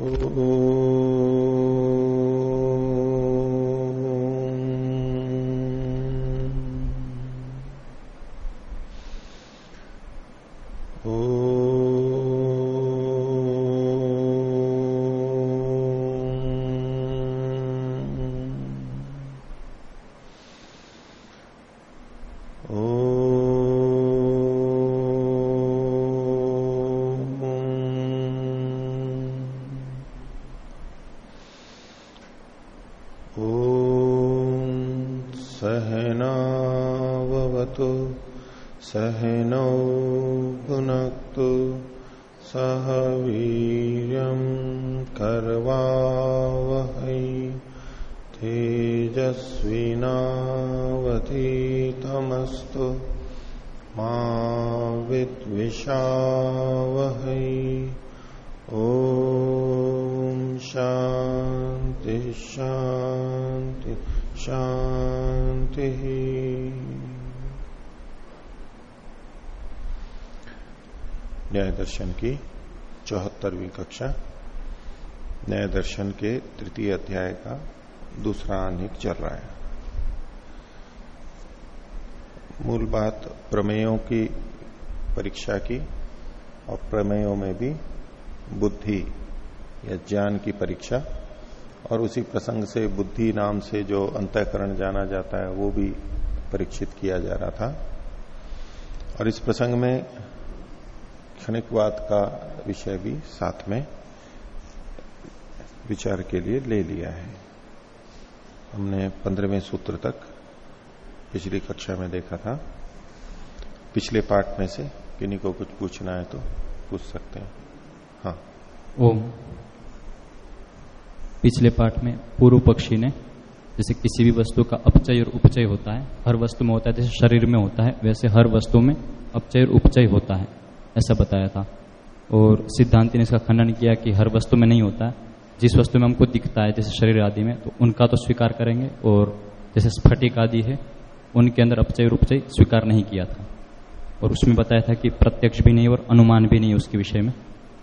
ओ दर्शन की चौहत्तरवीं कक्षा न्याय दर्शन के तृतीय अध्याय का दूसरा अनिक चल रहा है। मूल बात प्रमेयों की परीक्षा की और प्रमेयों में भी बुद्धि या ज्ञान की परीक्षा और उसी प्रसंग से बुद्धि नाम से जो अंतकरण जाना जाता है, वो भी परीक्षित किया जा रहा था। और इस प्रसंग में क्षणिकवाद का विषय भी साथ में विचार के लिए ले लिया है। हमने पंद्रहवें सूत्र तक पिछली कक्षा में देखा था। पिछले पाठ में से किन्हीं को कुछ पूछना है तो पूछ सकते हैं। हाँ। ओम। पिछले पाठ में पूर्व पक्षी ने जैसे किसी भी वस्तु का अपचय और उपचय होता है, हर वस्तु में होता है, जैसे शरीर में होता है, वैसे हर वस्तु में अपचय और उपचय होता है। ऐसा बताया था। और सिद्धांति ने इसका खंडन किया कि हर वस्तु में नहीं होता। जिस वस्तु में हमको दिखता है, जैसे शरीर आदि में तो उनका तो स्वीकार करेंगे। और जैसे स्फटिक आदि है, उनके अंदर अपचय रूपचय स्वीकार नहीं किया था। और उसमें बताया था कि प्रत्यक्ष भी नहीं और अनुमान भी नहीं उसके विषय में।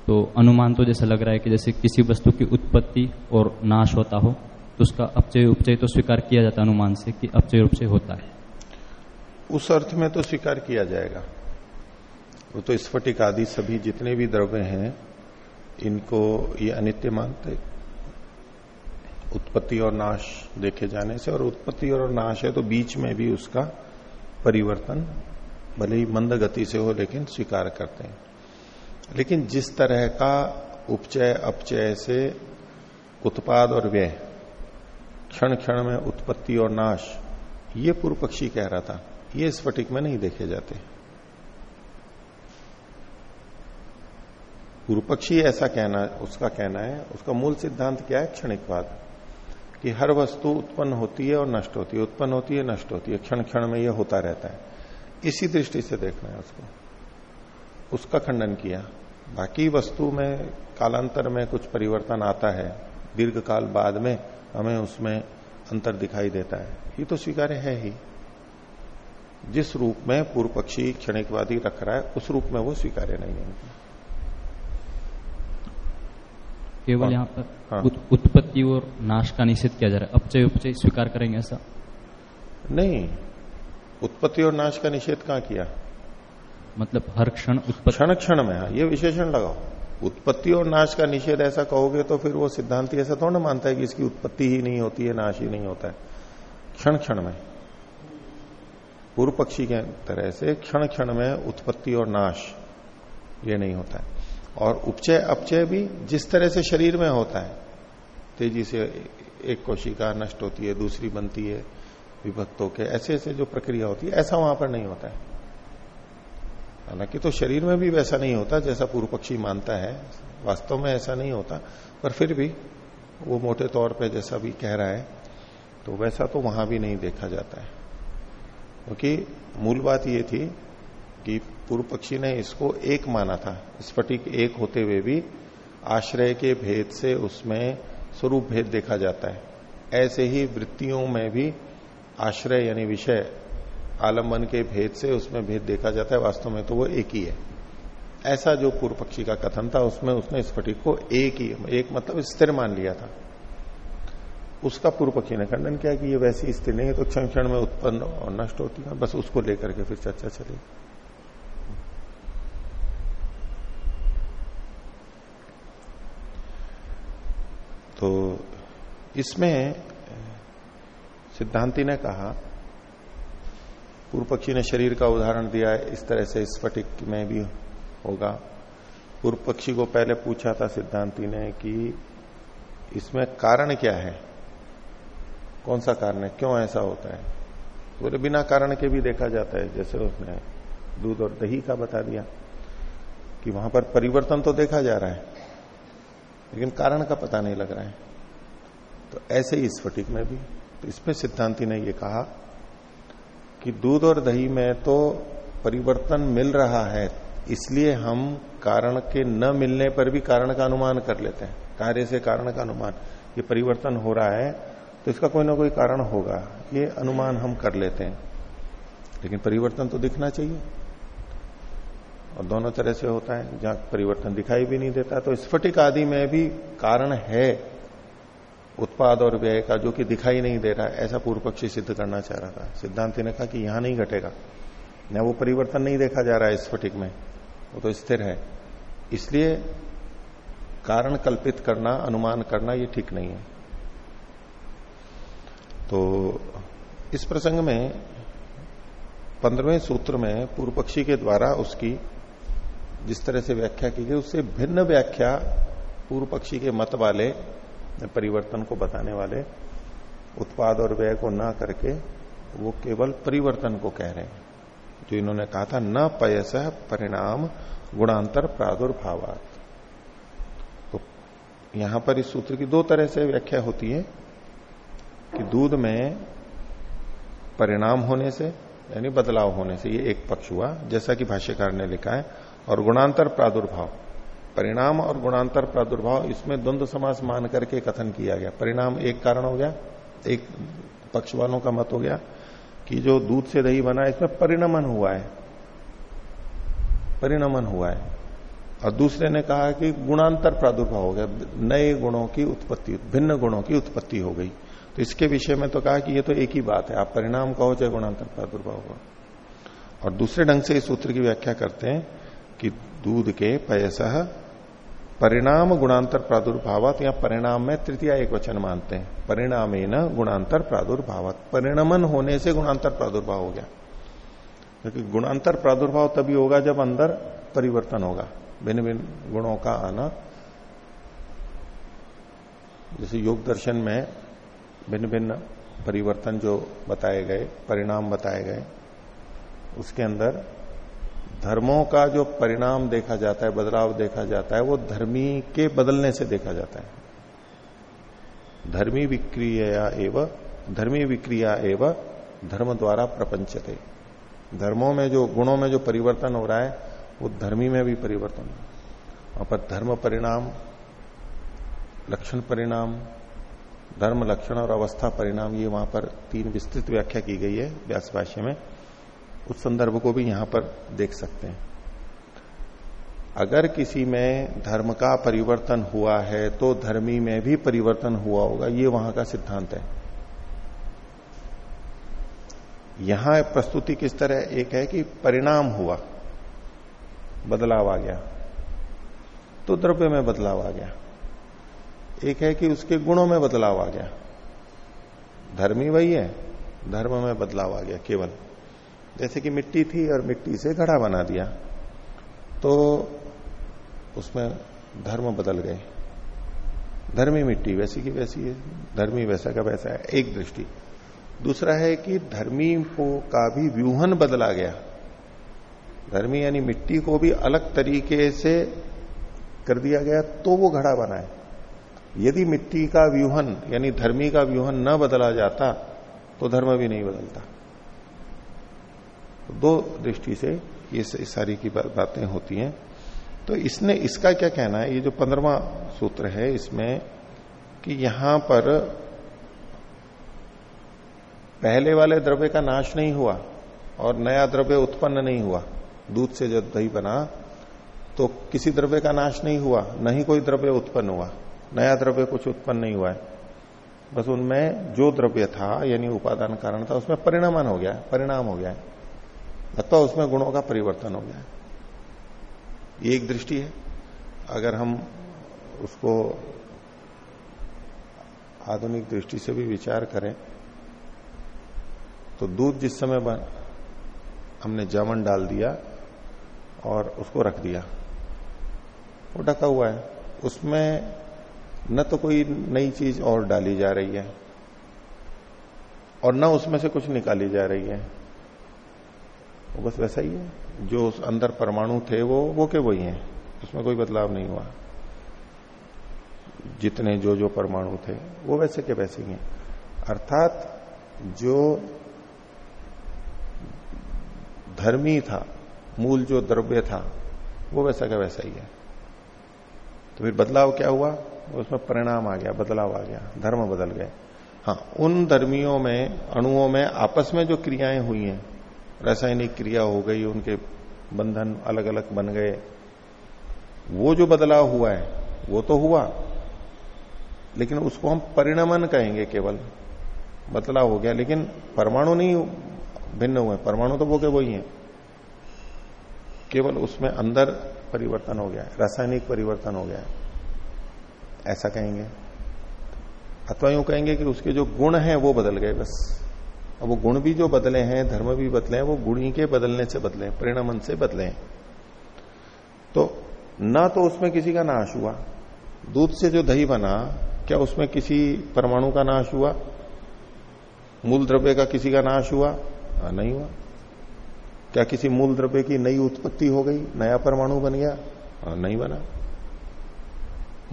तो अनुमान तो जैसा लग रहा है कि जैसे किसी वस्तु की उत्पत्ति और नाश होता हो तो उसका अपचय उपचय तो स्वीकार किया जाता अनुमान से कि अपचय रूप से होता है। उस अर्थ में तो स्वीकार किया जाएगा। वो तो स्फटिक आदि सभी जितने भी द्रव्य हैं, इनको ये अनित्य मानते उत्पत्ति और नाश देखे जाने से, और उत्पत्ति और नाश है तो बीच में भी उसका परिवर्तन भले ही मंद गति से हो, लेकिन स्वीकार करते हैं। लेकिन जिस तरह का उपचय, अपचय से उत्पाद और व्यय क्षण क्षण में उत्पत्ति और नाश, ये पूर्व पक्षी कह रहा था, ये स्फटिक में नहीं देखे जाते। पूर्व पक्षी ऐसा कहना, उसका कहना है, उसका मूल सिद्धांत क्या है? क्षणिकवाद। कि हर वस्तु उत्पन्न होती है और नष्ट होती है। उत्पन्न होती है, नष्ट होती है। क्षण क्षण में यह होता रहता है। इसी दृष्टि से देखना है उसको। उसका खंडन किया। बाकी वस्तु में, कालांतर में कुछ परिवर्तन आता है। दीर्घ काल बाद में हमें उसमें अंतर दिखाई देता है। ये तो स्वीकार्य है ही। जिस रूप में पूर्व पक्षी क्षणिकवादी रख रहा है, उस रूप में वो स्वीकार्य नहीं है। केवल हाँ। यहाँ पर हाँ। उत्पत्ति और नाश का निषेध किया जा रहा है। अपचय उपचय स्वीकार करेंगे ऐसा? नहीं। उत्पत्ति और नाश का निषेध कहाँ किया? मतलब हर क्षण क्षण क्षण में हाँ ये विशेषण लगाओ। उत्पत्ति और नाश का निषेध ऐसा कहोगे तो फिर वो सिद्धांति ऐसा थोड़ा मानता है कि इसकी उत्पत्ति ही नहीं होती है नाश ही नहीं होता है। क्षण क्षण में। पूर्व पक्षी के तरह से क्षण क्षण में उत्पत्ति और नाश ये नहीं होता है। और उपचय, अपचय भी जिस तरह से शरीर में होता है। तेज़ी से एक कोशिका नष्ट होती है, दूसरी बनती है, विभक्तों के ऐसे ऐसे जो प्रक्रिया होती है, ऐसा वहाँ पर नहीं होता है। हालाँकि तो शरीर में भी वैसा नहीं होता, जैसा पूर्व पक्षी मानता है, वास्तव में ऐसा नहीं होता, पर फिर भी वो मोटे तौर पे जैसा भी कह रहा है तो वैसा तो वहाँ भी नहीं देखा जाता है। क्योंकि मूल बात ये थी कि पूर्व पक्षी ने इसको एक माना था। स्फटिक एक होते हुए भी आश्रय के भेद से उसमें स्वरूप भेद देखा जाता है। ऐसे ही वृत्तियों में भी आश्रय यानी विषय आलंबन के भेद से उसमें भेद देखा जाता है, वास्तव में तो वो एक ही है। ऐसा जो पूर्व पक्षी का कथन था, उसमें उसने स्फटिक को एक ही, एक मतलब स्थिर मान लिया था। उसका पूर्व पक्षी ने खंडन किया कि ये वैसी स्थिर नहीं है तो क्षण क्षण में उत्पन्न और नष्ट होती है, बस उसको लेकर के फिर चर्चा चली। तो इसमें सिद्धांति ने कहा पूर्व पक्षी ने शरीर का उदाहरण दिया है इस तरह से स्फटिक में भी होगा। पूर्व पक्षी को पहले पूछा था सिद्धांति ने कि इसमें कारण क्या है? कौन सा कारण है? क्यों ऐसा होता है? बोले तो बिना कारण के भी देखा जाता है। जैसे उसने दूध और दही का बता दिया कि वहाँ पर परिवर्तन तो देखा जा रहा है। लेकिन कारण का पता नहीं लग रहा है। तो ऐसे ही स्फटिक में भी। तो इसमें सिद्धांति ने यह कहा कि दूध और दही में तो परिवर्तन मिल रहा है, इसलिए हम कारण के न मिलने पर भी कारण का अनुमान कर लेते हैं। कार्य से कारण का अनुमान। ये परिवर्तन हो रहा है तो इसका कोई ना कोई कारण होगा। ये अनुमान हम कर लेते हैं। लेकिन परिवर्तन तो दिखना चाहिए। और दोनों तरह से होता है, जहाँ परिवर्तन दिखाई भी नहीं देता। तो स्फटिक आदि में भी कारण है, उत्पाद और व्यय का, जो कि दिखाई नहीं दे रहा। ऐसा पूर्व पक्षी सिद्ध करना चाह रहा था। सिद्धांति ने कहा कि यहाँ नहीं घटेगा। न वो परिवर्तन नहीं देखा जा रहा है स्फटिक में। वो तो स्थिर है। इसलिए कारण कल्पित करना, अनुमान करना, ये ठीक नहीं है। तो इस प्रसंग में पंद्रहवें सूत्र में पूर्व पक्षी के द्वारा उसकी जिस तरह से व्याख्या की गई, उससे भिन्न व्याख्या पूर्व पक्षी के मत वाले, परिवर्तन को बताने वाले, उत्पाद और व्यय को ना करके वो केवल परिवर्तन को कह रहे हैं। जो इन्होंने कहा था, न पयस परिणाम गुणांतर प्रादुर्भाव तो यहाँ पर इस सूत्र की दो तरह से व्याख्या होती है कि दूध में परिणाम होने से, यानी बदलाव होने से ये एक पक्ष हुआ। जैसा कि भाष्यकार ने लिखा है और गुणांतर प्रादुर्भाव। परिणाम और गुणांतर प्रादुर्भाव, इसमें द्वंद्व समास मान करके कथन किया गया। परिणाम एक कारण हो गया, एक पक्ष वालों का मत हो गया कि जो दूध से दही बना इसमें परिणमन हुआ है। परिणमन हुआ है। और दूसरे ने कहा कि गुणांतर प्रादुर्भाव हो गया। नए गुणों की उत्पत्ति, भिन्न गुणों की उत्पत्ति हो गई। तो इसके विषय में तो कहा कि ये तो एक ही बात है। आप परिणाम कहो चाहे गुणांतर प्रादुर्भाव हो। और दूसरे ढंग से इस सूत्र की व्याख्या करते हैं कि दूध के पयस परिणाम गुणांतर प्रादुर्भावत, या परिणाम में तृतीय एक वचन मानते हैं। परिणाम गुणांतर प्रादुर्भावत। परिणमन होने से गुणांतर प्रादुर्भाव हो गया। क्योंकि तो गुणांतर प्रादुर्भाव तभी होगा जब अंदर परिवर्तन होगा। भिन्न भिन्न गुणों का आना। जैसे योग दर्शन में भिन्न भिन्न परिवर्तन जो बताए गए, परिणाम बताए गए, उसके अंदर धर्मों का जो परिणाम देखा जाता है, बदलाव देखा जाता है, वो धर्मी के बदलने से देखा जाता है। धर्मी विक्रिया एवं, धर्मी विक्रिया एवं, धर्म द्वारा प्रपंचते। धर्मों में जो, गुणों में जो परिवर्तन हो रहा है, वो धर्मी में भी परिवर्तन वहाँ पर धर्म परिणाम, लक्षण परिणाम, धर्म लक्षण और अवस्था परिणाम, ये वहाँ पर तीन विस्तृत व्याख्या की गई है व्यास भाष्य में। उस संदर्भ को भी यहाँ पर देख सकते हैं। अगर किसी में धर्म का परिवर्तन हुआ है तो धर्मी में भी परिवर्तन हुआ होगा, ये वहाँ का सिद्धांत है। यहाँ प्रस्तुति किस तरह, एक है कि परिणाम हुआ, बदलाव आ गया तो द्रव्य में बदलाव आ गया। एक है कि उसके गुणों में बदलाव आ गया, धर्मी वही है, धर्म में बदलाव आ गया, केवल। जैसे कि मिट्टी थी और मिट्टी से घड़ा बना दिया। तो उसमें धर्म बदल गए। धर्मी मिट्टी वैसी की वैसी है, धर्मी वैसा का वैसा है, एक दृष्टि। दूसरा है कि धर्मी को का भी व्यूहन बदला गया। धर्मी यानी मिट्टी को भी अलग तरीके से कर दिया गया तो वो घड़ा बना है। यदि मिट्टी का व्यूहन यानी धर्मी का व्यूहन न बदला जाता तो धर्म भी नहीं बदलता। दो दृष्टि से ये सारी की बातें होती हैं। तो इसने, इसका क्या कहना है? ये जो पंद्रवा सूत्र है, इसमें कि यहाँ पर पहले वाले द्रव्य का नाश नहीं हुआ और नया द्रव्य उत्पन्न नहीं हुआ, दूध से जब दही बना तो किसी द्रव्य का नाश नहीं हुआ, न ही कोई द्रव्य उत्पन्न हुआ, नया द्रव्य कुछ उत्पन्न नहीं हुआ है। बस उनमें जो द्रव्य था, यानी उपादान कारण था, उसमें परिणामन हो गया, परिणाम हो गया है। अथवा उसमें गुणों का परिवर्तन हो गया। ये एक दृष्टि है। अगर हम उसको आधुनिक दृष्टि से भी विचार करें तो दूध जिस समय बन, हमने जामन डाल दिया और उसको रख दिया वो ढका हुआ है। उसमें न तो कोई नई चीज़ और डाली जा रही है और न उसमें से कुछ निकाली जा रही है। बस वैसा ही है। जो उस अंदर परमाणु थे वो वो के वही हैं। उसमें कोई बदलाव नहीं हुआ। जितने जो जो परमाणु थे, वो वैसे के वैसे ही हैं। अर्थात जो धर्मी था, मूल जो द्रव्य था, वो वैसा का वैसा ही है। तो फिर बदलाव क्या हुआ? उसमें परिणाम आ गया, बदलाव आ गया, धर्म बदल गए। हाँ उन धर्मियों में, अणुओं में आपस में जो क्रियाएँ हुई हैं रासायनिक क्रिया हो गई, उनके बंधन अलग अलग बन गए। वो जो बदलाव हुआ है, वो तो हुआ। लेकिन उसको हम परिणमन कहेंगे केवल। बदलाव हो गया, लेकिन परमाणु नहीं, भिन्न हुए। परमाणु तो वो के वही है। केवल उसमें अंदर परिवर्तन हो गया है, रासायनिक परिवर्तन हो गया है। ऐसा कहेंगे। अथवा यूँ कहेंगे कि उसके जो गुण हैं, वो बदल गए, बस। अब वो गुण भी जो बदले हैं धर्म भी बदले हैं वो गुणी के बदलने से बदले परिणामन से बदले हैं। तो ना तो उसमें किसी का नाश हुआ दूध से जो दही बना क्या उसमें किसी परमाणु का नाश हुआ? मूल द्रव्य का किसी का नाश हुआ? आ, नहीं हुआ। क्या किसी मूल द्रव्य की नई उत्पत्ति हो गई? नया परमाणु बन गया? आ, नहीं बना।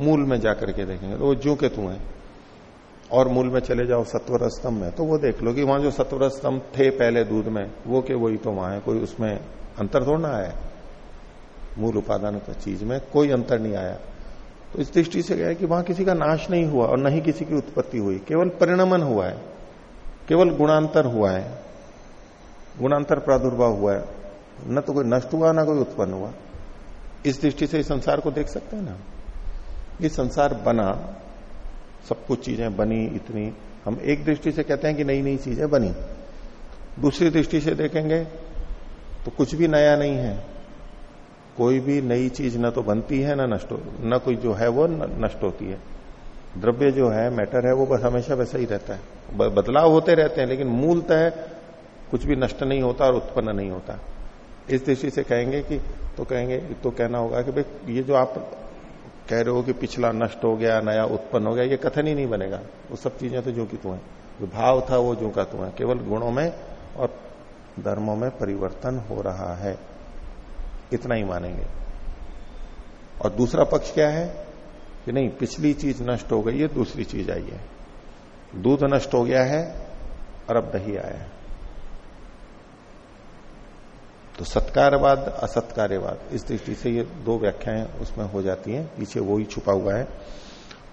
मूल में जाकर के देखेंगे तो वो जो के तू है। और मूल में चले जाओ सत्वर स्तंभ में तो वो देख लो कि वहाँ जो सत्वर स्तंभ थे पहले दूध में, वो के वही तो वहाँ है, कोई उसमें अंतर थोड़ा ना आया। मूल उपादान का चीज़ में कोई अंतर नहीं आया। तो इस दृष्टि से गया कि वहाँ किसी का नाश नहीं हुआ और न ही किसी की उत्पत्ति हुई। केवल परिणमन हुआ है, केवल गुणांतर हुआ है। गुणांतर प्रादुर्भाव हुआ है। न तो कोई नष्ट हुआ, ना कोई उत्पन्न हुआ। इस दृष्टि से इस संसार को देख सकते हैं ना? ये संसार बना सब कुछ चीज़ें बनी इतनी। हम एक दृष्टि से कहते हैं कि नई नई चीज़ें बनी। दूसरी दृष्टि से देखेंगे तो कुछ भी नया नहीं है। कोई भी नई चीज़ न तो बनती है, ना नष्ट, न कोई जो है वो नष्ट होती है। द्रव्य जो है, मैटर है, वो बस हमेशा वैसा ही रहता है। बदलाव होते रहते हैं, लेकिन मूलतः कुछ भी नष्ट नहीं होता और उत्पन्न नहीं होता। इस दृष्टि से कहेंगे कि तो कहेंगे तो कहना होगा कि भाई, ये जो आप कह रहे हो कि पिछला नष्ट हो गया, नया उत्पन्न हो गया, ये कथन ही नहीं बनेगा। वो सब चीज़ें तो जो कि तू है। जो भाव था वो जो का तू है। केवल गुणों में और धर्मों में परिवर्तन हो रहा है। इतना ही मानेंगे। और दूसरा पक्ष क्या है? कि नहीं, पिछली चीज़ नष्ट हो गई है, दूसरी चीज़ आई है। दूध नष्ट हो गया है और अब दही आया है। तो सत्कारवाद, असत्कार्यवाद, इस दृष्टि से ये दो व्याख्याएँ उसमें हो जाती हैं, पीछे वो ही छुपा हुआ है।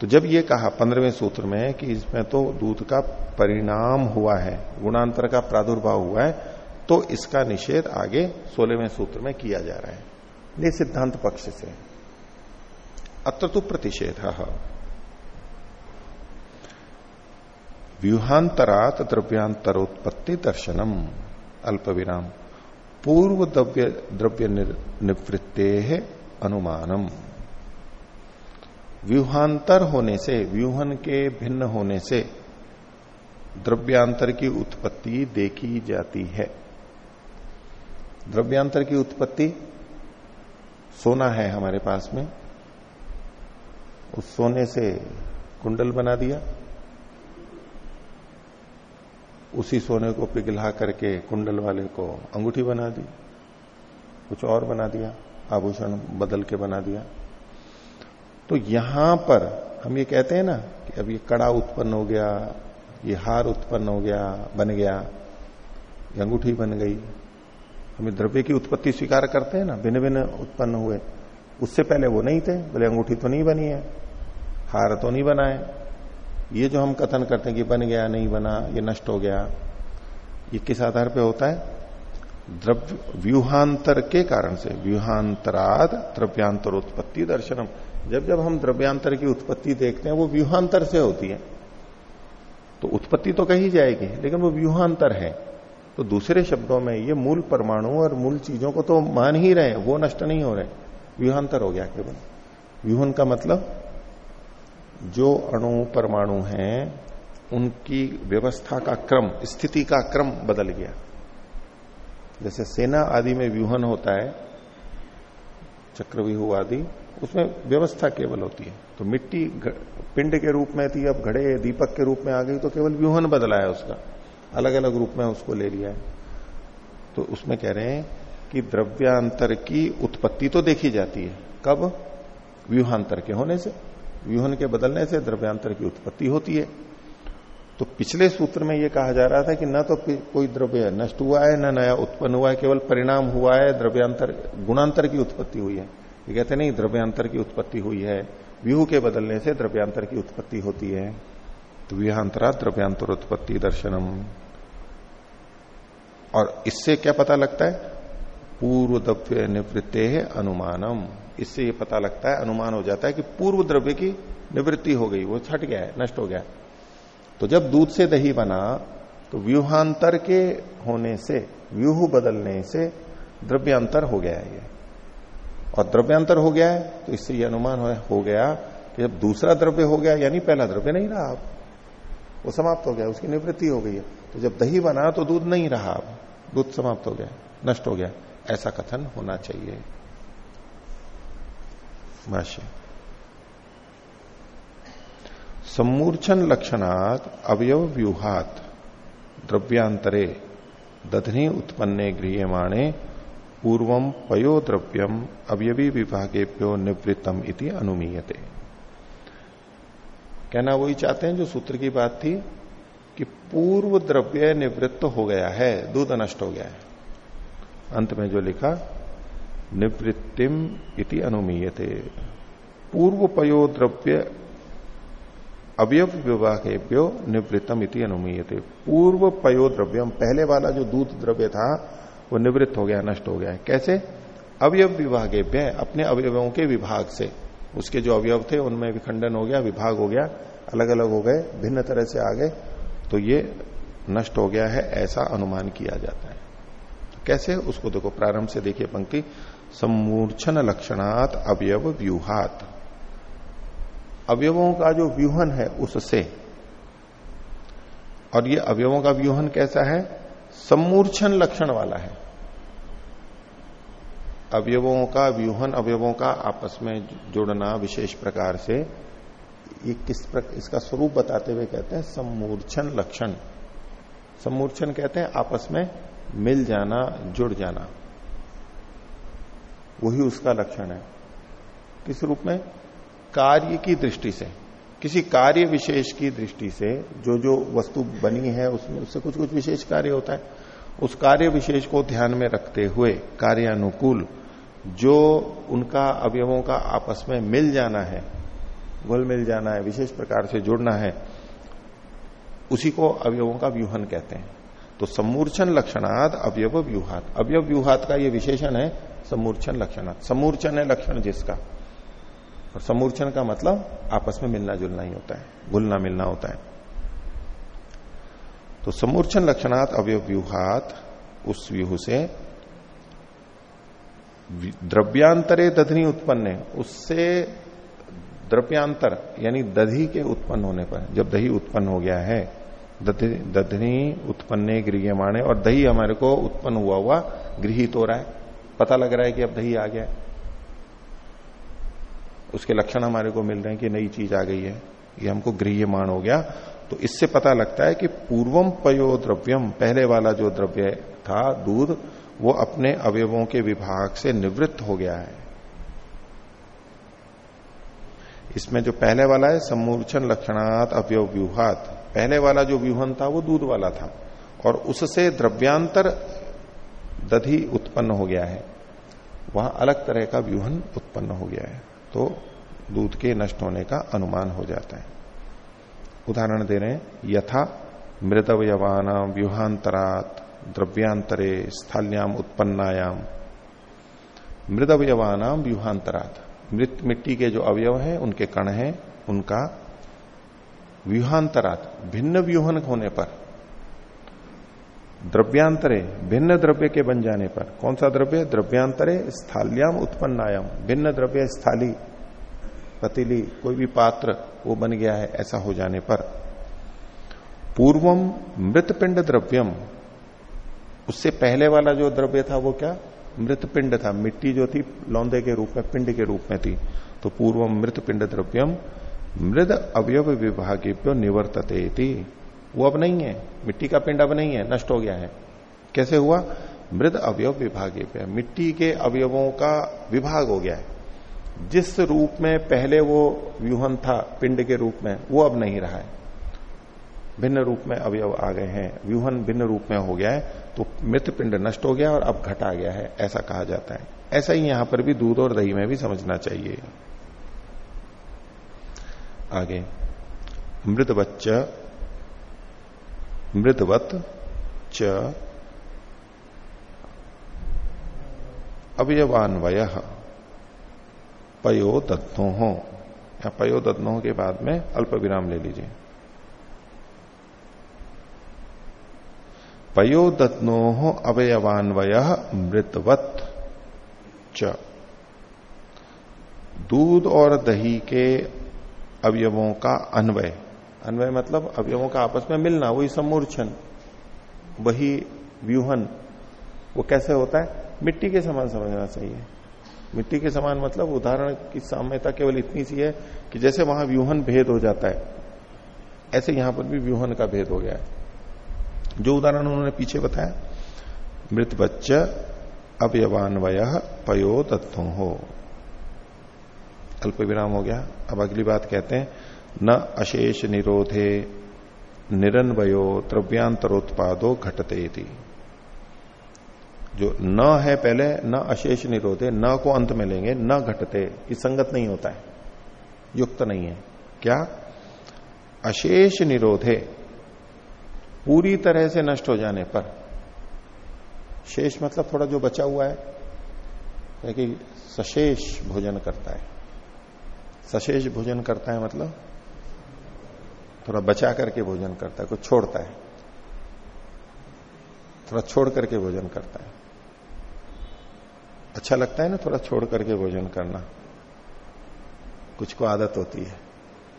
तो जब ये कहा पंद्रहवें सूत्र में कि इसमें तो दूध का परिणाम हुआ है, गुणांतर का प्रादुर्भाव हुआ है तो इसका निषेध आगे सोलहवें सूत्र में किया जा रहा है ये सिद्धांत पक्ष से। अत्र तो प्रतिषेध। व्यूहांतरात द्रव्यांतरोत्पत्ति दर्शनम अल्प विराम पूर्व द्रव्य द्रव्य निवृत्ते अनुमानम। व्यूहांतर होने से, व्यूहन के भिन्न होने से, द्रव्यांतर की उत्पत्ति देखी जाती है। द्रव्यांतर की उत्पत्ति, सोना है हमारे पास में। उस सोने से कुंडल बना दिया। उसी सोने को पिघला करके कुंडल वाले को अंगूठी बना दी, कुछ और बना दिया, आभूषण बदल के बना दिया। तो यहाँ पर हम ये कहते हैं ना कि अब ये कड़ा उत्पन्न हो गया, ये हार उत्पन्न हो गया, बन गया अंगूठी बन गई। हम द्रव्य की उत्पत्ति स्वीकार करते हैं ना भिन्न भिन्न उत्पन्न हुए। उससे पहले वो नहीं थे, बोले अंगूठी तो नहीं बनी है, हार तो नहीं बना है ये जो हम कथन करते हैं कि बन गया, नहीं बना, ये नष्ट हो गया, ये किस आधार पे होता है? द्रव्य, व्यूहांतर के कारण से। व्यूहांतराद द्रव्यांतर उत्पत्ति दर्शनम। जब जब हम द्रव्यांतर की उत्पत्ति देखते हैं, वो व्यूहांतर से होती है। तो उत्पत्ति तो कही जाएगी, लेकिन वो व्यूहांतर है। तो दूसरे शब्दों में ये मूल परमाणु और मूल चीज़ों को तो मान ही रहे वो नष्ट नहीं हो रहे। व्यूहांतर हो गया केवल। व्यूहन का मतलब जो अणु परमाणु हैं, उनकी व्यवस्था का क्रम, स्थिति का क्रम बदल गया। जैसे सेना आदि में व्यूहन होता है, चक्रव्यूह आदि, उसमें व्यवस्था केवल होती है। तो मिट्टी पिंड के रूप में थी, अब घड़े, दीपक के रूप में आ गई तो केवल व्यूहन बदला है उसका। अलग अलग रूप में उसको ले लिया है। तो उसमें कह रहे हैं कि द्रव्यांतर की उत्पत्ति तो देखी जाती है। कब? व्यूहांतर के होने से। व्यूहन के बदलने से द्रव्यांतर की उत्पत्ति होती है। तो पिछले सूत्र में यह कहा जा रहा था कि न तो कोई द्रव्य नष्ट हुआ है, न नया उत्पन्न हुआ है, केवल परिणाम हुआ है, द्रव्यांतर, गुणांतर की उत्पत्ति हुई है। ये कहते नहीं, द्रव्यांतर की उत्पत्ति हुई है। व्यूह के बदलने से द्रव्यांतर की उत्पत्ति होती है। तो व्यूहांतरा द्रव्यांतर उत्पत्ति दर्शनम। और इससे क्या पता लगता है? पूर्व द्रव्य निवृत्ते अनुमानम। इससे ये पता लगता है, अनुमान हो जाता है कि पूर्व द्रव्य की निवृत्ति हो गई, वो छट गया है, नष्ट हो गया तो जब दूध से दही बना तो व्यूहांतर के होने से, व्यूह बदलने से द्रव्यांतर हो गया है ये। और द्रव्यांतर हो गया है तो इससे ये अनुमान हो गया कि जब दूसरा द्रव्य हो गया, यानी पहला द्रव्य नहीं रहा अब, वो समाप्त हो गया, उसकी निवृत्ति हो गई है। तो जब दही बना तो दूध नहीं रहा अब, दूध समाप्त हो गया, नष्ट हो गया। ऐसा कथन होना चाहिए। भाष्य। सम्मूर्छन लक्षणात अवयव व्यूहात द्रव्यांतरे दधनी उत्पन्ने गृहमाणे पूर्वम पयो द्रव्यम अवयवी विभागेभ्यो निवृत्तम इति अनुमीयते। कहना वही चाहते हैं जो सूत्र की बात थी कि पूर्व द्रव्य निवृत्त हो गया है, दूध नष्ट हो गया है। अंत में जो लिखा निवृत्तिम इति अनुमीयते। पूर्व पयो द्रव्य अवयव विवाहेभ्यो निवृत्तम इति अनुमीयते। पूर्व पयो द्रव्यम पहले वाला जो दूध द्रव्य था, वो निवृत्त हो गया, नष्ट हो गया। कैसे? अवयव विभागेभ्य अपने अवयवों के विभाग से। उसके जो अवयव थे, उनमें विखंडन हो गया, विभाग हो गया अलग अलग हो गए, भिन्न तरह से आ गए तो ये नष्ट हो गया है, ऐसा अनुमान किया जाता है। कैसे? उसको देखो, प्रारंभ से देखिए पंक्ति। सम्मूर्छन लक्षणात अवयव व्यूहात। अवयवों का जो व्यूहन है उससे। और ये अवयवों का व्यूहन कैसा है? सम्मूर्छन लक्षण वाला है। अवयवों का व्यूहन, अवयवों का आपस में जोड़ना विशेष प्रकार से, ये किस प्रकार इसका स्वरूप बताते हुए कहते हैं सम्मूर्छन लक्षण। सम्मूर्छन कहते हैं आपस में मिल जाना, जुड़ जाना। वही उसका लक्षण है। किस रूप में? कार्य की दृष्टि से। किसी कार्य विशेष की दृष्टि से जो जो वस्तु बनी है, उसमें उससे कुछ कुछ विशेष कार्य होता है। उस कार्य विशेष को ध्यान में रखते हुए कार्यानुकूल जो उनका अवयवों का आपस में मिल जाना है, घुल मिल जाना है, विशेष प्रकार से जुड़ना है, उसी को अवयवों का व्यूहन कहते हैं। तो सम्मूर्छन लक्षणाद अवयव व्यूहात। अवयव व्यूहात का यह विशेषण है सम्मूर्छन लक्षणात सम्मूर्छन है लक्षण जिसका। और समूर्चन का मतलब आपस में मिलना जुलना ही होता है घुलना मिलना होता है। तो समूर्चन लक्षणात अवयव व्यूहात उस व्यूह से द्रव्यांतरे दधनी उत्पन्न उससे द्रव्यांतर, यानी दधी के उत्पन्न होने पर, जब दही उत्पन्न हो गया है दधनी उत्पन्न गृहमाणे और दही हमारे को उत्पन्न हुआ हुआ गृहित हो रहा है। पता लग रहा है कि अब दही आ गया। उसके लक्षण हमारे को मिल रहे हैं कि नई चीज़ आ गई है। ये हमको गृहमान हो गया। तो इससे पता लगता है कि पूर्वम पयो द्रव्यम पहले वाला जो द्रव्य था, दूध, वो अपने अवयवों के विभाग से निवृत्त हो गया है। इसमें जो पहले वाला है सम्मूर्छन लक्षणात अवयव व्यूहात पहले वाला जो व्यूहन था, वो दूध वाला था। और उससे द्रव्यांतर दधि उत्पन्न हो गया है। वहाँ अलग तरह का व्यूहन उत्पन्न हो गया है तो दूध के नष्ट होने का अनुमान हो जाता है। उदाहरण दे रहे हैं, यथा मृदवयवान व्यूहांतरात, द्रव्यांतरे स्थाल्याम उत्पन्नायाम। मृद अवयवानाम व्यूहांतरात, मृत मिट्टी के जो अवयव हैं, उनके कण हैं, उनका व्यूहांतरात, भिन्न व्यूहन होने पर द्रव्यांतरे, भिन्न द्रव्य के बन जाने पर। कौन सा द्रव्य? द्रव्यांतरे स्थाल्याम उत्पन्नायाम। भिन्न द्रव्य स्थाली, पतीली, कोई भी पात्र, वो बन गया है ऐसा हो जाने पर। पूर्वम मृत पिंड द्रव्यम, उससे पहले वाला जो द्रव्य था वो क्या? मृत पिंड था। मिट्टी जो थी, लौंदे के रूप में, पिंड के रूप में थी। तो पूर्वम मृत पिंड द्रव्यम, मृद अवयव विभागे निवर्तते वो अब नहीं है। मिट्टी का पिंड अब नहीं है, नष्ट हो गया है। कैसे हुआ? मृद अवयव विभागे पे। मिट्टी के अवयवों का विभाग हो गया है। जिस रूप में पहले वो व्यूहन था, पिंड के रूप में, वो अब नहीं रहा है। भिन्न रूप में अवयव आ गए हैं। व्यूहन भिन्न रूप में हो गया है तो मृत पिंड नष्ट हो गया और अब घटा गया है, ऐसा कहा जाता है। ऐसा ही यहाँ पर भी दूध और दही में भी समझना चाहिए। आगे। मृत बच्च मृदवत च। अवयवान्वय। पयो दत्नो हो या पयो दत्नो के बाद में अल्प विराम ले लीजिए। पयो दत्नो अवयवान्वय मृतवत च। दूध और दही के अवयवों का अन्वय। अन्वय मतलब अवयवों का आपस में मिलना, वही समूर्छन वही व्यूहन, वो कैसे होता है? मिट्टी के समान समझना चाहिए। मिट्टी के समान मतलब उदाहरण की साम्यता केवल इतनी सी है कि जैसे वहाँ व्यूहन भेद हो जाता है, ऐसे यहाँ पर भी व्यूहन का भेद हो गया है। जो उदाहरण उन्होंने पीछे बताया, मृत बच्च अवयवान्वय पयो तत्व हो अल्प विराम हो गया। अब अगली बात कहते हैं न अशेष निरोधे। निरन्वयो द्रव्यांतरोत्पादो घटते थी जो न है पहले, न अशेष निरोधे, न को अंत में लेंगे, न घटते। ये संगत नहीं होता है। युक्त नहीं है। क्या? अशेष निरोधे। पूरी तरह से नष्ट हो जाने पर। शेष मतलब थोड़ा जो बचा हुआ है कि सशेष भोजन करता है। सशेष भोजन करता है मतलब थोड़ा बचा करके भोजन करता है, कुछ छोड़ता है। थोड़ा छोड़ करके भोजन करता है। अच्छा लगता है ना थोड़ा छोड़ करके भोजन करना। कुछ को आदत होती है।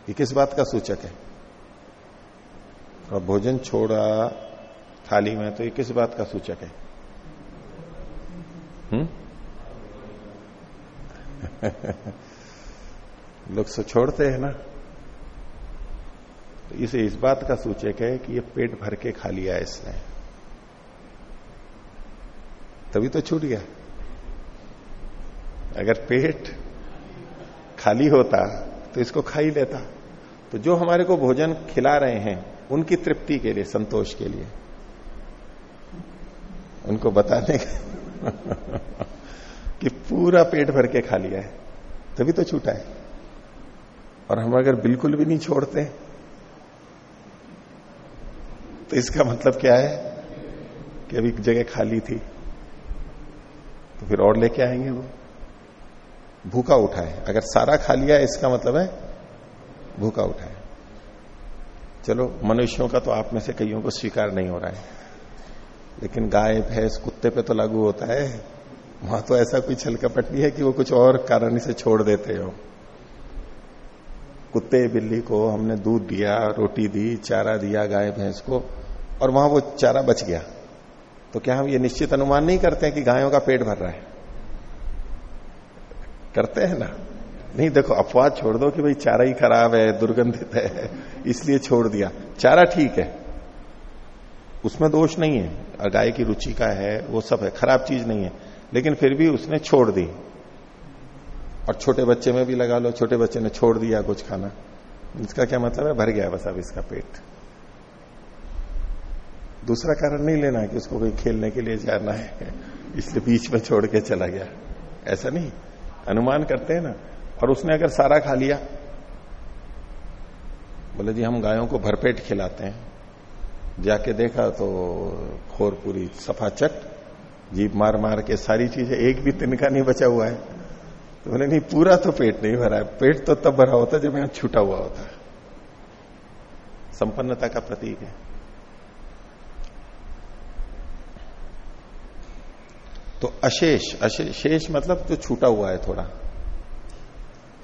ये किस बात का सूचक है? और भोजन छोड़ा थाली में तो ये किस बात का सूचक है? लोग सो छोड़ते हैं ना। तो इसे इस बात का सूचक है कि ये पेट भर के खा लिया इसने। तभी तो छूट गया। अगर पेट खाली होता तो इसको खा ही लेता। तो जो हमारे को भोजन खिला रहे हैं, उनकी तृप्ति के लिए, संतोष के लिए। उनको बताने कि पूरा पेट भर के खा लिया है, तभी तो छूटा है। और हम अगर बिल्कुल भी नहीं छोड़ते तो इसका मतलब क्या है? कि अभी जगह खाली थी। तो फिर और लेके आएँगे वो। भूखा उठाए अगर सारा खा लिया, इसका मतलब है भूखा उठाए चलो, मनुष्यों का तो आप में से कईयों को स्वीकार नहीं हो रहा है। लेकिन गाय, भैंस, कुत्ते पे तो लागू होता है। वहाँ तो ऐसा कोई छल कपट नहीं है कि वो कुछ और कारण से छोड़ देते हो। कुत्ते बिल्ली को हमने दूध दिया, रोटी दी, चारा दिया, गाय, भैंस को, और वहाँ वो चारा बच गया। तो क्या हम ये निश्चित अनुमान नहीं करते हैं कि गायों का पेट भर रहा है? करते हैं ना? नहीं, देखो अफवाह छोड़ दो कि भाई चारा ही खराब है, दुर्गंधित है, इसलिए छोड़ दिया। चारा ठीक है, उसमें दोष नहीं है। गाय की रुचि का है, वो सब है, खराब चीज़ नहीं है। लेकिन फिर भी उसने छोड़ दी। और छोटे बच्चे में भी लगा लो, छोटे बच्चे ने छोड़ दिया कुछ खाना। इसका क्या मतलब है? भर गया बस अब इसका पेट। दूसरा कारण नहीं लेना है कि उसको कोई खेलने के लिए जाना है, इसलिए बीच में छोड़ के चला गया। ऐसा नहीं। अनुमान करते हैं ना। और उसने अगर सारा खा लिया, बोले जी हम गायों को भरपेट खिलाते हैं। जाके देखा तो खोर पूरी सफ़ा चट जीप मार मार के सारी चीज़ें, एक भी तिनका नहीं बचा हुआ है। तो बोले, नहीं, पूरा तो पेट नहीं भरा है। पेट तो तब भरा होता है जब यहाँ छूटा हुआ होता। है संपन्नता का प्रतीक है। तो अशेष अशेष मतलब जो छूटा हुआ है थोड़ा।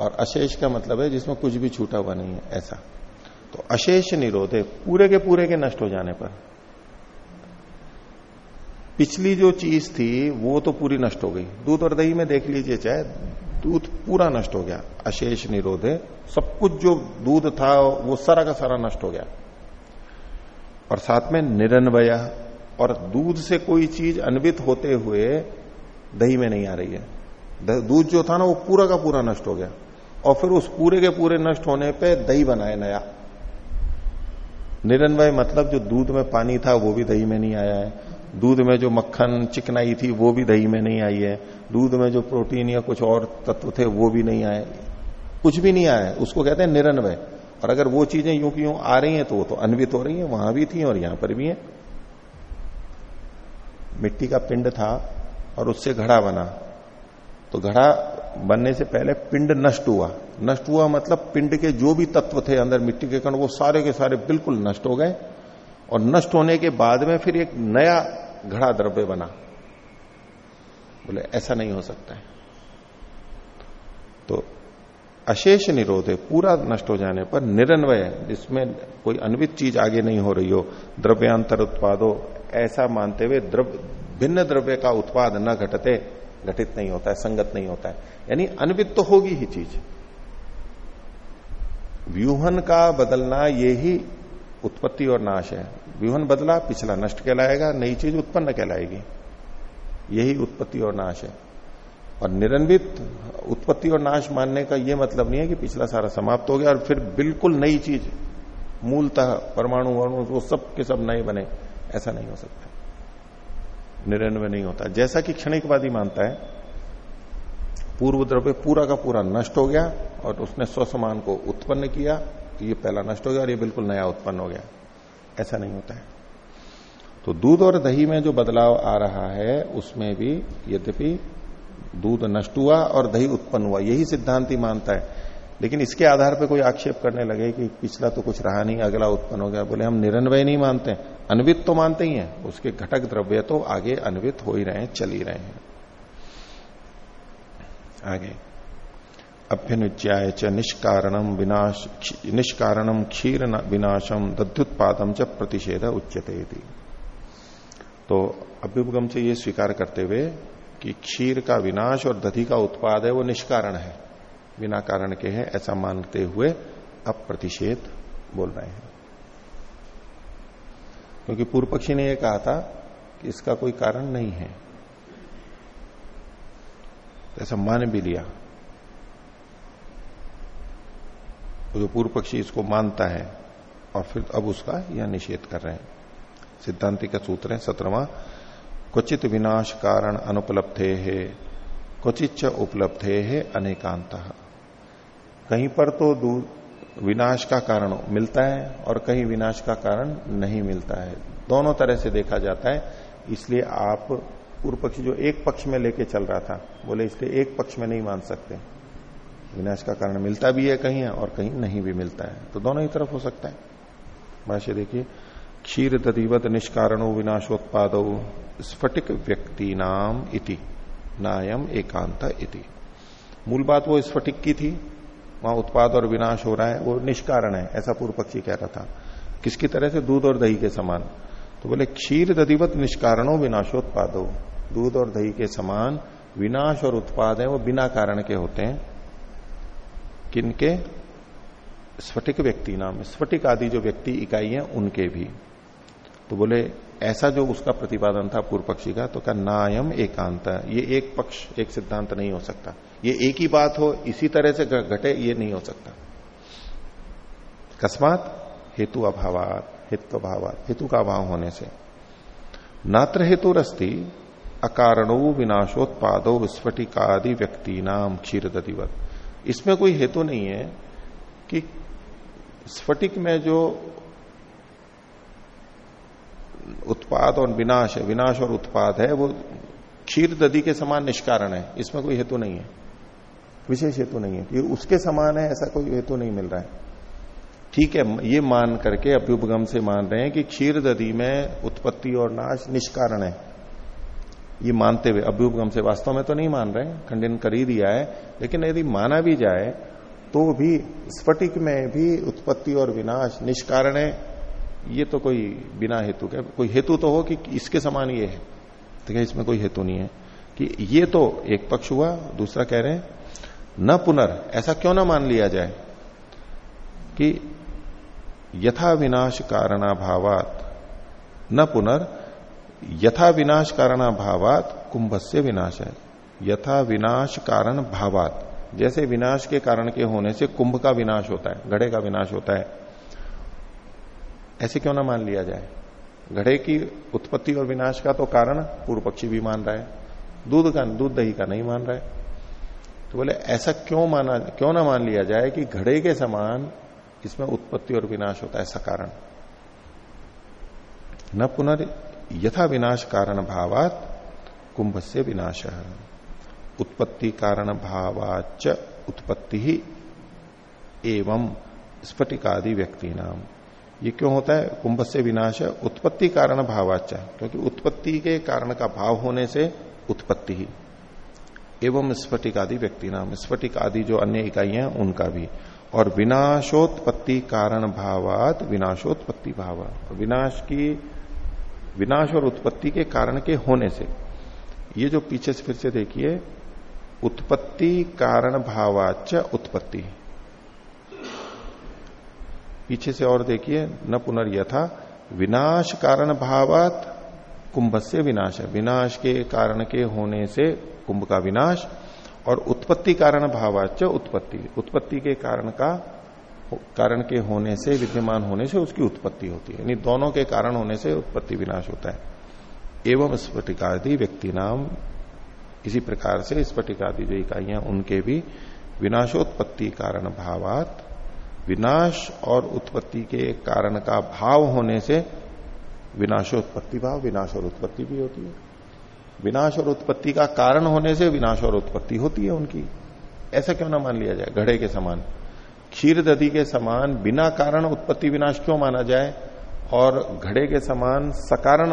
और अशेष का मतलब है जिसमें कुछ भी छूटा हुआ नहीं है, ऐसा। तो अशेष निरोध है, पूरे के पूरे के नष्ट हो जाने पर। पिछली जो चीज़ थी, वो तो पूरी नष्ट हो गई। दूध और दही में देख लीजिए, चाहे दूध पूरा नष्ट हो गया, अशेष निरोध है सब कुछ जो दूध था, वो सारा का सारा नष्ट हो गया। और साथ में निरन्वय, और दूध से कोई चीज़ अन्वित होते हुए दही में नहीं आ रही है। दूध जो था ना, वो पूरा का पूरा नष्ट हो गया। और फिर उस पूरे के पूरे नष्ट होने पे दही बनाए नया। निरन्वय मतलब जो दूध में पानी था, वो भी दही में नहीं आया है। दूध में जो मक्खन चिकनाई थी, वो भी दही में नहीं आई है। दूध में जो प्रोटीन या कुछ और तत्व थे, वो भी नहीं आए। कुछ भी नहीं आया उसको कहते हैं निरन्वय। और अगर वो चीज़ें यूँ की यूँ आ रही हैं तो वो तो अन्वित हो रही है, वहाँ भी थी और यहाँ पर भी है। मिट्टी का पिंड था और उससे घड़ा बना। तो घड़ा बनने से पहले पिंड नष्ट हुआ। नष्ट हुआ मतलब पिंड के जो भी तत्व थे अंदर मिट्टी के कण, वो सारे के सारे बिल्कुल नष्ट हो गए। और नष्ट होने के बाद में फिर एक नया घड़ा द्रव्य बना। बोले, ऐसा नहीं हो सकता है। तो अशेष निरोध है पूरा नष्ट हो जाने पर निरन्वय, जिसमें कोई अन्वित चीज़ आगे नहीं हो रही हो, द्रव्यांतर उत्पादो, ऐसा मानते हुए द्रव्य भिन्न द्रव्य का उत्पाद न घटते, घटित नहीं होता है, संगत नहीं होता है। यानी अन्वित तो होगी ही चीज़। व्यूहन का बदलना ये ही उत्पत्ति और नाश है। व्यूहन बदला, पिछला नष्ट कहलाएगा, नई चीज़ उत्पन्न कहलाएगी। यही उत्पत्ति और नाश है। और निरंवित उत्पत्ति और नाश मानने का यह मतलब नहीं है कि पिछला सारा समाप्त हो गया और फिर बिल्कुल नई चीज़, मूलतः परमाणु वणु, वो सब के सब नए बने, ऐसा नहीं हो सकता। निरन्वय नहीं होता। जैसा कि क्षणिकवादी मानता है, पूर्व द्रव्य पूरा का पूरा नष्ट हो गया और उसने स्वसमान को उत्पन्न किया, ये पहला नष्ट हो गया और ये बिल्कुल नया उत्पन्न हो गया। ऐसा नहीं होता है। तो दूध और दही में जो बदलाव आ रहा है, उसमें भी यद्यपि दूध नष्ट हुआ और दही उत्पन्न हुआ, यही सिद्धांति मानता है। लेकिन इसके आधार पर कोई आक्षेप करने लगे कि पिछला तो कुछ रहा नहीं, अगला उत्पन्न हो गया। बोले, हम निरन्वय नहीं मानते अनवित तो मानते ही हैं, उसके घटक द्रव्य तो आगे अन्वित हो ही रहे हैं, चल ही रहे हैं। आगे। अभ्यनुज्याय च निष्कारणम विनाश निष्कारणम क्षीर विनाशम दध्युत्पादम च प्रतिषेध उच्यते तो अभ्युपगम से ये स्वीकार करते हुए कि क्षीर का विनाश और दधि का उत्पाद है, वो निष्कारण है। बिना कारण के है, ऐसा मानते हुए अब प्रतिषेध बोल रहे हैं। क्योंकि पूर्व पक्षी ने यह कहा था कि इसका कोई कारण नहीं है। ऐसा मान भी लिया। जो पूर्व पक्षी इसको मानता है और फिर अब उसका यह निषेध कर रहे हैं। सिद्धांति का सूत्र है सत्रवा, क्वचित विनाश कारण अनुपलब्धे है क्वचित उपलब्धे है अनेकांत। कहीं पर तो दूर विनाश का कारण मिलता है और कहीं विनाश का कारण नहीं मिलता है। दोनों तरह से देखा जाता है, इसलिए आप पूर्व पक्षी जो एक पक्ष में लेके चल रहा था, बोले इसलिए एक पक्ष में नहीं मान सकते। विनाश का कारण मिलता भी है कहीं और कहीं नहीं भी मिलता है। तो दोनों ही तरफ़ हो सकता है। भाष्य देखिए क्षीर दधिवत निष्कारणो विनाशोत्पाद, स्फटिक व्यक्ति नाम इति, नायम एकांत इति। मूल बात वो स्फटिक की थी, वहाँ उत्पाद और विनाश हो रहा है, वो निष्कारण है, ऐसा पूर्व पक्षी कह रहा था। किसकी तरह से? दूध और दही के समान। तो बोले क्षीर दधिवत निष्कारणो विनाशोत्पादो। दूध और दही के समान, विनाश और उत्पाद है, वो बिना कारण के होते हैं। किनके? स्फटिक व्यक्ति नाम स्फटिक आदि जो व्यक्ति इकाई है, उनके भी। तो बोले, ऐसा जो उसका प्रतिपादन था पूर्व पक्षी का तो क्या नायम एकांत, ये एक पक्ष, एक सिद्धांत नहीं हो सकता। ये एक ही बात हो, इसी तरह से घटे, ये नहीं हो सकता। अकस्मात हेतु अभावात हेतु अभावात हेतु का अभाव होने से। नात्र हेतु रस्ती अकारणो विनाशोत्पादो विस्फटिकादि व्यक्ति नाम क्षीर इसमें कोई हेतु नहीं है कि स्फटिक में जो उत्पाद और विनाश है। विनाश और उत्पाद है। वो क्षीर दधि के समान निष्कारण है। इसमें कोई हेतु नहीं है। विशेष हेतु नहीं है। कि उसके समान है, ऐसा कोई हेतु नहीं मिल रहा है। ठीक है, ये मान करके अभ्युपगम से मान रहे हैं कि क्षीर दधि में उत्पत्ति और नाश निष्कारण है। ये मानते हुए अभ्युपगम से वास्तव में तो नहीं मान रहे खंडन कर ही दिया है। लेकिन यदि माना भी जाए तो भी स्फटिक में भी उत्पत्ति और विनाश निष्कारण है। ये तो कोई बिना हेतु के, कोई हेतु तो हो कि इसके समान ये है। तो क्या इसमें कोई हेतु नहीं है? कि ये तो एक पक्ष हुआ, दूसरा कह रहे हैं, न पुनर्, ऐसा क्यों ना मान लिया जाए कि यथा विनाश कारणाभावात न पुनर्, यथा विनाश कारणाभावात कुंभ से विनाश है। यथा विनाश कारण भावात जैसे विनाश के कारण के होने से कुंभ का विनाश होता है घड़े का विनाश होता है। ऐसे क्यों ना मान लिया जाए? घड़े की उत्पत्ति और विनाश का तो कारण पूर्व पक्षी भी मान रहा है। दूध का, दूध दही का नहीं मान रहा। है तो बोले, ऐसा क्यों माना, क्यों ना मान लिया जाए कि घड़े के समान इसमें उत्पत्ति और विनाश होता है? ऐसा कारण। न पुनर् यथा विनाश कारण भावात कुंभ से विनाश। उत्पत्ति कारण भावाच उत्पत्ति ही एवं स्फटिकादि व्यक्ति नाम ये क्यों होता है? कुंभ से विनाश है, उत्पत्ति कारण भावाच क्योंकि उत्पत्ति के कारण का भाव होने से उत्पत्ति ही। एवं स्फटिक आदि व्यक्ति नाम। स्फटिक आदि जो अन्य इकाइयाँ उनका भी। और विनाशोत्पत्ति कारण भावात विनाशोत्पत्ति भाव। विनाश की, विनाश और उत्पत्ति के कारण के होने से। ये जो पीछे से फिर से देखिए, उत्पत्ति कारण भावाच उत्पत्ति। पीछे से और देखिए, न पुनर्यथा, विनाश कारण भावात कुंभ से विनाश है। विनाश के कारण के होने से कुंभ का विनाश और उत्पत्ति कारण भावाच उत्पत्ति। उत्पत्ति के कारण का, कारण के होने से, विद्यमान होने से उसकी उत्पत्ति होती है। यानी दोनों के कारण होने से उत्पत्ति विनाश होता है। एवं स्फटिकादि व्यक्ति नाम इसी प्रकार से स्फटिकादि जो इकाइयाँ उनके भी विनाशोत्पत्ति कारण भावात विनाश और उत्पत्ति के कारण का भाव होने से विनाशोत्पत्ति भाव, विनाश और उत्पत्ति भी होती है। विनाश और उत्पत्ति का कारण होने से विनाश और उत्पत्ति होती है उनकी। ऐसा क्यों ना मान लिया जाए? घड़े के समान। क्षीर दधि के समान बिना कारण उत्पत्ति विनाश क्यों माना जाए? और घड़े के समान सकारण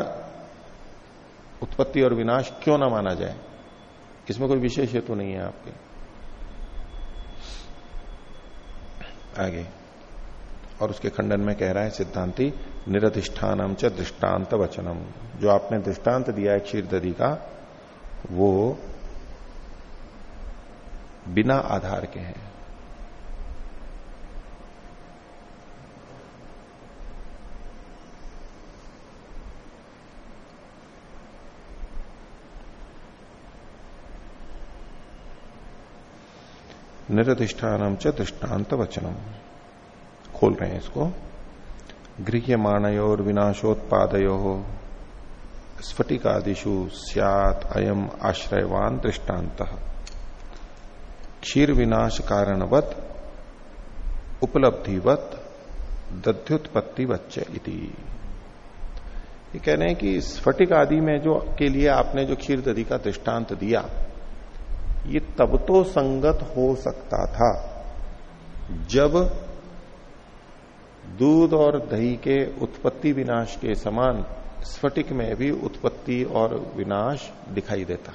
उत्पत्ति और विनाश क्यों ना माना जाए? इसमें कोई विशेष हेतु नहीं है आपके। आगे। और उसके खंडन में कह रहा है, सिद्धांति, निरधिष्ठानम च दृष्टांत वचनम। जो आपने दृष्टांत दिया है क्षीर दधी का, वो बिना आधार के हैं। निरधिष्ठानम च दृष्टांत वचनम खोल रहे हैं इसको। गृह्यमाणयोर विनाशोत्पादयो स्फटिकादिशु सियात अयम आश्रयवान दृष्टांत क्षीर विनाश कारणवत उपलब्धिवत दध्युत्पत्ति बच्चे इति। ये कह रहे हैं कि स्फटिक आदि में जो, के लिए आपने जो क्षीर दधि का दृष्टांत दिया ये तब तो संगत हो सकता था, जब दूध और दही के उत्पत्ति विनाश के समान स्फटिक में भी उत्पत्ति और विनाश दिखाई देता।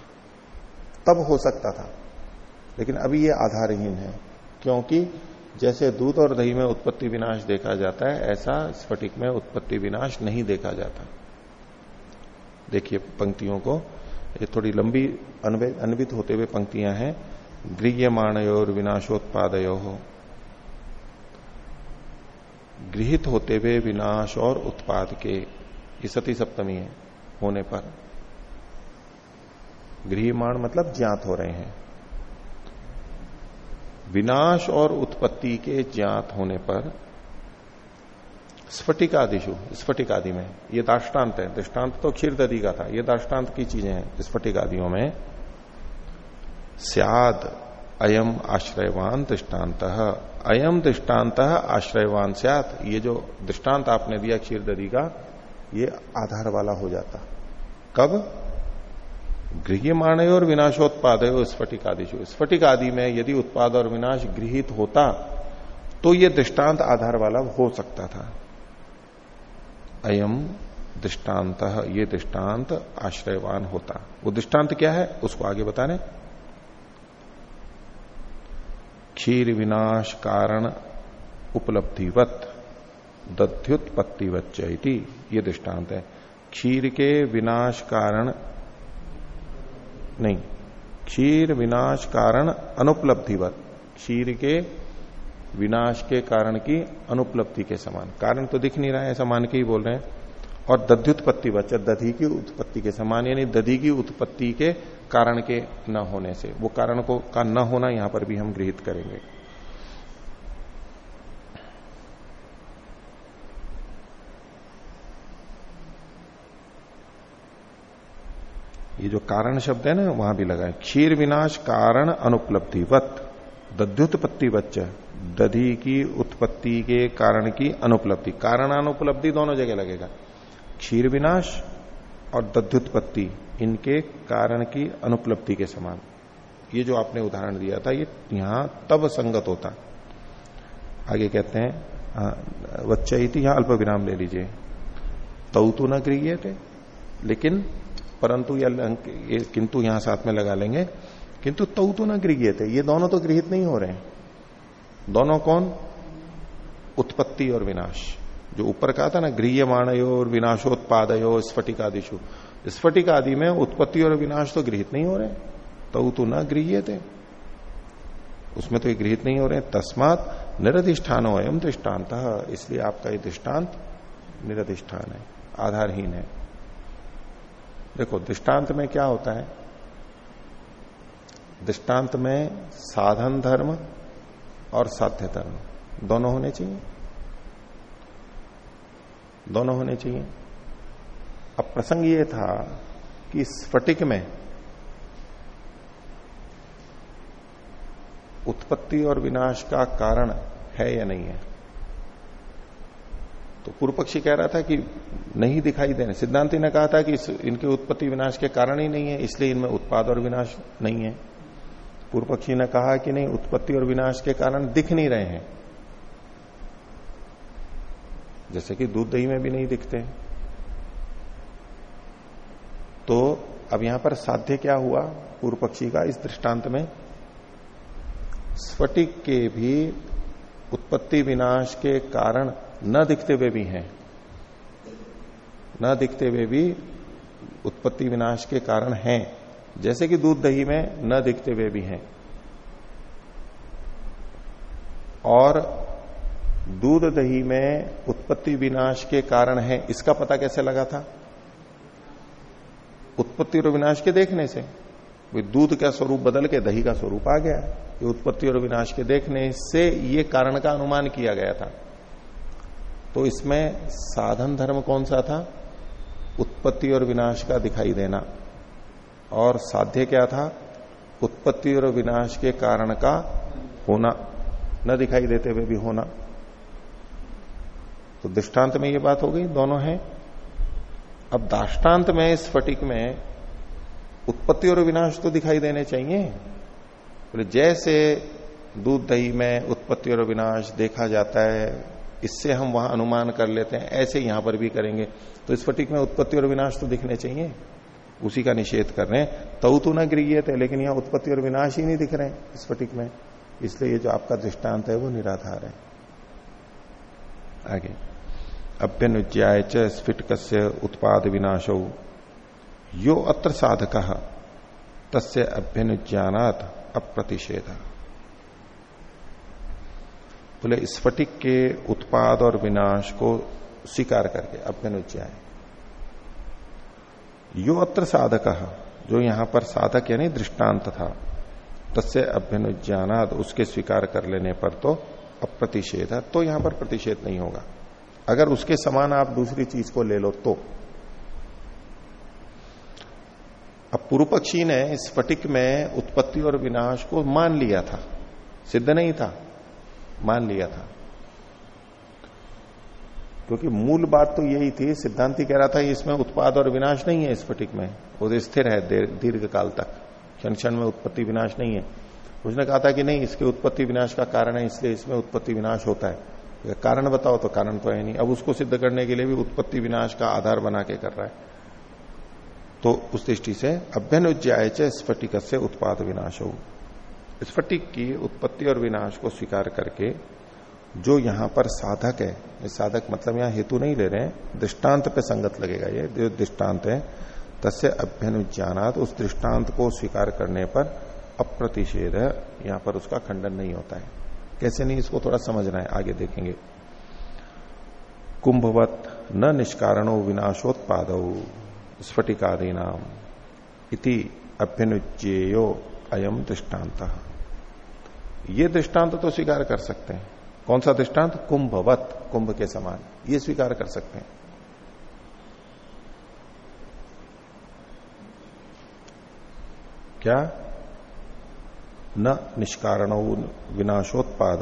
तब हो सकता था, लेकिन अभी ये आधारहीन है, क्योंकि जैसे दूध और दही में उत्पत्ति विनाश देखा जाता है, ऐसा स्फटिक में उत्पत्ति विनाश नहीं देखा जाता। देखिए पंक्तियों को ये थोड़ी लंबी अनवित होते हुए पंक्तियाँ हैं। गृह्यमाणयो विनाशोत्पादयो। हो गृहित होते हुए विनाश और उत्पाद के ये सती सप्तमी है, होने पर। गृहमाण मतलब ज्ञात हो रहे हैं। विनाश और उत्पत्ति के ज्ञात होने पर स्फटिकादिशु स्फटिकादि में। ये दाष्टान्त है। दृष्टांत तो क्षीरदधि का था। ये दाष्टान्त की चीज़ें हैं, स्फटिकादियों में। स्याद, अयम, आश्रयवान, दृष्टांत। अयम, दृष्टांत, आश्रयवान स्यात। ये जो दृष्टांत आपने दिया क्षीर दधी का, ये आधार वाला हो जाता। कब? गृहमाण और विनाशोत्पाद स्फटिक आदि स्फटिक आदि में यदि उत्पाद और विनाश गृहित होता तो ये दृष्टांत आधार वाला हो सकता था। अयम दृष्टांत, ये दृष्टांत आश्रयवान होता। वो दृष्टांत क्या है? उसको आगे बताने। क्षीर विनाश कारण उपलब्धिवत दध्युत्पत्तिवच्च ये दृष्टांत है। क्षीर के विनाश कारण, नहीं, क्षीर विनाश कारण अनुपलब्धिवत, क्षीर के विनाश के कारण की अनुपलब्धि के समान। कारण तो दिख नहीं रहा है समान के ही बोल रहे हैं। और दध्युत्पत्ति वच दधि की उत्पत्ति के समान, यानी दधि की उत्पत्ति के कारण के न होने से। वो कारण को, का न होना यहाँ पर भी हम गृहित करेंगे। ये जो कारण शब्द है ना, वहाँ भी लगाए क्षीर विनाश, कारण अनुपलब्धिवत। दध्युत्पत्ति वच्च दधि की उत्पत्ति के कारण की अनुपलब्धि। कारण अनुपलब्धि दोनों जगह लगेगा। क्षीर विनाश और दध्युत्पत्ति, इनके कारण की अनुपलब्धि के समान। ये जो आपने उदाहरण दिया था, ये यहाँ तब संगत होता। आगे कहते हैं वच्चयती यहाँ अल्प विराम ले लीजिए। तऊ तो न गृह थे लेकिन परंतु या किंतु यहाँ साथ में लगा लेंगे। किंतु तऊ तो न गृह थे ये दोनों तो गृहित नहीं हो रहे हैं। दोनों कौन? उत्पत्ति और विनाश। जो ऊपर कहा था ना गृहमाणयो और विनाशोत्पादयो स्फटिक आदिशु स्फटिक आदि में उत्पत्ति और विनाश तो गृहित नहीं हो रहे। तऊ तो न गृह थे उसमें तो ये गृहित नहीं हो रहे। तस्मात निरधिष्ठान एवं दृष्टांत। इसलिए आपका ये दृष्टांत निरधिष्ठान है, आधारहीन है। देखो, दृष्टांत में क्या होता है? दृष्टांत में साधन धर्म और साध्य धर्म। दोनों होने चाहिए। दोनों होने चाहिए। अब प्रसंग ये था कि स्फटिक में उत्पत्ति और विनाश का कारण है या नहीं है? तो पूर्व पक्षी कह रहा था कि नहीं दिखाई देने। सिद्धांति ने कहा था कि इनके उत्पत्ति विनाश के कारण ही नहीं है, इसलिए इनमें उत्पाद और विनाश नहीं है। पूर्व पक्षी ने कहा कि नहीं, उत्पत्ति और विनाश के कारण दिख नहीं रहे हैं। जैसे कि दूध दही में भी नहीं दिखते। तो अब यहाँ पर साध्य क्या हुआ? पूर्व पक्षी का इस दृष्टांत में स्फटिक के भी उत्पत्ति विनाश के कारण न दिखते हुए भी हैं। न दिखते हुए भी उत्पत्ति विनाश के कारण हैं। जैसे कि दूध दही में न दिखते हुए भी हैं। और दूध दही में उत्पत्ति विनाश के कारण है, इसका पता कैसे लगा था? उत्पत्ति और विनाश के देखने से। दूध का स्वरूप बदल के दही का स्वरूप आ गया। ये उत्पत्ति और विनाश के देखने से ये कारण का अनुमान किया गया था। तो इसमें साधन धर्म कौन सा था? उत्पत्ति और विनाश का दिखाई देना। और साध्य क्या था? उत्पत्ति और विनाश के कारण का होना। न दिखाई देते हुए भी होना। तो दृष्टांत में ये बात हो गई, दोनों है। अब दाष्टान्त में स्फटिक में उत्पत्ति और विनाश तो दिखाई देने चाहिए। बोले तो जैसे दूध दही में उत्पत्ति और विनाश देखा जाता है, इससे हम वहाँ अनुमान कर लेते हैं, ऐसे यहाँ पर भी करेंगे। तो स्फटिक में उत्पत्ति और विनाश तो दिखने चाहिए। उसी का निषेध कर रहे हैं। तऊ तो न गृह थे लेकिन यहाँ उत्पत्ति और विनाश ही नहीं दिख रहे हैं स्फटिक में। इसलिए ये जो आपका दृष्टांत है, वो निराधार है। आगे। अभ्यनुज्याय च उत्पाद विनाशो। यो अत्र साधक, तस्य अभ्यनुज्ञानात अप्रतिषेध। बोले, स्फटिक के उत्पाद और विनाश को स्वीकार करके अभ्यनुज्ञाय यो अत्र साधक, जो यहाँ पर साधक यानी दृष्टांत था, तस्य अभ्यनुज्ञानाद उसके स्वीकार कर लेने पर तो अप्रतिषेध है तो यहाँ पर प्रतिषेध नहीं होगा। अगर उसके समान आप दूसरी चीज़ को ले लो तो। अब पूर्व पक्षी ने स्फटिक में उत्पत्ति और विनाश को मान लिया था। सिद्ध नहीं था। मान लिया था। क्योंकि मूल बात तो यही थी, सिद्धांति कह रहा था, इसमें उत्पाद और विनाश नहीं है स्फटिक में वो स्थिर है दीर्घ काल तक क्षण क्षण में उत्पत्ति विनाश नहीं है। उसने कहा था कि नहीं, इसके उत्पत्ति विनाश का कारण है, इसलिए इसमें उत्पत्ति विनाश होता है। कारण बताओ तो कारण तो है नहीं। अब उसको सिद्ध करने के लिए भी उत्पत्ति विनाश का आधार बना के कर रहा है। तो उस दृष्टि से अभ्यन अभ्यनुज्याय स्फटिक से उत्पाद विनाश। हो स्फटिक की उत्पत्ति और विनाश को स्वीकार करके जो यहाँ पर साधक है, ये साधक मतलब यहाँ हेतु नहीं ले रहे हैं, दृष्टांत पे संगत लगेगा ये, जो दृष्टांत है, तस्य अभ्यनुज्ञानात, उस दृष्टांत को स्वीकार करने पर अप्रतिषेध यहाँ पर उसका खंडन नहीं होता है। कैसे नहीं, इसको थोड़ा समझना है, आगे देखेंगे। कुंभवत न निष्कारणो विनाशोत्पाद स्फटिकादी नाम इति अभ्यनुज्ञेयो अयम दृष्टांत ये दृष्टांत तो स्वीकार कर सकते हैं। कौन सा दृष्टांत? कुंभवत। कुंभ के समान। ये स्वीकार कर सकते हैं। क्या? न निष्कारण विनाशोत्पाद।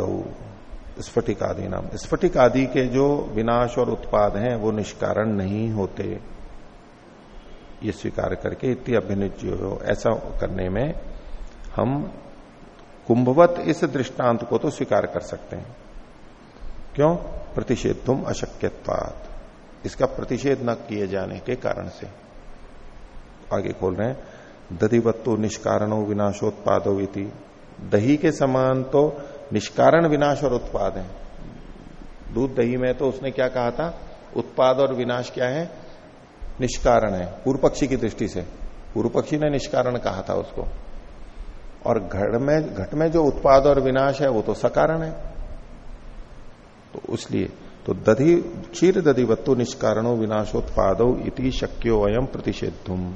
स्फटिक आदि नाम स्फटिक आदि के जो विनाश और उत्पाद हैं, वो निष्कारण नहीं होते। ये स्वीकार करके इतनी अभ्यनुज्य ऐसा करने में हम कुंभवत इस दृष्टांत को तो स्वीकार कर सकते हैं। क्यों? प्रतिषेध तुम अशक्यत्वात। इसका प्रतिषेध न किए जाने के कारण से। आगे खोल रहे हैं। दधिवत्तो निष्कारणो विनाशोत्पादो इति। दही के समान तो निष्कारण विनाश और उत्पाद है। दूध दही में तो उसने क्या कहा था? उत्पाद और विनाश क्या है? निष्कारण है। पूर्व पक्षी की दृष्टि से। पूर्व पक्षी ने निष्कारण कहा था उसको। और घट में घट में जो उत्पाद और विनाश है, वो तो सकारण है। तो इसलिए तो दधि क्षीर दधिवत्तो निष्कारणो विनाशोत्पादो इति शक्यो अयम प्रतिषेधुम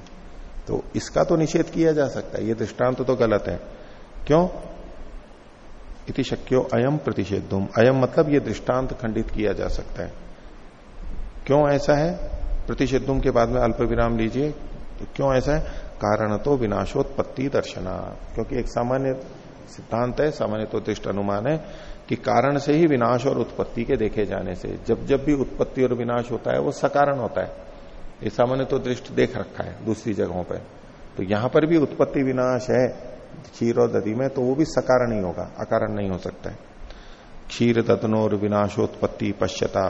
तो इसका तो निषेध किया जा सकता है ये दृष्टांत तो, तो गलत है। क्यों? इति शक्यो अयम प्रतिषेधुम अयम मतलब ये दृष्टांत खंडित किया जा सकता है। क्यों ऐसा है? प्रतिषेधुम के बाद में अल्प विराम लीजिए। तो क्यों ऐसा है? कारण तो विनाशोत्पत्ति दर्शना। क्योंकि एक सामान्य सिद्धांत है सामान्य तो दृष्ट अनुमान है। कि कारण से ही विनाश और उत्पत्ति के देखे जाने से, जब जब भी उत्पत्ति और विनाश होता है, वो सकारण होता है। ये सामान्य तो दृष्टि देख रखा है दूसरी जगहों पर। तो यहाँ पर भी उत्पत्ति विनाश है, क्षीर और दधि में तो वो भी सकारण ही होगा, अकारण नहीं हो सकता है। क्षीर ददनोर विनाशोत्पत्ति पश्यता,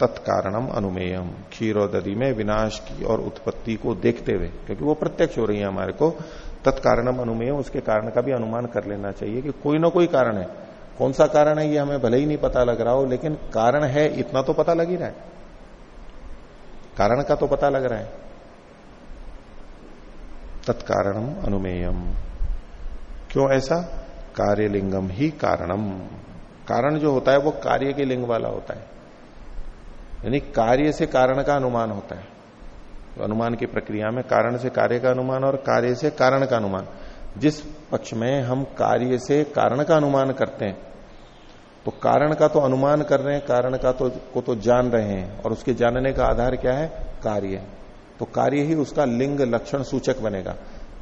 तत्कारणम अनुमेयम। क्षीर और दधि में विनाश की और उत्पत्ति को देखते हुए, क्योंकि वो प्रत्यक्ष हो रही है हमारे को, तत्कारणम अनुमेयम, उसके कारण का भी अनुमान कर लेना चाहिए कि कोई ना कोई कारण है। कौन सा कारण है, ये हमें भले ही नहीं पता लग रहा हो, लेकिन कारण है, इतना तो पता लग ही रहा है। कारण का तो पता लग रहा है। तत्कारणम अनुमेयम। क्यों ऐसा? कार्यलिंगम ही कारणम। कारण जो होता है, वो कार्य के लिंग वाला होता है। यानी कार्य से कारण का अनुमान होता है। तो अनुमान की प्रक्रिया में कारण से कार्य का अनुमान और कार्य से कारण का अनुमान। जिस पक्ष में हम कार्य से कारण का अनुमान करते हैं तो कारण का तो अनुमान कर रहे हैं, कारण का तो को तो जान रहे हैं, और उसके जानने का आधार क्या है? कार्य। तो कार्य ही उसका लिंग लक्षण सूचक बनेगा।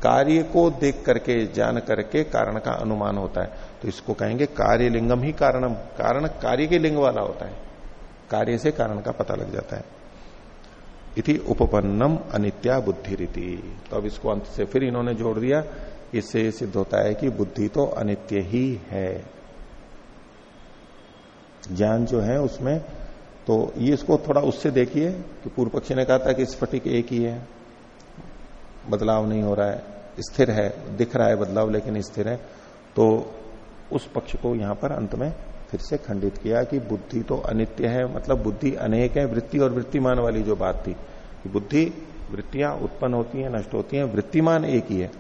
कार्य को देख करके, जान करके कारण का अनुमान होता है। तो इसको कहेंगे कार्य लिंगम ही कारणम। कारण कार्य के लिंग वाला होता है। कार्य से कारण का पता लग जाता है। इति उपपन्नम अनित्या बुद्धि रीति तो अब इसको अंत से फिर इन्होंने जोड़ दिया। इससे सिद्ध होता है कि बुद्धि तो अनित्य ही है। ज्ञान जो है उसमें तो ये इसको थोड़ा उससे देखिए कि पूर्व पक्षी ने कहा था कि स्फटिक एक ही है। बदलाव नहीं हो रहा है, स्थिर है, दिख रहा है बदलाव, लेकिन स्थिर है। तो उस पक्ष को यहाँ पर अंत में फिर से खंडित किया कि बुद्धि तो अनित्य है मतलब बुद्धि अनेक है, वृत्ति और वृत्तिमान वाली जो बात थी बुद्धि, वृत्तियाँ उत्पन्न होती हैं, नष्ट होती हैं, वृत्तिमान एक ही है।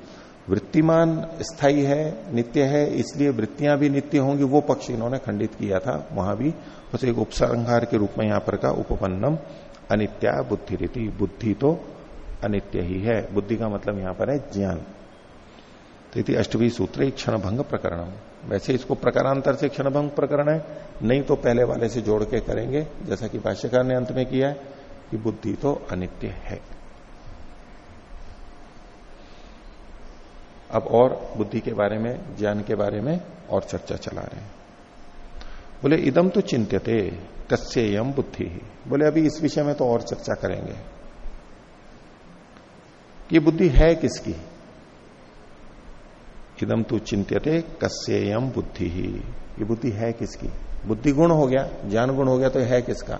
वृत्तिमान स्थायी है, नित्य है, इसलिए वृत्तियाँ भी नित्य होंगी, वो पक्ष इन्होंने खंडित किया था, वहाँ भी। उस एक उपसंहार के रूप में यहाँ पर का उपपन्नम, अनित्या बुद्धि रीति बुद्धि तो अनित्य ही है। बुद्धि का मतलब यहाँ पर है ज्ञान। तो अष्टवी सूत्र क्षण भंग प्रकरण वैसे इसको प्रकारांतर से क्षण भंग प्रकरण है, नहीं तो पहले वाले से जोड़ के करेंगे, जैसा कि भाष्यकार ने अंत में किया है कि बुद्धि तो अनित्य है। अब और बुद्धि के बारे में, ज्ञान के बारे में और चर्चा चला रहे हैं। बोले, इदम तो चिंत्यते, कस्य यम बुद्धि। बोले, अभी इस विषय में तो और चर्चा करेंगे। कि बुद्धि है किसकी? इदम तू चिंत्यते कस्यम बुद्धि। ही ये बुद्धि है किसकी? बुद्धि गुण हो गया, ज्ञान गुण हो गया तो है किसका?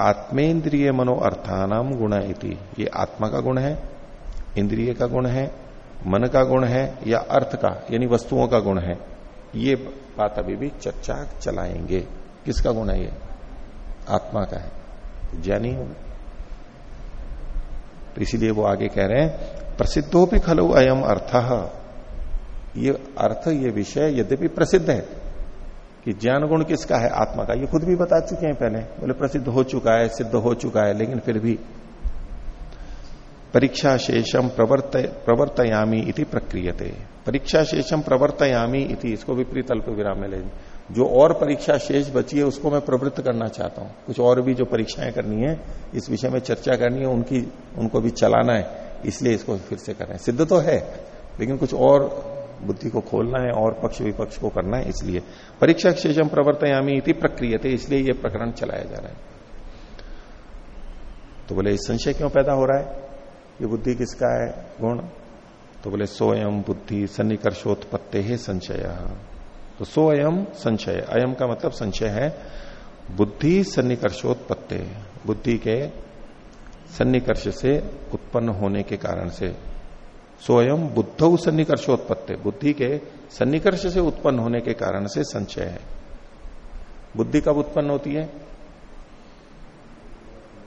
आत्मेन्द्रिय मनो अर्थानाम गुण इति। ये आत्मा का गुण है इंद्रिय का गुण है, मन का गुण है या अर्थ का, यानी वस्तुओं का गुण है, ये बात अभी भी चर्चा चलाएँगे। किसका गुण है ये? आत्मा का है। ज्ञानी होगा तो इसीलिए वो आगे कह रहे हैं प्रसिद्धो भी खलो अयम अर्थ। ये अर्थ, ये विषय यद्यपि प्रसिद्ध है, कि ज्ञान गुण किसका है? आत्मा का। ये खुद भी बता चुके हैं पहले। बोले, प्रसिद्ध हो चुका है, सिद्ध हो चुका है, लेकिन फिर भी परीक्षा शेषम प्रवर्त, प्रवर्तयामी इति प्रक्रियते। परीक्षा शेषम प्रवर्तयामी इति, इसको विपरीत अल्प विराम में ले जो और परीक्षा शेष बची है, उसको मैं प्रवृत्त करना चाहता हूँ। कुछ और भी जो परीक्षाएँ करनी है, इस विषय में चर्चा करनी है, उनकी, उनको भी चलाना है, इसलिए इसको फिर से कर। सिद्ध तो है, लेकिन कुछ और बुद्धि को खोलना है, और पक्ष विपक्ष को करना है, इसलिए। परीक्षा शेषम प्रवर्तयामी इति प्रक्रिय थे इसलिए यह प्रकरण चलाया जा रहा है। तो बोले, इस संशय क्यों पैदा हो रहा है? ये बुद्धि किसका है? गुण। तो बोले सोयम बुद्धि सन्निकर्षोत्पत्ति है संशय। तो सोयम संशय। अयम का मतलब संशय है, बुद्धि सन्निकर्षोत्पत्ति। बुद्धि के सन्निकर्ष से उत्पन्न होने के कारण से। स्वयं बुद्ध सन्निकर्षोत्पत्ति। बुद्धि के सन्निकर्ष से उत्पन्न होने के कारण से संचय है। बुद्धि कब उत्पन्न होती है?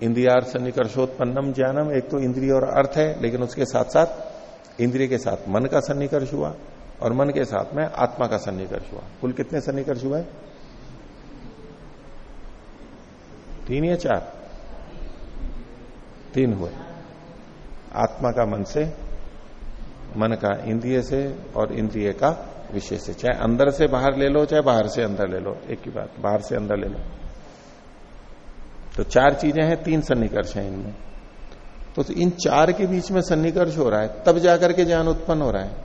इंद्रियार सन्निकर्षोत्पन्नम ज्ञानम, एक तो इंद्रिय और अर्थ है, लेकिन उसके साथ साथ इंद्रिय के साथ मन का सन्निकर्ष हुआ और मन के साथ में आत्मा का सन्निकर्ष हुआ। कुल कितने सन्निकर्ष हुआ है तीन या चार? तीन हुए। आत्मा का मन से, मन का इंद्रिय से और इंद्रिय का विषय से। चाहे अंदर से बाहर ले लो, चाहे बाहर से अंदर ले लो, एक ही बात, बाहर से अंदर ले लो। तो चार चीज़ें हैं, तीन सन्निकर्ष हैं इनमें। तो इन चार के बीच में सन्निकर्ष हो रहा है, तब जाकर के ज्ञान उत्पन्न हो रहा है।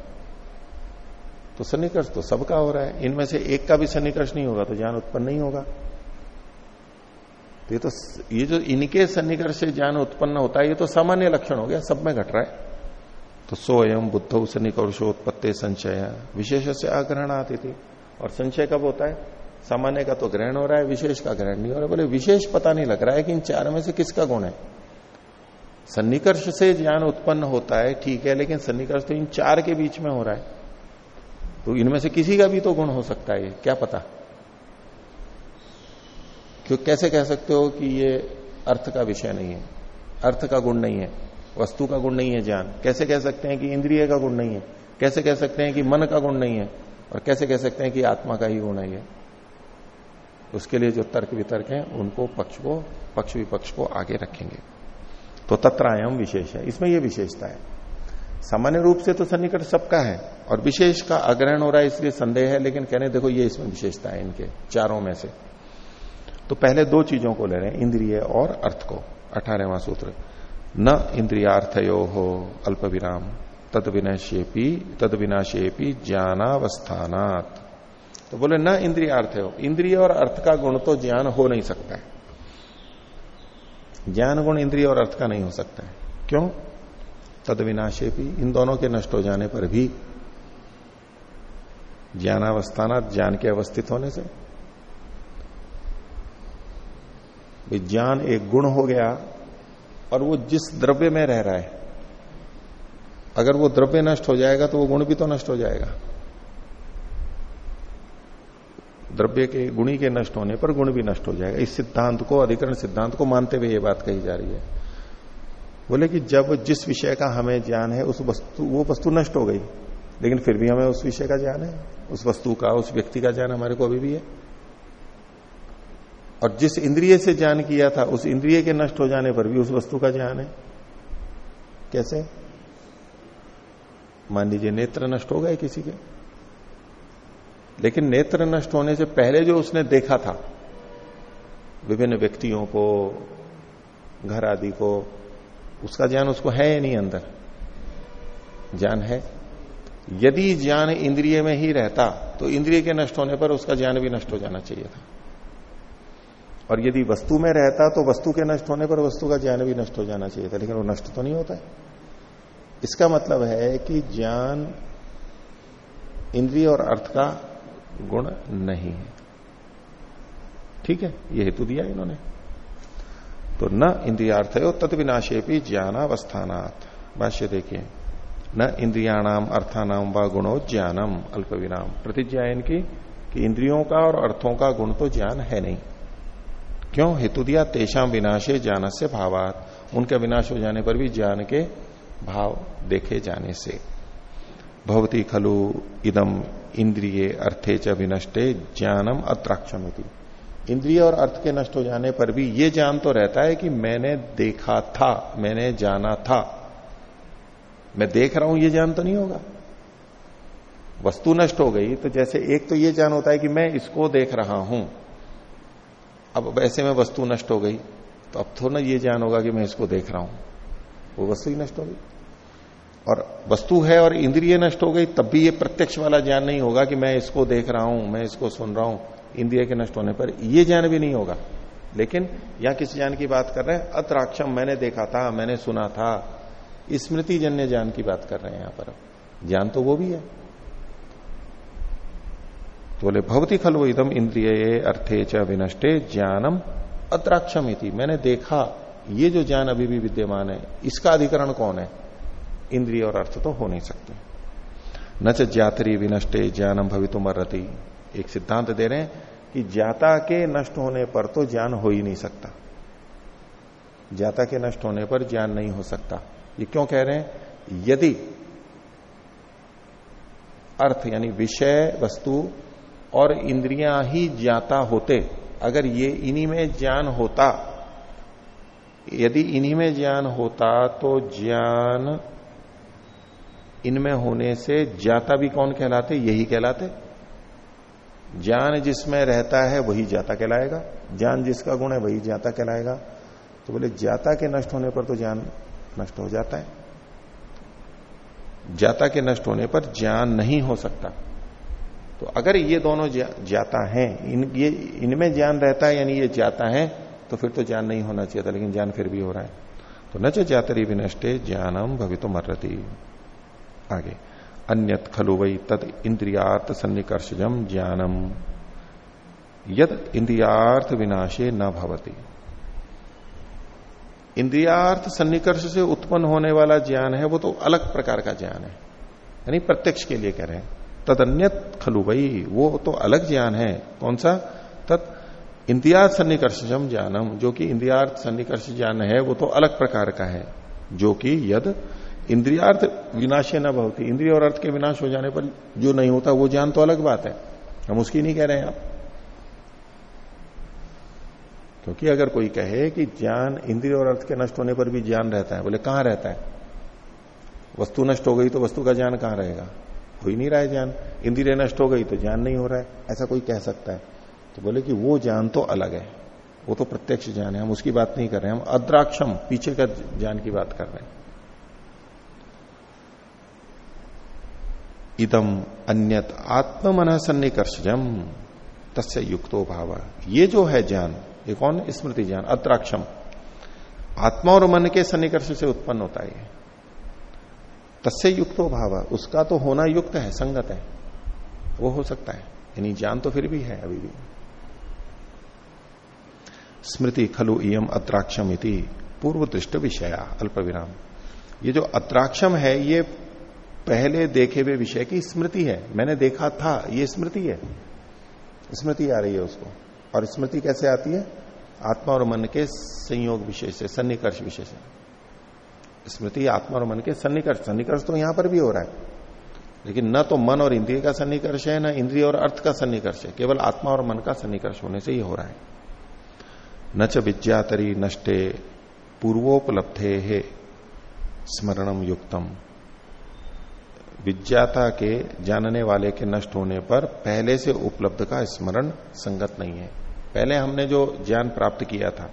तो सन्निकर्ष तो सबका हो रहा है, इनमें से एक का भी सन्निकर्ष नहीं होगा तो ज्ञान उत्पन्न नहीं होगा। तो ये तो ये जो इनके सन्निकर्ष से ज्ञान उत्पन्न होता है, ये तो सामान्य लक्षण हो गया, सब में घट रहा है। तो सो सोयम बुद्ध सन्निकर्षोत्पत्ति संचय विशेष से अग्रहण आती थी और संचय कब होता है? सामान्य का तो ग्रहण हो रहा है, विशेष का ग्रहण नहीं हो रहा, बोले विशेष पता नहीं लग रहा है कि इन चार में से किसका गुण है। सन्निकर्ष से ज्ञान उत्पन्न होता है, ठीक है, लेकिन सन्निकर्ष तो इन चार के बीच में हो रहा है। तो इनमें से किसी का भी तो गुण हो सकता है, क्या पता? क्यों, कैसे कह सकते हो कि ये अर्थ का विषय नहीं है? अर्थ का गुण नहीं है, वस्तु का गुण नहीं है ज्ञान। कैसे कह सकते हैं कि इंद्रिय का गुण नहीं है? कैसे कह सकते हैं कि मन का गुण नहीं है? और कैसे कह सकते हैं कि आत्मा का ही गुण है ये? उसके लिए जो तर्क वितर्क हैं, उनको पक्ष को, पक्ष विपक्ष को आगे रखेंगे। तो तत्रायाम विशेष है। इसमें यह विशेषता है। सामान्य रूप से तो सन्निकट सबका है, और विशेष का अग्रहण हो रहा है इसलिए संदेह है, लेकिन कहने देखो ये इसमें विशेषता है इनके, चारों में से। तो पहले दो चीज़ों को ले रहे हैं, इंद्रिय और अर्थ को। अठारहवा सूत्र, न इंद्रियार्थयो हो अल्प विराम तद विनाशेपी तद विनाशेपी ज्ञानावस्थानात। तो बोले, न इंद्रियार्थ हो इंद्रिय और अर्थ का गुण तो ज्ञान हो नहीं सकता है। ज्ञान गुण इंद्रिय और अर्थ का नहीं हो सकता है। क्यों? तद विनाशे भी इन दोनों के नष्ट हो जाने पर भी ज्ञानावस्थाना ज्ञान के अवस्थित होने से ज्ञान एक गुण हो गया और वो जिस द्रव्य में रह रहा है, अगर वो द्रव्य नष्ट हो जाएगा तो वो गुण भी तो नष्ट हो जाएगा। द्रव्य के, गुणी के नष्ट होने पर गुण भी नष्ट हो जाएगा। इस सिद्धांत को, अधिकरण सिद्धांत को मानते हुए ये बात कही जा रही है। बोले कि जब जिस विषय का हमें ज्ञान है, उस वस्तु, वो वस्तु नष्ट हो गई। लेकिन फिर भी हमें उस विषय का ज्ञान है। उस वस्तु का, उस व्यक्ति का ज्ञान हमारे को अभी भी है। और जिस इंद्रिय से ज्ञान किया था, उस इंद्रिय के नष्ट हो जाने पर भी उस वस्तु का ज्ञान है। कैसे? मान लीजिए नेत्र नष्ट हो गए किसी के। लेकिन नेत्र नष्ट होने से पहले जो उसने देखा था, विभिन्न व्यक्तियों को, घर आदि को, उसका ज्ञान उसको है या नहीं अंदर। ज्ञान है। यदि ज्ञान इंद्रिय में ही रहता तो इंद्रिय के नष्ट होने पर उसका ज्ञान भी नष्ट हो जाना चाहिए था। और यदि वस्तु में रहता तो वस्तु के नष्ट होने पर वस्तु का ज्ञान भी नष्ट हो जाना चाहिए था, लेकिन वो नष्ट तो नहीं होता है। इसका मतलब है कि ज्ञान इंद्रिय और अर्थ का गुण नहीं है। ठीक है, ये हेतु दिया इन्होंने। तो न इंद्रियार्थ हो तद विनाशे भी ज्ञानावस्थानात्। भाष्य देखिए, न इंद्रियाणाम अर्थानाम व गुणो ज्ञानम अल्प विराम प्रतिज्ञा इनकी कि इंद्रियों का और अर्थों का गुण तो ज्ञान है नहीं। क्यों? हेतु दिया तेषाम विनाशे ज्ञान से भावात। उनका विनाश हो जाने पर भी ज्ञान के भाव देखे जाने से। भवती खलु इदम इंद्रिय अर्थे च विनष्टे ज्ञानम अत्राक्षमिति। इंद्रिय और अर्थ के नष्ट हो जाने पर भी ये ज्ञान तो रहता है कि मैंने देखा था, मैंने जाना था। मैं देख रहा हूँ, ये ज्ञान तो नहीं होगा। वस्तु नष्ट हो गई तो जैसे एक तो ये ज्ञान होता है कि मैं इसको देख रहा हूँ। अब वैसे में वस्तु नष्ट हो गई तो अब थोड़ा ये ज्ञान होगा कि मैं इसको देख रहा हूँ। वो वस्तु ही नष्ट हो गई। और वस्तु है और इंद्रिय नष्ट हो गई, तब भी ये प्रत्यक्ष वाला ज्ञान नहीं होगा कि मैं इसको देख रहा हूँ, मैं इसको सुन रहा हूँ। इंद्रिय के नष्ट होने पर ये ज्ञान भी नहीं होगा। लेकिन यहाँ किस ज्ञान की बात कर रहे हैं? अत्राक्षम, मैंने देखा था, मैंने सुना था। स्मृति जन्य ज्ञान की बात कर रहे हैं यहाँ पर। ज्ञान तो वो भी है। तो बोले, भवती खलु इदम इंद्रिय अर्थे च विनष्टे ज्ञानम अत्राक्षम मैंने देखा, ये जो ज्ञान अभी भी विद्यमान है, इसका अधिकरण कौन है? इंद्रिय और अर्थ तो हो नहीं सकते। न ज्ञातरी विनष्टे ज्ञानम भवितुम अर्ति एक सिद्धांत दे रहे हैं कि ज्ञाता के नष्ट होने पर तो ज्ञान हो ही नहीं सकता। ज्ञाता के नष्ट होने पर ज्ञान नहीं हो सकता। ये क्यों कह रहे हैं? यदि अर्थ यानी विषय, वस्तु और इंद्रियाँ ही ज्ञाता होते, अगर ये इन्हीं में ज्ञान होता, यदि इन्हीं में ज्ञान होता तो ज्ञान इनमें होने से जाता भी कौन कहलाते? यही कहलाते। ज्ञान जिसमें रहता है वही जाता कहलाएगा। ज्ञान जिसका गुण है वही जाता कहलाएगा। तो बोले जाता के नष्ट होने पर तो ज्ञान नष्ट हो जाता है। जाता के नष्ट होने पर ज्ञान नहीं हो सकता। तो अगर ये दोनों जा, जाता हैं इन ये इनमें ज्ञान रहता है यानी ये जाता है तो फिर तो ज्ञान नहीं होना चाहिए था लेकिन ज्ञान फिर भी हो रहा है। तो न ज्ञातरी विनष्टे ज्ञानम भवितो मर्रती आगे। अन्यत खलु वही तद इंद्रियार्थ सन्निकर्षजम ज्ञानम। यद इंद्रियार्थ विनाशे न भवती। इंद्रियार्थ सन्निकर्ष से उत्पन्न होने वाला ज्ञान है, वो तो अलग प्रकार का ज्ञान है। यानी प्रत्यक्ष के लिए कह रहे हैं। तद अन्यत खलु वही वो तो अलग ज्ञान है। कौन सा? तत् इंद्रियार्थ सन्निकर्षजम ज्ञानम। जो कि इंद्रियार्थ सन्निकर्ष ज्ञान है, वो तो अलग प्रकार का है। जो कि यद इंद्रियार्थ विनाशे न भवती। इंद्रिय और अर्थ के विनाश हो जाने पर जो नहीं होता, वो ज्ञान तो अलग बात है। हम उसकी नहीं कह रहे हैं आप। क्योंकि अगर कोई कहे कि ज्ञान इंद्रिय और अर्थ के नष्ट होने पर भी ज्ञान रहता है, बोले, कहाँ रहता है? वस्तु नष्ट हो गई तो वस्तु का ज्ञान कहाँ रहेगा? हो ही नहीं रहा है ज्ञान। इंद्रिय नष्ट हो गई तो ज्ञान नहीं हो रहा है। ऐसा कोई कह सकता है। तो बोले कि वो ज्ञान तो अलग है। वो तो प्रत्यक्ष ज्ञान है। हम उसकी बात नहीं कर रहे हैं। हम अद्राक्षम, पीछे का ज्ञान की बात कर रहे हैं। इदम अन्यत आत्मन सन्निकर्षजम तस्य युक्तो भाव। ये जो है ज्ञान, ये कौन? स्मृति ज्ञान, अत्राक्षम। आत्मा और मन के सन्निकर्ष से उत्पन्न होता है तस्य युक्तो भाव। उसका तो होना युक्त है, संगत है। वो हो सकता है। यानी ज्ञान तो फिर भी है अभी भी। स्मृति खलु इम अत्राक्षम इति पूर्व दृष्ट विषया अल्प विराम ये जो अत्राक्षम है, ये पहले देखे हुए विषय की स्मृति है। मैंने देखा था, ये स्मृति है। स्मृति आ रही है उसको। और स्मृति कैसे आती है? आत्मा और मन के संयोग विषय से, सन्निकर्ष विषय से। स्मृति आत्मा और मन के सन्निकर्ष। सन्निकर्ष तो यहाँ पर भी हो रहा है। लेकिन न तो मन और इंद्रिय का सन्निकर्ष है, न इंद्रिय और अर्थ का सन्निकर्ष है। केवल आत्मा और मन का सन्निकर्ष होने से ही हो रहा है। न च विद्यातरी नष्टे पूर्वोपलब्धे है स्मरणम युक्तम। विज्ञाता के जानने वाले के नष्ट होने पर पहले से उपलब्ध का स्मरण संगत नहीं है। पहले हमने जो ज्ञान प्राप्त किया था,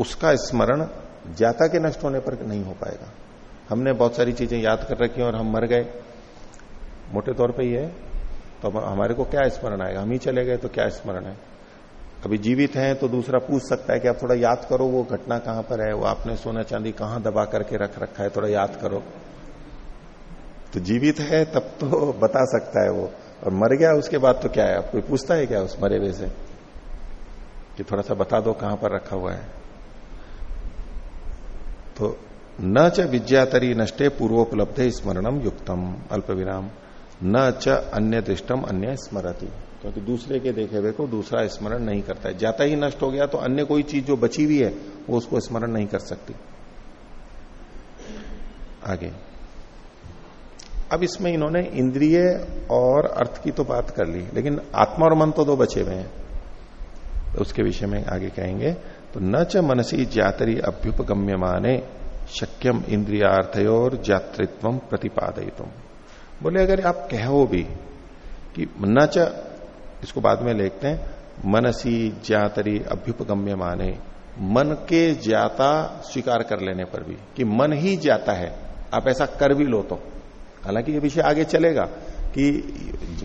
उसका स्मरण जाता के नष्ट होने पर नहीं हो पाएगा। हमने बहुत सारी चीज़ें याद कर रखी और हम मर गए। मोटे तौर पे ही है तो हमारे को क्या स्मरण आएगा? हम ही चले गए तो क्या स्मरण है? अभी जीवित हैं तो दूसरा पूछ सकता है कि आप थोड़ा याद करो, वो घटना कहाँ पर है? वो आपने सोना चांदी कहाँ दबा करके रख रखा है? थोड़ा याद करो। तो जीवित है, तब तो बता सकता है वो। और मर गया, उसके बाद तो क्या है? आप कोई पूछता है क्या उस मरे हुए से? कि थोड़ा सा बता दो कहाँ पर रखा हुआ है। तो न च विद्यातरी नष्टे पूर्वोपलब्ध स्मरणम युक्तम अल्प विराम न च अन्य दृष्टम अन्य स्मरती। क्योंकि दूसरे के देखे हुए को दूसरा स्मरण नहीं करता है। जाता ही नष्ट हो गया तो अन्य कोई चीज़ जो बची हुई है, वो उसको स्मरण नहीं कर सकती। आगे। अब इसमें इन्होंने इंद्रिय और अर्थ की तो बात कर ली, लेकिन आत्मा और मन तो दो बचे हुए हैं। तो उसके विषय में आगे कहेंगे तो न च मनसी जातरी अभ्युपगम्य माने शक्यम इंद्रियार्थयोर जातृत्व प्रतिपादय बोले, अगर आप कहो भी कि न च, इसको बाद में लिखते हैं, मनसी जातरी अभ्युपगम्य माने मन के जाता स्वीकार कर लेने पर भी, कि मन ही जाता है, आप ऐसा कर भी लो तो। हालाँकि ये विषय आगे चलेगा कि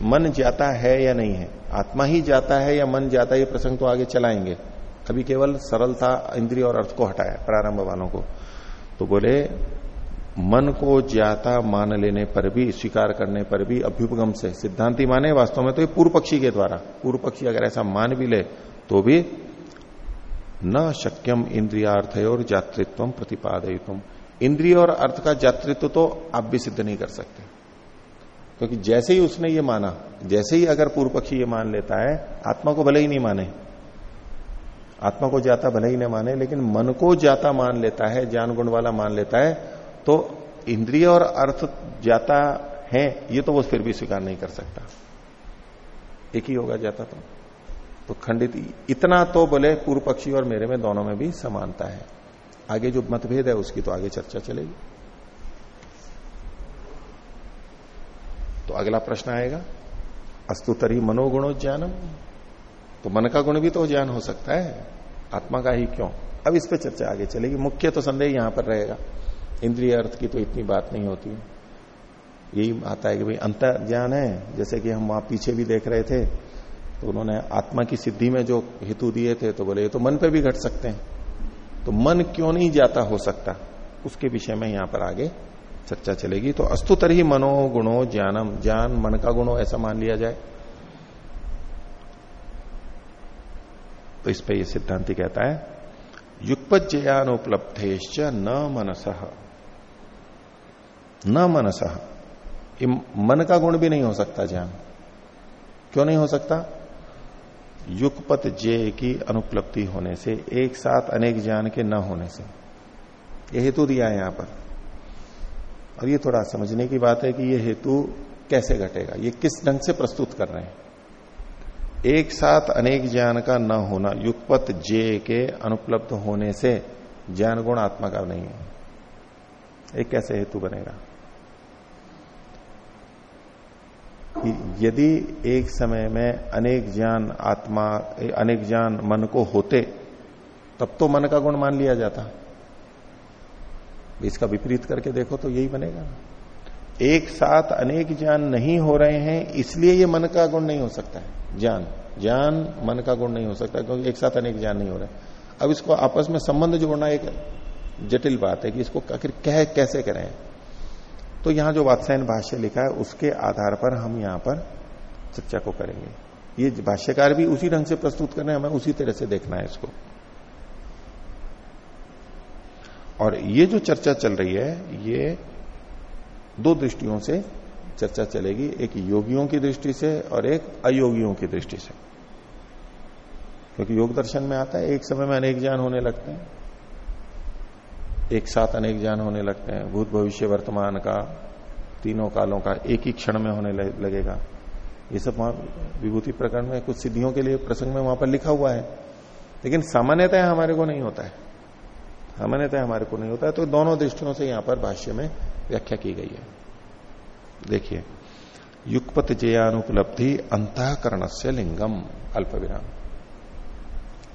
मन जाता है या नहीं है, आत्मा ही जाता है या मन जाता है, ये प्रसंग तो आगे चलाएँगे। अभी केवल सरलता इंद्रिय और अर्थ को हटाया, प्रारंभ वालों को। तो बोले, मन को ज्याता मान लेने पर भी, स्वीकार करने पर भी अभ्युपगम से, सिद्धांति माने वास्तव में तो ये पूर्व पक्षी के द्वारा। पूर्व पक्षी अगर ऐसा मान भी ले तो भी न शक्यम इंद्रियार्थ और जातृत्व प्रतिपादयुतम। इंद्रिय और अर्थ का जातृत्व तो आप भी सिद्ध नहीं कर सकते। क्योंकि जैसे ही उसने ये माना, जैसे ही अगर पूर्व पक्षी ये मान लेता है, आत्मा को भले ही नहीं माने। आत्मा को जाता भले ही नहीं माने, लेकिन मन को जाता मान लेता है ज्ञान गुण वाला मान लेता है तो इंद्रिय और अर्थ जाता है, ये तो वो फिर भी स्वीकार नहीं कर सकता। एक ही होगा जाता तो। तो खंडित, इतना तो बोले पूर्व पक्षी और मेरे में दोनों में भी समानता है। आगे जो मतभेद है उसकी तो आगे चर्चा चलेगी। तो अगला प्रश्न आएगा अस्तुतरी मनोगुणो ज्ञानम। तो मन का गुण भी तो ज्ञान हो सकता है, आत्मा का ही क्यों? अब इस पर चर्चा आगे चलेगी। मुख्य तो संदेह यहाँ पर रहेगा। इंद्रिय अर्थ की तो इतनी बात नहीं होती। यही आता है कि भाई अंत ज्ञान है। जैसे कि हम वहाँ पीछे भी देख रहे थे तो उन्होंने आत्मा की सिद्धि में जो हेतु दिए थे तो बोले, ये तो मन पे भी घट सकते हैं। तो मन क्यों नहीं जाता हो सकता? उसके विषय में यहाँ पर आगे चर्चा चलेगी। तो अस्तुतर ही मनो गुणो ज्ञानम। ज्ञान मन का गुणो ऐसा मान लिया जाए। तो इस पर यह सिद्धांति कहता है युगपज्ञान उपलब्धेश्च न मनस। न मनस। मन का गुण भी नहीं हो सकता ज्ञान। क्यों नहीं हो सकता? युगपत जे की अनुपलब्धि होने से, एक साथ अनेक ज्ञान के न होने से। यह हेतु दिया है यहाँ पर। और ये थोड़ा समझने की बात है कि ये हेतु कैसे घटेगा? ये किस ढंग से प्रस्तुत कर रहे हैं? एक साथ अनेक ज्ञान का न होना युगपत जे के अनुपलब्ध होने से ज्ञान गुण आत्मा का नहीं है। एक कैसे हेतु बनेगा? यदि एक समय में अनेक ज्ञान आत्मा, अनेक ज्ञान मन को होते, तब तो मन का गुण मान लिया जाता। इसका विपरीत करके देखो तो यही बनेगा एक साथ अनेक ज्ञान नहीं हो रहे हैं, इसलिए ये मन का गुण नहीं हो सकता है। ज्ञान ज्ञान मन का गुण नहीं हो सकता क्योंकि एक साथ अनेक ज्ञान नहीं हो रहे अब इसको आपस में संबंध जोड़ना एक जटिल बात है कि इसको आखिर कह, कैसे करें? तो यहाँ जो वात्सायन भाष्य लिखा है, उसके आधार पर हम यहाँ पर चर्चा को करेंगे। ये भाष्यकार भी उसी ढंग से प्रस्तुत कर रहे हैं, हमें उसी तरह से देखना है इसको। और ये जो चर्चा चल रही है, ये दो दृष्टियों से चर्चा चलेगी, एक योगियों की दृष्टि से और एक अयोगियों की दृष्टि से। क्योंकि योग दर्शन में आता है, एक समय में अनेक ज्ञान होने लगते हैं। एक साथ अनेक ज्ञान होने लगते हैं। भूत भविष्य वर्तमान का, तीनों कालों का एक ही क्षण में होने लगेगा। ये सब वहाँ विभूति प्रकरण में कुछ सिद्धियों के लिए प्रसंग में वहाँ पर लिखा हुआ है। लेकिन सामान्यतः हमारे को नहीं होता है। सामान्यतः हमारे को नहीं होता है। तो दोनों दृष्टियों से यहाँ पर भाष्य में व्याख्या की गई है। देखिए युगपत जयानुपलब्धि अंतकरण से लिंगम अल्प विराम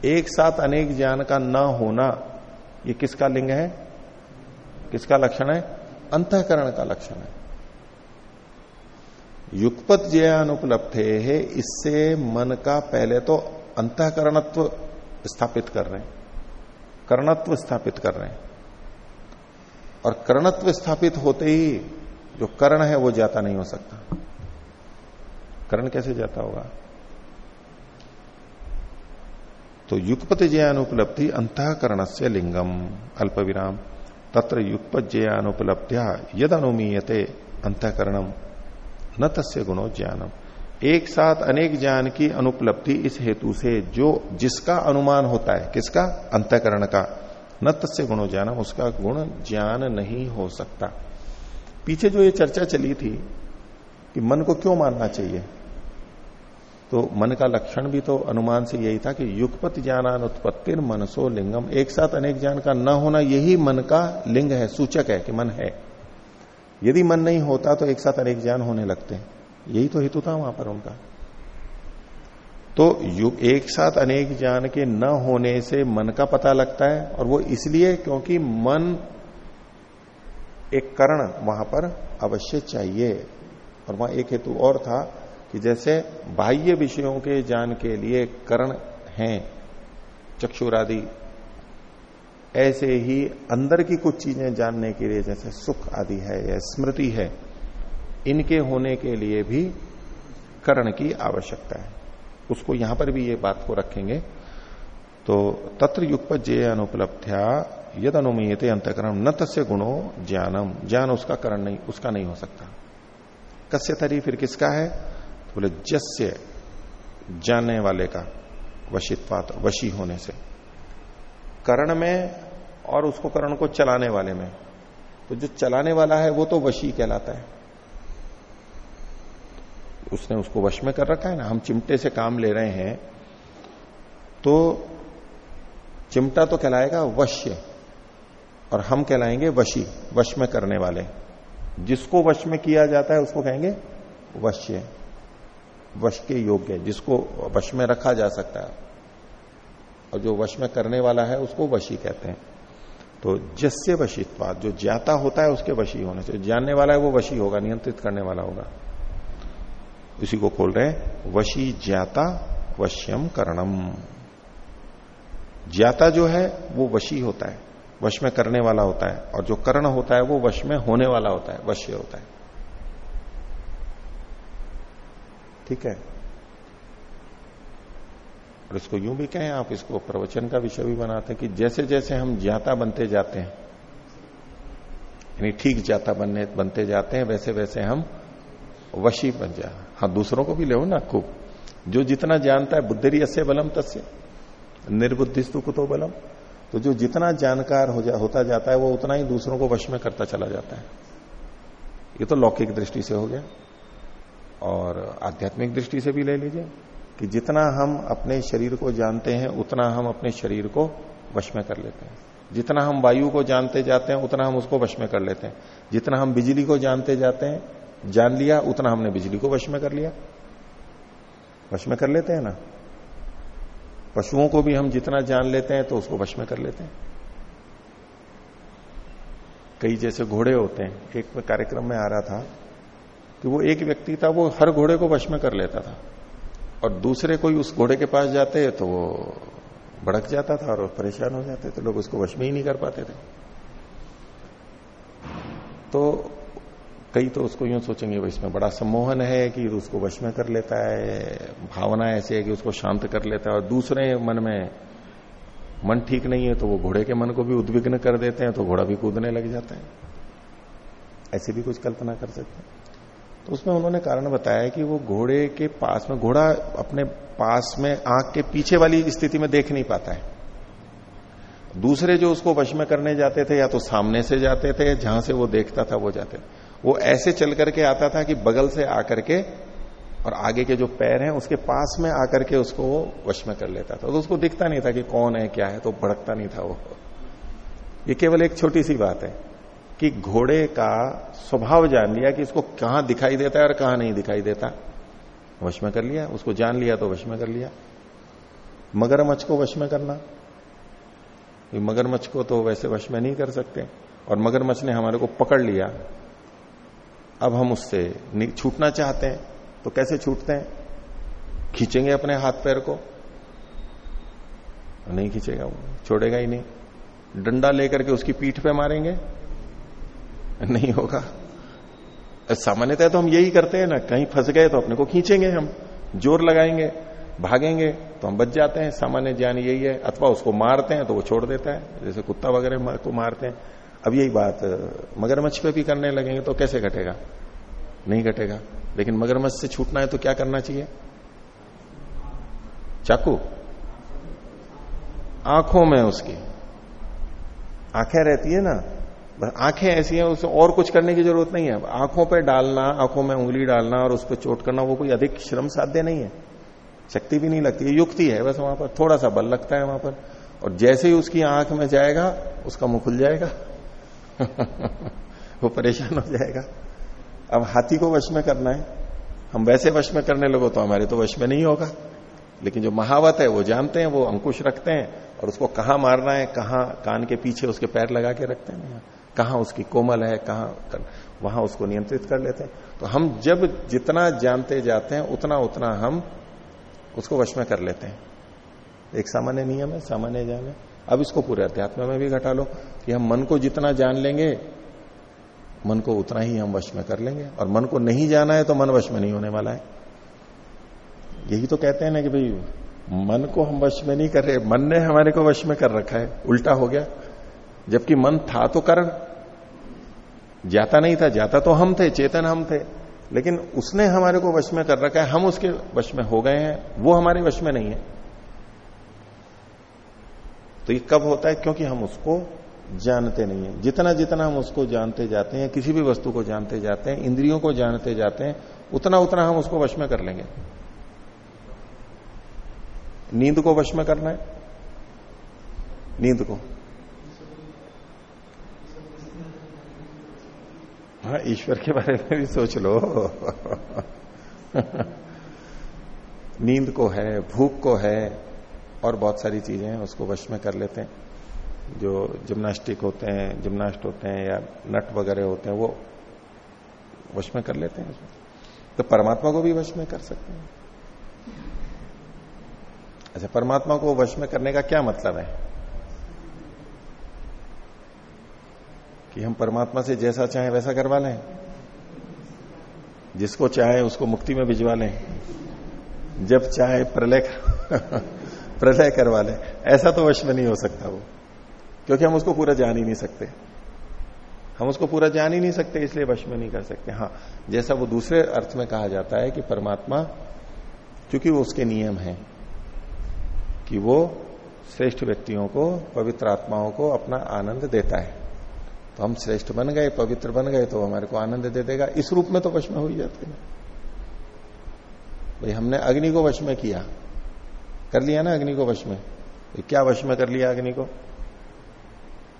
एक साथ अनेक ज्ञान का न होना, ये किसका लिंग है? किसका लक्षण है? अंतकरण का लक्षण है। युगपत जय अनुपलब्ध है इससे मन का पहले तो अंतकरणत्व स्थापित कर रहे हैं। कर्णत्व स्थापित कर रहे हैं। और कर्णत्व स्थापित होते ही जो कर्ण है, वो जाता नहीं हो सकता। कर्ण कैसे जाता होगा? तो युगपत जय अनुपलब्धि अंतकरण से लिंगम अल्प विराम तत्र युगपत जयानुपलब्ध्या यद अनुमीयते अंतकरणम। न तस्य गुणो ज्ञानम एक साथ अनेक ज्ञान की अनुपलब्धि इस हेतु से जो जिसका अनुमान होता है, किसका? अंतकरण का। न तस्य गुणो ज्ञानम उसका गुण ज्ञान नहीं हो सकता। पीछे जो ये चर्चा चली थी कि मन को क्यों मानना चाहिए? तो मन का लक्षण भी तो अनुमान से यही था कि युगपत ज्ञानान उत्पत्तिर मनसो लिंगम। एक साथ अनेक ज्ञान का न होना यही मन का लिंग है, सूचक है कि मन है। यदि मन नहीं होता तो एक साथ अनेक ज्ञान होने लगते हैं। यही तो हेतु था वहाँ पर उनका। तो युग एक साथ अनेक ज्ञान के न होने से मन का पता लगता है और वो इसलिए क्योंकि मन एक करण वहाँ पर अवश्य चाहिए। और वहाँ एक हेतु और था कि जैसे बाह्य विषयों के ज्ञान के लिए कर्ण हैं, चक्षुरादि, ऐसे ही अंदर की कुछ चीज़ें जानने के लिए जैसे सुख आदि है या स्मृति है, इनके होने के लिए भी कर्ण की आवश्यकता है। उसको यहाँ पर भी ये बात को रखेंगे। तो तत्र युग पर जे अनुपलब्ध्या यद अनुमीयते अंतकरण, न तस्य गुणो ज्ञानम। ज्ञान उसका करण नहीं, उसका नहीं हो सकता। कस्य तरी फिर किसका है? बोले जस्य जाने वाले का वशित्वात वशी होने से। करण में और उसको करण को चलाने वाले में। तो जो चलाने वाला है वो तो वशी कहलाता है। उसने उसको वश में कर रखा है ना, हम चिमटे से काम ले रहे हैं तो चिमटा तो कहलाएगा वश्य, और हम कहलाएँगे वशी, वश में करने वाले। जिसको वश में किया जाता है उसको कहेंगे वश्य। वश के योग्य है, जिसको वश में रखा जा सकता है। और जो वश में करने वाला है, उसको वशी कहते हैं। तो जस्य वशित्वाद जो ज्ञाता होता है, उसके वशी होने से जानने वाला है, वो वशी होगा, नियंत्रित करने वाला होगा। उसी को खोल रहे हैं, वशी ज्ञाता वश्यम करणम। ज्ञाता जो है, वो वशी होता है, वश में करने वाला होता है, और जो कर्ण होता है, वो वश में होने वाला होता है, वश्य होता है। ठीक है? और इसको यूँ भी कहें आप इसको प्रवचन का विषय भी बनाते हैं कि जैसे जैसे हम ज्ञाता बनते जाते हैं यानी ठीक ज्ञाता बनने बनते जाते हैं वैसे वैसे हम वशी बन जा हाँ। दूसरों को भी ले ना खूब। जो जितना जानता है बुद्धि अस्य बलम तस्य निर्बुद्धिस्तु कुतो बलम। तो जो जितना जानकार हो जा, होता जाता है वो उतना ही दूसरों को वश में करता चला जाता है। ये तो लौकिक दृष्टि से हो गया। और आध्यात्मिक दृष्टि से भी ले लीजिए कि जितना हम अपने शरीर को जानते हैं, उतना हम अपने शरीर को वश में कर लेते हैं। जितना हम वायु को जानते जाते हैं, उतना हम उसको वश में कर लेते हैं। जितना हम बिजली को जानते जाते हैं, जान लिया, उतना हमने बिजली को वश में कर लिया। वश में कर लेते हैं ना? पशुओं को भी हम जितना जान लेते हैं तो उसको वश में कर लेते हैं। कई जैसे घोड़े होते हैं। एक कार्यक्रम में आ रहा था कि वो एक व्यक्ति था, वो हर घोड़े को वश में कर लेता था। और दूसरे कोई उस घोड़े के पास जाते तो वो भड़क जाता था और परेशान हो जाते तो लोग उसको वश में ही नहीं कर पाते थे। तो कई तो उसको यूँ सोचेंगे वो इसमें बड़ा सम्मोहन है कि उसको वश में कर लेता है, भावना ऐसी है कि उसको शांत कर लेता है। और दूसरे मन में, मन ठीक नहीं है तो वो घोड़े के मन को भी उद्विग्न कर देते हैं तो घोड़ा भी कूदने लग जाता है। ऐसी भी कुछ कल्पना कर सकते हैं। तो उसमें उन्होंने कारण बताया कि वो घोड़े के पास में, घोड़ा अपने पास में आँख के पीछे वाली स्थिति में देख नहीं पाता है। दूसरे जो उसको वश में करने जाते थे या तो सामने से जाते थे, जहाँ से वो देखता था, वो जाते वो ऐसे चल करके आता था कि बगल से आकर के और आगे के जो पैर हैं, उसके पास में आकर के उसको वो वश में कर लेता था। तो उसको दिखता नहीं था कि कौन है, क्या है तो भड़कता नहीं था वो। ये केवल एक छोटी सी बात है। कि घोड़े का स्वभाव जान लिया कि इसको कहाँ दिखाई देता है और कहाँ नहीं दिखाई देता। वश में कर लिया, उसको जान लिया तो वश में कर लिया। मगरमच्छ को वश में करना। मगरमच्छ को तो वैसे वश में नहीं कर सकते। और मगरमच्छ ने हमारे को पकड़ लिया। अब हम उससे छूटना चाहते हैं तो कैसे छूटते हैं? खींचेंगे अपने हाथ पैर को। नहीं खींचेगा वो, छोड़ेगा ही नहीं। डंडा लेकर के उसकी पीठ पे मारेंगे। नहीं होगा। सामान्यतः तो हम यही करते हैं ना, कहीं फंस गए तो अपने को खींचेंगे हम, ज़ोर लगाएँगे, भागेंगे तो हम बच जाते हैं। सामान्य ज्ञान यही है, अथवा उसको मारते हैं तो वो छोड़ देता है, जैसे कुत्ता वगैरह को मारते हैं। अब यही बात, मगरमच्छ पे भी करने लगेंगे तो कैसे घटेगा? नहीं घटेगा। लेकिन मगरमच्छ से छूटना है तो क्या करना चाहिए? चाकू। आँखों में उसकी। आँखें रहती है ना आँखें ऐसी हैं उसे और कुछ करने की ज़रूरत नहीं है। आँखों पर डालना, आँखों में उंगली डालना और उस पर चोट करना, वो कोई अधिक श्रम साध्य नहीं है। शक्ति भी नहीं लगती युक्ति है बस वहाँ पर। थोड़ा सा बल लगता है वहाँ पर। और जैसे ही उसकी आँख में जाएगा, उसका मुँह खुल जाएगा। वो परेशान हो जाएगा। अब हाथी को वश में करना है। हम वैसे वश में करने लगो तो हमारे तो वश में नहीं होगा। लेकिन जो महावत है, वो जानते हैं, वो अंकुश रखते हैं और उसको कहाँ मारना है, कहाँ कान के पीछे उसके पैर लगा के रखते हैं। कहाँ उसकी कोमल है, कहाँ वहाँ उसको नियंत्रित कर लेते हैं। तो हम जब जितना जानते जाते हैं, उतना उतना हम उसको वश में कर लेते हैं। एक सामान्य नियम है, सामान्य ज्ञान है। अब इसको पूरे अध्यात्म में भी घटा लो कि हम मन को जितना जान लेंगे, मन को उतना ही हम वश में कर लेंगे। और मन को नहीं जाना है तो मन वश में नहीं होने वाला है। यही तो कहते हैं ना कि भाई, मन को हम वश में नहीं कर रहे, मन ने हमारे को वश में कर रखा है। उल्टा हो गया। जबकि मन था तो कारण। जाता नहीं था जाता तो हम थे, चेतन हम थे। लेकिन उसने हमारे को वश में कर रखा है, हम उसके वश में हो गए हैं, वो हमारे वश में नहीं है। तो ये कब होता है? क्योंकि हम उसको जानते नहीं है। जितना जितना हम उसको जानते जाते हैं, किसी भी वस्तु को जानते जाते हैं, इंद्रियों को जानते जाते हैं, उतना उतना हम उसको वश में कर लेंगे। नींद को वश में करना है? नींद को। हाँ ईश्वर के बारे में भी सोच लो। नींद को है, भूख को है, और बहुत सारी चीज़ें हैं, उसको वश में कर लेते हैं। जो जिम्नास्टिक होते हैं, जिम्नास्ट होते हैं, या नट वगैरह होते हैं, वो वश में कर लेते हैं तो परमात्मा को भी वश में कर सकते हैं। अच्छा परमात्मा को वश में करने का क्या मतलब है? कि हम परमात्मा से जैसा चाहे वैसा करवा लें। जिसको चाहे उसको मुक्ति में भिजवा लें। जब चाहे प्रलय प्रलय करवा लें। ऐसा तो वश में नहीं हो सकता वो। क्योंकि हम उसको पूरा जान ही नहीं सकते। हम उसको पूरा जान ही नहीं सकते, इसलिए वश में नहीं कर सकते। हाँ जैसा वो दूसरे अर्थ में कहा जाता है कि परमात्मा, क्योंकि वो उसके नियम है, कि वो श्रेष्ठ व्यक्तियों को, पवित्र आत्माओं को अपना आनंद देता है। तो हम श्रेष्ठ बन गए, पवित्र बन गए तो हमारे को आनंद दे देगा। इस रूप में तो वश में हो ही जाते हैं। भाई, हमने अग्नि को वश में किया। कर लिया ना अग्नि को वश में? क्या वश में कर लिया अग्नि को?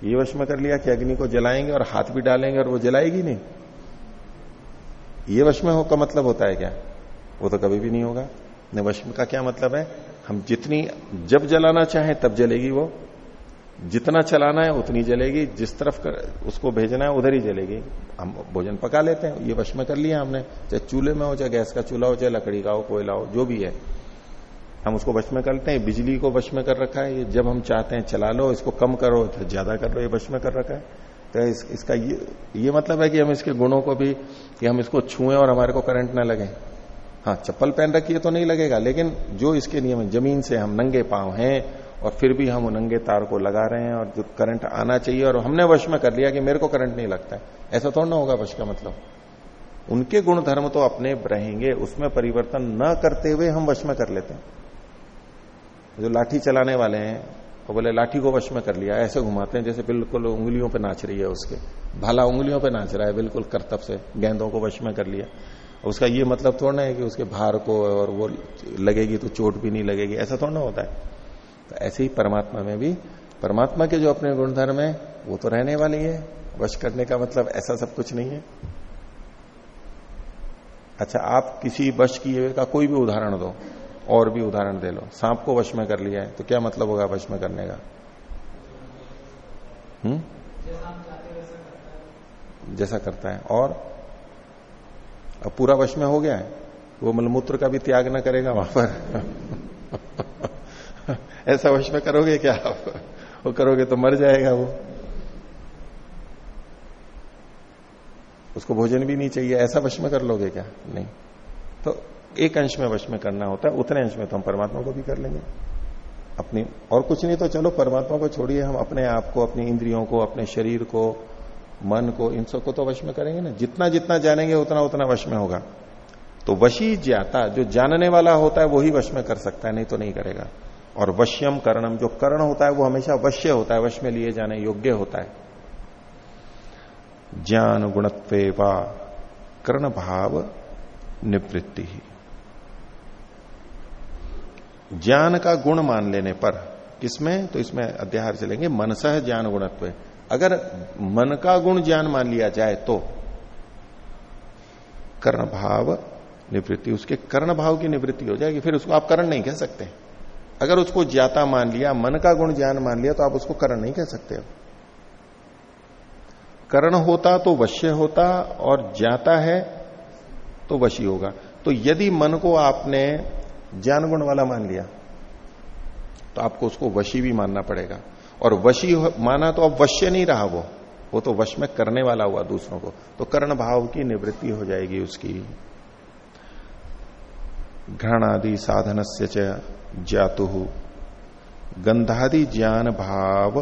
ये वश में कर लिया कि अग्नि को जलाएँगे और हाथ भी डालेंगे और वो जलाएगी नहीं? ये वश में हो का मतलब होता है क्या? वो तो कभी भी नहीं होगा। वश का क्या मतलब है? हम जितनी, जब जलाना चाहें तब जलेगी वो। जितना चलाना है उतनी जलेगी जिस तरफ़ कर, उसको भेजना है उधर ही जलेगी। हम भोजन पका लेते हैं ये वश में कर लिया हमने चाहे चूल्हे में हो चाहे गैस का चूल्हा हो चाहे लकड़ी का हो कोयला हो जो भी है। हम उसको वश में करते हैं बिजली को वश में कर रखा है ये जब हम चाहते हैं चला लो इसको कम करो तो ज़्यादा कर लो ये वश में कर रखा है। तो इस, इसका ये ये मतलब है कि हम इसके गुणों को भी कि हम इसको छुए और हमारे को करंट ना लगे। हाँ चप्पल पहन रखिए तो नहीं लगेगा लेकिन जो इसके नियम है ज़मीन से हम नंगे पाँव हैं और फिर भी हम नंगे तार को लगा रहे हैं और जो करंट आना चाहिए और हमने वश में कर लिया कि मेरे को करंट नहीं लगता है। ऐसा थोड़ा ना होगा वश का मतलब। उनके गुण धर्म तो अपने रहेंगे, उसमें परिवर्तन न करते हुए हम वश में कर लेते हैं। जो लाठी चलाने वाले हैं, वो बोले, लाठी को वश में कर लिया, ऐसे घुमाते हैं जैसे बिल्कुल उंगलियों पे नाच रही है उसके। भाला उंगलियों पे नाच रहा है, बिल्कुल करतब से, गेंदों को वश में कर लिया। उसका ये मतलब थोड़ा है कि उसके भार को और वो लगेगी तो चोट भी नहीं लगेगी, ऐसा थोड़ा ना होता है। तो ऐसे ही परमात्मा में भी। परमात्मा के जो अपने गुणधर्म है, वो तो रहने वाली है। वश करने का मतलब ऐसा सब कुछ नहीं है। अच्छा आप किसी वश किए का कोई भी उदाहरण दो, और भी उदाहरण दे लो। सांप को वश में कर लिया है तो क्या मतलब होगा वश में करने का? हम्म? जैसा करता है। और? अब पूरा वश में हो गया है, वो मलमूत्र का भी त्याग ना करेगा वहाँ पर। ऐसा वश में करोगे क्या आप? वो करोगे तो मर जाएगा वो। उसको भोजन भी नहीं चाहिए। ऐसा वश में कर लोगे क्या? नहीं। तो एक अंश में वश में करना होता है, उतने अंश में तो हम परमात्मा को भी कर लेंगे। अपनी और कुछ नहीं तो चलो, परमात्मा को छोड़िए हम अपने आप को, अपनी इंद्रियों को, अपने शरीर को, मन को, इन सबको तो वश में करेंगे ना। जितना जितना जानेंगे, उतना उतना वश में होगा। तो वशी ज्ञाता, जो जानने वाला होता है वही वश में कर सकता है, नहीं तो नहीं करेगा। और वश्यम करणम, जो कर्ण होता है वो हमेशा वश्य होता है, वश में लिए जाने योग्य होता है। ज्ञान गुणत्व व कर्ण भाव निवृत्ति ही। ज्ञान का गुण मान लेने पर किसमें? तो इसमें अध्याहार चलेंगे मनसह ज्ञान गुणत्व। अगर मन का गुण ज्ञान मान लिया जाए तो कर्ण भाव निवृत्ति, उसके कर्ण भाव की निवृत्ति हो जाएगी, फिर उसको आप कर्ण नहीं कह सकते। अगर उसको ज्ञाता मान लिया, मन का गुण ज्ञान मान लिया तो आप उसको करण नहीं कह सकते। करण होता तो वश्य होता और ज्ञाता है तो वशी होगा। तो यदि मन को आपने ज्ञान गुण वाला मान लिया तो आपको उसको वशी भी मानना पड़ेगा। और वशी माना तो अब वश्य नहीं रहा वो वो तो वश में करने वाला हुआ दूसरों को। तो कर्ण भाव की निवृत्ति हो जाएगी उसकी। घृणादि साधन से जातु गंधादि ज्ञान भाव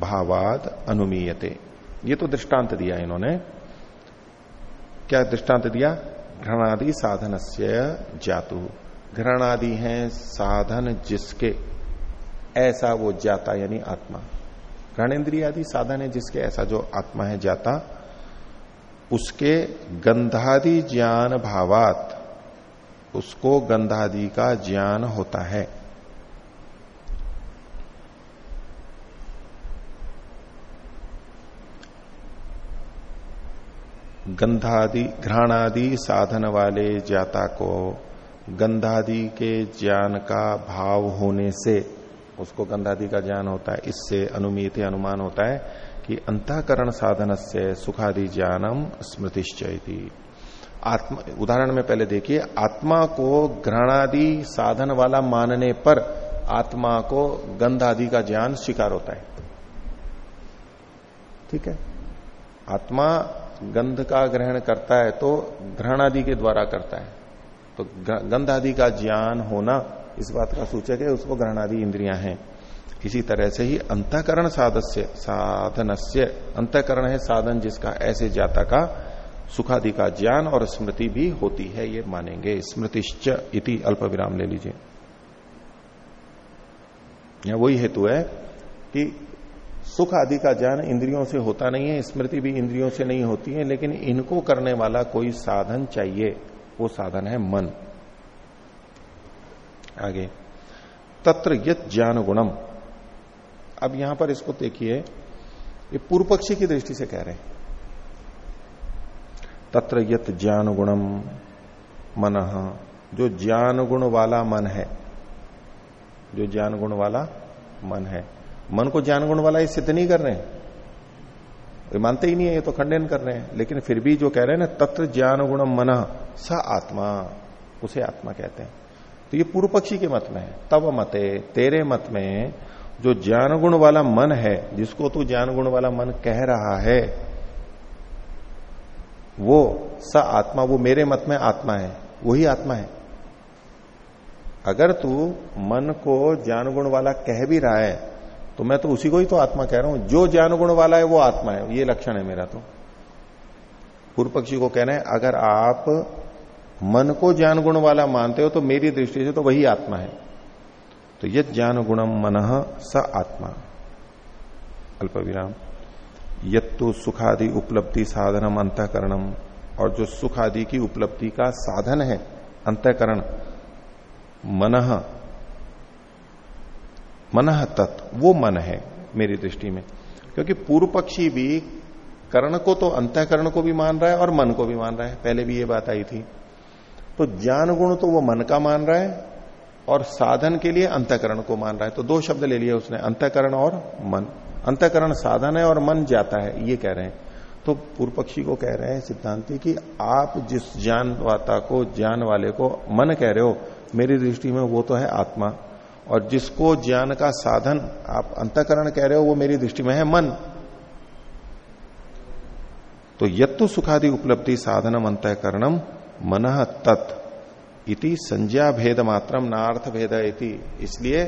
भावाद अनुमीयते। ये तो दृष्टांत दिया इन्होंने। क्या दृष्टांत दिया? घृणादि साधन से जातु घृणादि है साधन जिसके ऐसा वो जाता यानी आत्मा। घृणेन्द्रिय आदि साधन है जिसके ऐसा जो आत्मा है जाता उसके गंधादि ज्ञान भावात उसको गंधादि का ज्ञान होता है। गंधादि, घ्राणादि साधन वाले जाता को गंधादि के ज्ञान का भाव होने से, उसको गंधादि का ज्ञान होता है, इससे अनुमित अनुमान होता है कि अंतकरण साधन से सुखादि ज्ञानम स्मृतिश्चयती आत्मा, उदाहरण में पहले देखिए, आत्मा को घृणादि साधन वाला मानने पर आत्मा को गंध आदि का ज्ञान स्वीकार होता है। ठीक है? आत्मा गंध का ग्रहण करता है तो ग्रहण आदि के द्वारा करता है। तो गंध आदि का ज्ञान होना इस बात का सूचक है, उसको ग्रहण आदि इंद्रियाँ हैं। इसी तरह से ही अंतकरण साधस्य, साधनस्य, अंतकरण है साधन जिसका ऐसे जाता का सुखादि का ज्ञान और स्मृति भी होती है, ये मानेंगे। स्मृतिश्च इति अल्प विराम ले लीजिए। यह वही हेतु है कि सुख आदि का ज्ञान इंद्रियों से होता नहीं है, स्मृति भी इंद्रियों से नहीं होती है, लेकिन इनको करने वाला कोई साधन चाहिए। वो साधन है मन। आगे, तत्र यत ज्ञान गुणम अब यहाँ पर इसको देखिए। ये पूर्व पक्षी की दृष्टि से कह रहे हैं। तत्र यत ज्ञान गुणम मन। जो ज्ञान गुण वाला मन है, जो ज्ञान गुण वाला मन है। मन को ज्ञान गुण वाला ये सिद्ध नहीं कर रहे हैं। मानते ही नहीं है, ये तो खंडन कर रहे हैं। लेकिन फिर भी जो कह रहे हैं ना, तत्र ज्ञान गुणम मन, स आत्मा, उसे आत्मा कहते हैं। तो ये पूर्व पक्षी के मत में है। तब मते, तेरे मत में जो ज्ञान गुण वाला मन है, जिसको तू ज्ञान गुण वाला मन कह रहा है वो स आत्मा, वो मेरे मत में आत्मा है वही आत्मा है। अगर तू मन को ज्ञान गुण वाला कह भी रहा है तो मैं तो उसी को ही तो आत्मा कह रहा हूँ। जो ज्ञान गुण वाला है, वो आत्मा है, ये लक्षण है मेरा तो। पूर्व पक्षी को कहना है, अगर आप मन को ज्ञान गुण वाला मानते हो तो मेरी दृष्टि से तो वही आत्मा है। तो यद ज्ञान गुणम मन स आत्मा। अल्प विराम यत्तु सुखादि उपलब्धि साधनम अंतकरणम। और जो सुख आदि की उपलब्धि का साधन है, अंतकरण, मन मन तत्व वो मन है मेरी दृष्टि में। क्योंकि पूर्व पक्षी भी कर्ण को तो अंतकरण को भी मान रहा है और मन को भी मान रहा है। पहले भी ये बात आई थी। तो ज्ञान गुण तो वो मन का मान रहा है और साधन के लिए अंतकरण को मान रहा है। तो दो शब्द ले लिए उसने, अंतकरण और मन। अंतकरण साधन है और मन जाता है, ये कह रहे हैं। तो पूर्व पक्षी को कह रहे हैं सिद्धांति कि आप जिस ज्ञानवाता को, ज्ञान वाले को मन कह रहे हो, मेरी दृष्टि में वो तो है आत्मा। और जिसको ज्ञान का साधन आप अंतकरण कह रहे हो, वो मेरी दृष्टि में है मन। तो यत्तु सुखादि उपलब्धि साधनम अंतकरणम मन तत् इति संज्ञा भेद मात्रम नार्थ भेद इति। इसलिए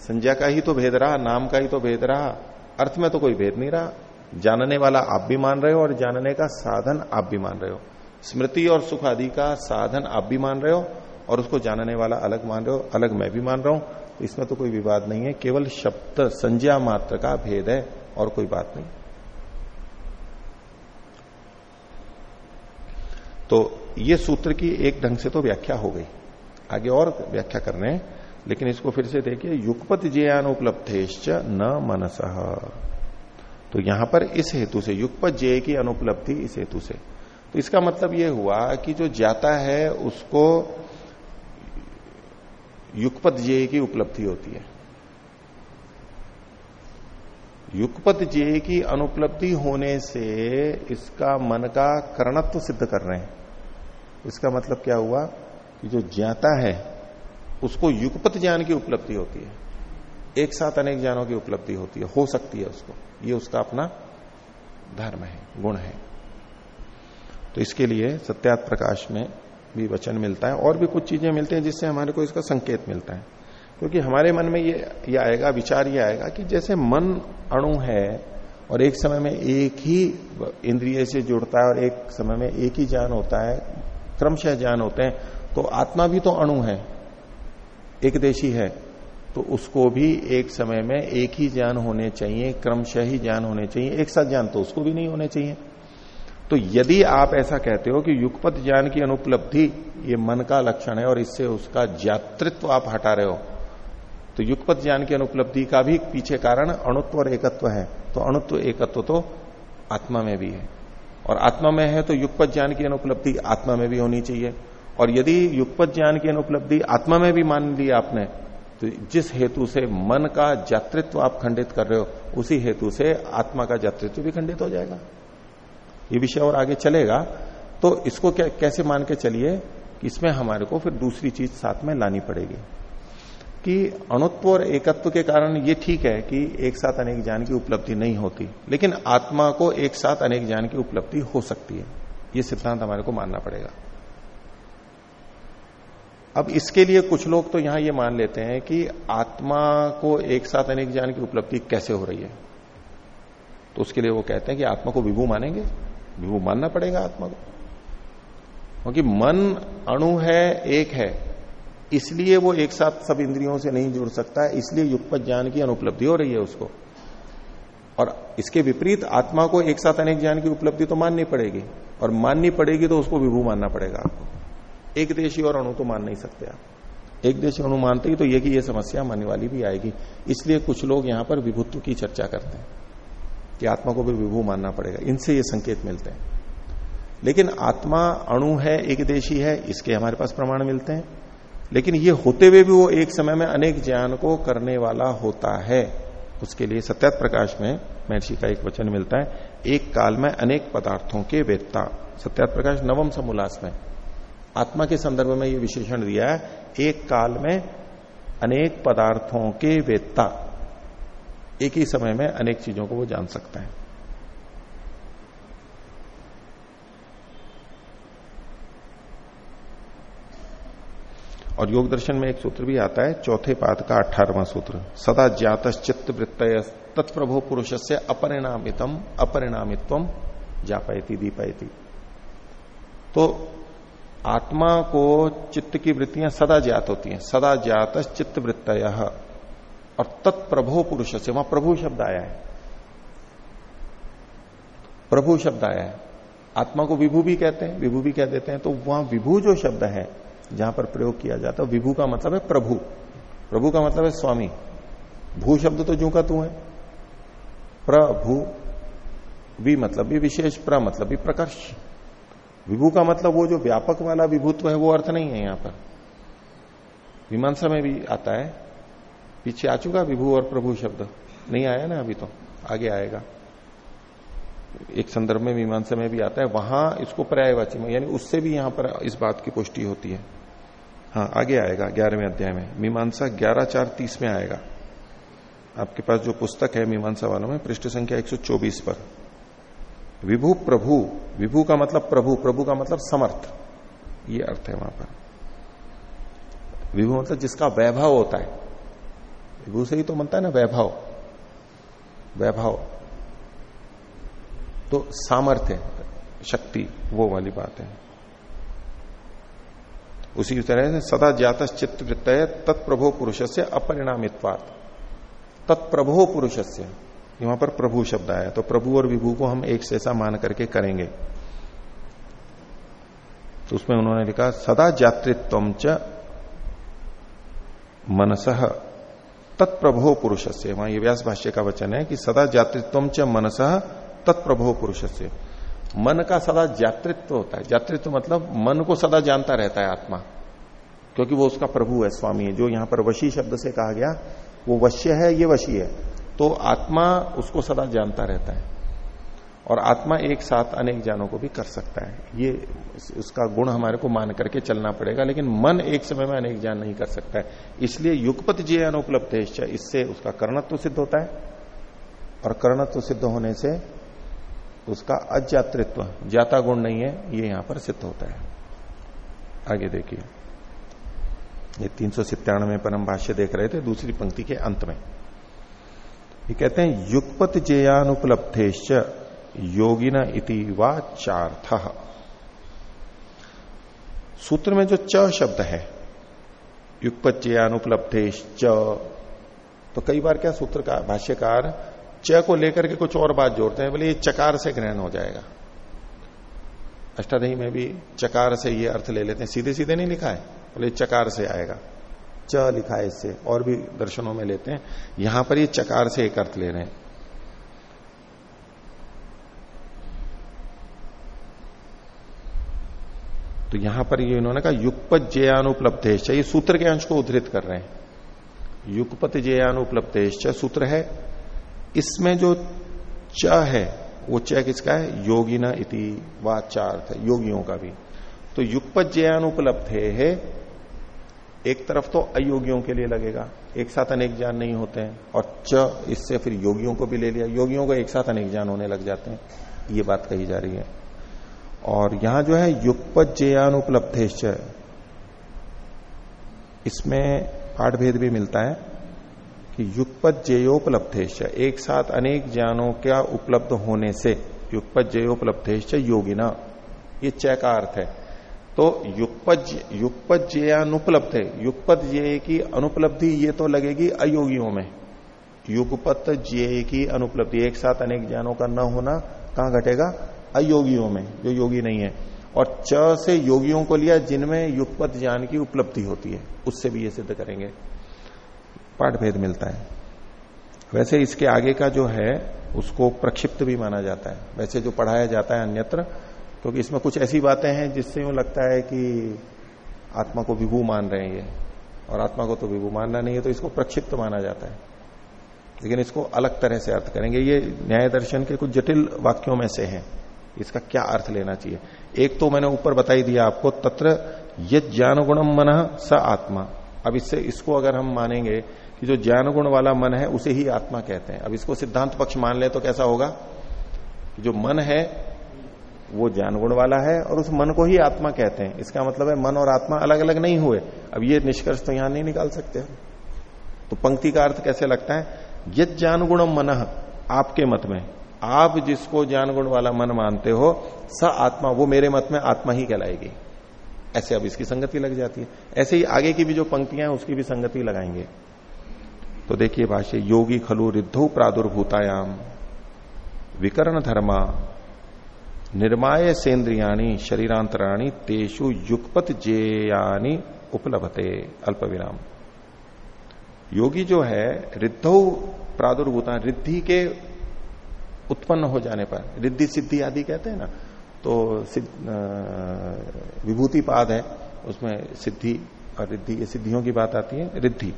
संज्ञा का ही तो भेद रहा, नाम का ही तो भेद रहा। अर्थ में तो कोई भेद नहीं रहा। जानने वाला आप भी मान रहे हो और जानने का साधन आप भी मान रहे हो। स्मृति और सुख आदि का साधन आप भी मान रहे हो और उसको जानने वाला अलग मान रहे हो, अलग मैं भी मान रहा हूँ। इसमें तो कोई विवाद नहीं है, केवल शब्द संज्ञा मात्र का भेद है और कोई बात नहीं। तो ये सूत्र की एक ढंग से तो व्याख्या हो गई। आगे और व्याख्या कर रहे हैं। लेकिन इसको फिर से देखिए युगपत जयान उपलब्धेश्च न मनस। तो यहाँ पर इस हेतु से युगपत जय की अनुपलब्धि इस हेतु से। तो इसका मतलब यह हुआ कि जो जाता है, उसको युगपत जय की उपलब्धि होती है। युगपत जय की अनुपलब्धि होने से इसका मन का करणत्व सिद्ध कर रहे हैं। इसका मतलब क्या हुआ कि जो ज्ञाता है उसको युगपत ज्ञान की उपलब्धि होती है। एक साथ अनेक ज्ञानों की उपलब्धि होती है, हो सकती है उसको। ये उसका अपना धर्म है, गुण है। तो इसके लिए सत्यात प्रकाश में भी वचन मिलता है, और भी कुछ चीज़ें मिलती हैं जिससे हमारे को इसका संकेत मिलता है। क्योंकि हमारे मन में ये ये आएगा, विचार ये आएगा कि जैसे मन अणु है, और एक समय में एक ही इंद्रिय से जुड़ता है, और एक समय में एक ही ज्ञान होता है, क्रमशः ज्ञान होते हैं तो आत्मा भी तो अणु है। एक देशी है तो उसको भी एक समय में एक ही ज्ञान होने चाहिए, क्रमशः ही ज्ञान होने चाहिए, एक साथ ज्ञान तो उसको भी नहीं होने चाहिए। तो यदि आप ऐसा कहते हो कि युगपत ज्ञान की अनुपलब्धि, ये मन का लक्षण है और इससे उसका जातृत्व आप हटा रहे हो तो युगपत ज्ञान की अनुपलब्धि का भी पीछे कारण अणुत्व और एकत्व है। तो अणुत्व, एकत्व तो आत्मा में भी है। और आत्मा में है तो युगपत ज्ञान की अनुपलब्धि आत्मा में भी होनी चाहिए। और यदि युगपत ज्ञान की अनुपलब्धि आत्मा में भी मान ली आपने तो जिस हेतु से मन का जातृत्व आप खंडित कर रहे हो, उसी हेतु से आत्मा का जातृत्व भी खंडित हो जाएगा। ये विषय और आगे चलेगा। तो इसको कैसे मान के चलिए इसमें हमारे को फिर दूसरी चीज़ साथ में लानी पड़ेगी? कि अणुत्व और एकत्व के कारण ये ठीक है कि एक साथ अनेक ज्ञान की उपलब्धि नहीं होती, लेकिन आत्मा को एक साथ अनेक ज्ञान की उपलब्धि हो सकती है। ये सिद्धांत हमारे को मानना पड़ेगा। अब इसके लिए कुछ लोग तो यहाँ ये मान लेते हैं कि आत्मा को एक साथ अनेक ज्ञान की उपलब्धि कैसे हो रही है? तो उसके लिए वो कहते हैं कि आत्मा को विभू मानेंगे। विभू मानना पड़ेगा आत्मा को। क्योंकि मन अणु है, एक है। इसलिए वो एक साथ सब इंद्रियों से नहीं जुड़ सकता है इसलिए युगपत ज्ञान की अनुपलब्धि हो रही है उसको। और इसके विपरीत आत्मा को एक साथ अनेक ज्ञान की उपलब्धि तो माननी पड़ेगी। और माननी पड़ेगी तो उसको विभू मानना पड़ेगा आपको। एक देशी और अणु तो मान नहीं सकते आप। एक देशी अणु मानते ही तो ये कि ये समस्या मानने वाली भी आएगी। इसलिए कुछ लोग यहाँ पर विभुत्व की चर्चा करते हैं कि आत्मा को भी विभू मानना पड़ेगा। इनसे ये संकेत मिलते हैं। लेकिन आत्मा अणु है, एक देशी है, इसके हमारे पास प्रमाण मिलते हैं। लेकिन ये होते हुए भी वो एक समय में अनेक ज्ञान को करने वाला होता है। उसके लिए सत्यात प्रकाश में महर्षि का एक वचन मिलता है, एक काल में अनेक पदार्थों के वेदता सत्यात प्रकाश नवम समोल्लास में। आत्मा के संदर्भ में ये विशेषण दिया है, एक काल में अनेक पदार्थों के वेत्ता, एक ही समय में अनेक चीज़ों को वो जान सकता है। और योग दर्शन में एक सूत्र भी आता है, चौथे पाद का अठारवा सूत्र, सदा ज्ञात चित्त वृत्त तत्प्रभो पुरुष से अपरिणामितम अपरिणामित्व जापायती, दीपायती। तो आत्मा को चित्त की वृत्तियाँ सदा ज्ञात होती हैं। सदा ज्ञात चित्त वृत्त और तत्प्रभो पुरुष से वहाँ प्रभु शब्द आया है। प्रभु शब्द आया है। आत्मा को विभू भी कहते हैं, विभू भी कह देते हैं। तो वहाँ विभू जो शब्द है, जहाँ पर प्रयोग किया जाता है विभू का मतलब है प्रभु। प्रभु का मतलब है स्वामी। भू शब्द तो जू का तू है। प्रभु वि मतलब भी विशेष, प्र मतलब भी प्रकर्ष। विभू का मतलब वो जो व्यापक वाला विभूत्व है, वो अर्थ नहीं है यहाँ पर। मीमांसा में भी आता है। पीछे आ चुका विभू और प्रभु शब्द। नहीं आया ना अभी तो। आगे आएगा। एक संदर्भ में मीमांसा में भी आता है। वहाँ इसको पर्यायवाची में, यानी उससे भी यहाँ पर इस बात की पुष्टि होती है। हाँ आगे आएगा ग्यारहवें अध्याय में। मीमांसा ग्यारह चार तीस में आएगा। आपके पास जो पुस्तक है मीमांसा वालों में, पृष्ठ संख्या 124 पर। विभू प्रभु, विभू का मतलब प्रभु प्रभु का मतलब समर्थ। ये अर्थ है वहाँ पर। विभू मतलब जिसका वैभव होता है। विभू से ही तो बनता है ना वैभव। वैभव। तो सामर्थ्य शक्ति, वो वाली बात है। उसी तरह से सदा ज्ञात चित्त वृत्त तत्प्रभो पुरुष से अपरिणामित्वात। तत्प्रभो पुरुष से यहाँ पर प्रभु शब्द आया तो प्रभु और विभू को हम एक जैसा मान करके करेंगे। तो उसमें उन्होंने लिखा, सदा जातृत्व च मनस। तत्प्रभो पुरुष से वहाँ ये व्यास भाष्य का वचन है कि सदा जातृत्व च मनस, तत्प्रभो पुरुष से मन का सदा जातृत्व होता है। जातृत्व मतलब मन को सदा जानता रहता है आत्मा। क्योंकि वो उसका प्रभु है, स्वामी है। जो यहाँ पर वशी शब्द से कहा गया, वो वश्य है, ये वशी है। तो आत्मा उसको सदा जानता रहता है। और आत्मा एक साथ अनेक जानों को भी कर सकता है। ये उसका गुण हमारे को मान करके चलना पड़ेगा, लेकिन मन एक समय में अनेक जान नहीं कर सकता है। इसलिए युगपत जे अनुपलब्ध इससे उसका कर्णत्व सिद्ध होता है। और कर्णत्व सिद्ध होने से उसका अजातृत्व जाता गुण नहीं है, ये यहाँ पर सिद्ध होता है। आगे देखिए। ये तीन सौ सितानवे पर हम भाष्य देख रहे थे, दूसरी पंक्ति के अंत में। ये कहते हैं युगपत जेयानुपलब्धेश योगिना इति वा चार्थ। सूत्र में जो च शब्द है युगपत जेयानुपलब्धेश च तो कई बार क्या सूत्र का भाष्यकार च को लेकर के कुछ और बात जोड़ते हैं, बोले ये चकार से ग्रहण हो जाएगा। अष्टादही में भी चकार से ये अर्थ ले लेते हैं सीधे सीधे नहीं लिखा है, बोले चकार से आएगा। च लिखा है इससे, और भी दर्शनों में लेते हैं। यहाँ पर ये चकार से एक अर्थ ले रहे हैं। तो यहाँ पर ये इन्होंने कहा युगपत जयानुपलब्धेश ये सूत्र के अंश को उद्धृत कर रहे हैं। युगपत जयानुपलब्धेश सूत्र है। इसमें जो च है, वो च किसका है? योगिना इति वाचार्थ, योगियों का भी। तो युगपत जयानुपलब्ध है एक तरफ़ तो अयोगियों के लिए लगेगा, एक साथ अनेक ज्ञान नहीं होते हैं, और च, इससे फिर योगियों को भी ले लिया। योगियों को एक साथ अनेक ज्ञान होने लग जाते हैं, ये बात कही जा रही है। और यहाँ जो है युगपत जयानुपलब्धेश इसमें पाठ भेद भी मिलता है कि युगपत जयोपलब्धेश एक साथ अनेक ज्ञानों का उपलब्ध होने से युगपत जयोपलब्धेश योगिना। ये चय का अर्थ है। तो युगपज युगपज अनुपलब्ध है युगपत जे की अनुपलब्धि ये तो लगेगी अयोगियों में। युगपत जे की अनुपलब्धि, एक साथ अनेक ज्ञानों का न होना कहाँ घटेगा? अयोगियों में, जो योगी नहीं है। और च से योगियों को लिया जिनमें युगपत ज्ञान की उपलब्धि होती है। उससे भी ये सिद्ध करेंगे। पाठ भेद मिलता है। वैसे इसके आगे का जो है, उसको प्रक्षिप्त भी माना जाता है। वैसे जो पढ़ाया जाता है अन्यत्र क्योंकि इसमें कुछ ऐसी बातें हैं जिससे यूँ लगता है कि आत्मा को विभू मान रहे हैं ये। और आत्मा को तो विभू मानना नहीं है तो इसको प्रक्षिप्त माना जाता है। लेकिन इसको अलग तरह से अर्थ करेंगे। ये न्याय दर्शन के कुछ जटिल वाक्यों में से है। इसका क्या अर्थ लेना चाहिए? एक तो मैंने ऊपर बताई दिया आपको, तत्र यद ज्ञान गुणम मन स आत्मा। अब इससे, इसको अगर हम मानेंगे कि जो ज्ञान गुण वाला मन है, उसे ही आत्मा कहते हैं। अब इसको सिद्धांत पक्ष मान ले तो कैसा होगा? कि जो मन है वो ज्ञान गुण वाला है और उस मन को ही आत्मा कहते हैं। इसका मतलब है मन और आत्मा अलग अलग नहीं हुए। अब ये निष्कर्ष तो यहाँ नहीं निकाल सकते तो पंक्ति का अर्थ कैसे लगता है? यद ज्ञान गुणम मन, आपके मत में। आप जिसको ज्ञान गुण वाला मन मानते हो, स आत्मा, वो मेरे मत में आत्मा ही कहलाएगी। ऐसे अब इसकी संगति लग जाती है। ऐसे ही आगे की भी जो पंक्तियाँ उसकी भी संगति लगाएँगे। तो देखिए भाष्य, योगी खलु रिद्धो प्रादुर्भूतायाम विकरण धर्मा निर्माय सेन्द्रियाणी शरीरांतराणी तेषु युगपत जेयानी उपलब्धते अल्प विराम योगी जो है, रिद्धो प्रादुर्भूता, रिद्धि के उत्पन्न हो जाने पर, रिद्धि सिद्धि आदि कहते हैं ना तो विभूति पाद है, उसमें सिद्धि और रिद्धि, ये सिद्धियों की बात आती है, रिद्धि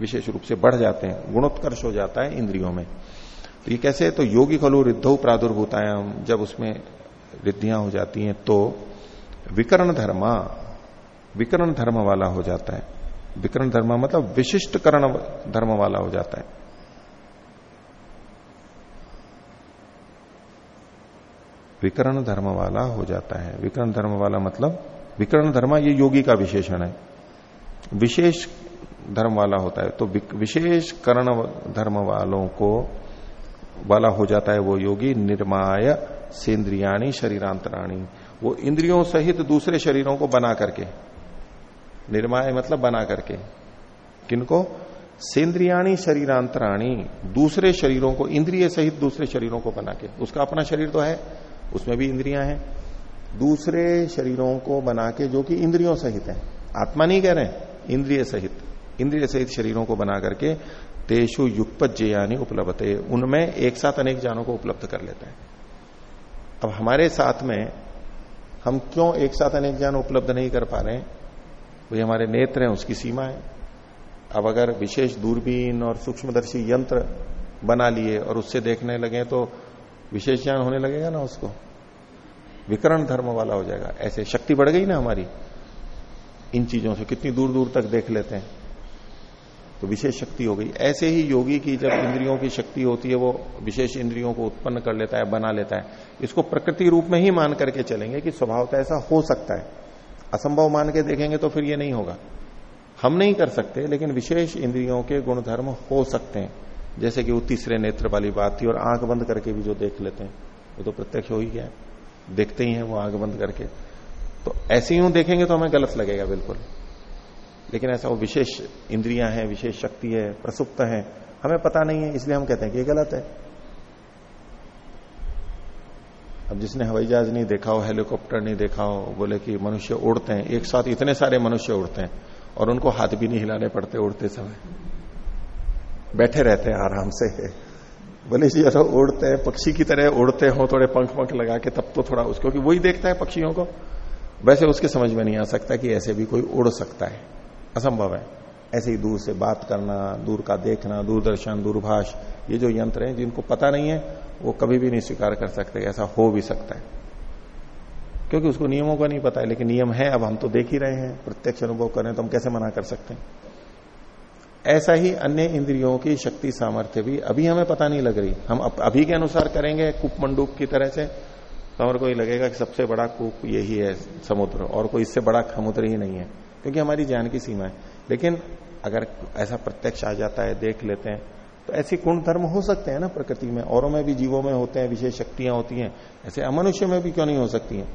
विशेष रूप से बढ़ जाते हैं, गुणोत्कर्ष हो जाता है इंद्रियों में। तो ये कैसे तो योगी खलु रिद्धो प्रादुर्भूतायाम जब उसमें रिद्धियाँ हो जाती हैं तो विकरण धर्मा, विकरण धर्म वाला हो जाता है। विकरण धर्म मतलब विशिष्ट करण धर्म वाला हो जाता है। विकरण धर्म वाला हो जाता है। विकरण धर्म वाला मतलब विकरण धर्म ये योगी का विशेषण है। विशेष धर्म वाला होता है तो विशेष करण धर्म वालों को, वाला हो जाता है वो योगी निर्माय सेन्द्रियाणी शरीरांतराणी, वो इंद्रियों सहित दूसरे शरीरों को बना करके निर्माय मतलब बना करके, किनको? सेन्द्रियाणी शरीरांतराणी, दूसरे शरीरों को, इंद्रिय सहित दूसरे शरीरों को बना के। उसका अपना शरीर तो है, उसमें भी इंद्रियाँ हैं। दूसरे शरीरों को बना के, जो कि इंद्रियों सहित है। आत्मा नहीं कह रहे इंद्रिय सहित। इंद्रिय सहित शरीरों को बना करके, तेषु युगपत जे यानी उपलब्ध उनमें एक साथ अनेक जानों को उपलब्ध कर लेते हैं। अब हमारे साथ में हम क्यों एक साथ अनेक ज्ञान उपलब्ध नहीं कर पा रहे हैं? वही हमारे नेत्र हैं, उसकी सीमा है। अब अगर विशेष दूरबीन और सूक्ष्मदर्शी यंत्र बना लिए और उससे देखने लगे तो विशेष ज्ञान होने लगेगा ना उसको? विकरण धर्म वाला हो जाएगा। ऐसे शक्ति बढ़ गई ना हमारी। इन चीज़ों से कितनी दूर दूर तक देख लेते हैं। तो विशेष शक्ति हो गई। ऐसे ही योगी की जब इंद्रियों की शक्ति होती है, वो विशेष इंद्रियों को उत्पन्न कर लेता है, बना लेता है। इसको प्रकृति रूप में ही मान करके चलेंगे कि स्वभावता ऐसा हो सकता है। असंभव मान के देखेंगे तो फिर ये नहीं होगा। हम नहीं कर सकते, लेकिन विशेष इंद्रियों के गुणधर्म हो सकते हैं। जैसे कि वो तीसरे नेत्र वाली बात थी और आँख बंद करके भी जो देख लेते हैं, वो तो प्रत्यक्ष हो ही गया देखते ही है वो आँख बंद करके। तो ऐसे ही देखेंगे तो हमें गलत लगेगा, बिल्कुल। लेकिन ऐसा वो विशेष इंद्रियाँ हैं, विशेष शक्ति है, प्रसुप्त है, हमें पता नहीं है, इसलिए हम कहते हैं कि ये गलत है। अब जिसने हवाई जहाज़ नहीं देखा हो हेलीकॉप्टर नहीं देखा हो बोले कि मनुष्य उड़ते हैं, एक साथ इतने सारे मनुष्य उड़ते हैं, और उनको हाथ भी नहीं हिलाने पड़ते उड़ते समय। बैठे रहते हैं आराम से। बोले जी, अरे उड़ते हैं, पक्षी की तरह उड़ते हो, थोड़े पंख पंख लगा के, तब तो थोड़ा उसको, क्योंकि वही देखता है पक्षियों को। वैसे उसके समझ में नहीं आ सकता कि ऐसे भी कोई उड़ सकता है। असंभव है। ऐसे ही दूर से बात करना, दूर का देखना, दूरदर्शन, दूरभाष, ये जो यंत्र हैं जिनको पता नहीं है, वो कभी भी नहीं स्वीकार कर सकते, ऐसा हो भी सकता है। क्योंकि उसको नियमों का नहीं पता है, लेकिन नियम है, अब हम तो देख ही रहे हैं, प्रत्यक्ष अनुभव कर तो हम कैसे मना कर सकते हैं? ऐसा ही अन्य इंद्रियों की शक्ति सामर्थ्य भी अभी हमें पता नहीं लग रही। हम अभी के अनुसार करेंगे, कूप मंडूप की तरह से तो हमारे को ये लगेगा कि सबसे बड़ा कूप यही है, समुद्र, और कोई इससे बड़ा समुद्र ही नहीं है। क्योंकि हमारी ज्ञान की सीमा है। लेकिन अगर ऐसा प्रत्यक्ष आ जाता है, देख लेते हैं तो ऐसे गुण धर्म हो सकते हैं ना प्रकृति में। औरों में भी जीवों में होते हैं, विशेष शक्तियाँ होती हैं। ऐसे अमनुष्य में भी क्यों नहीं हो सकती हैं?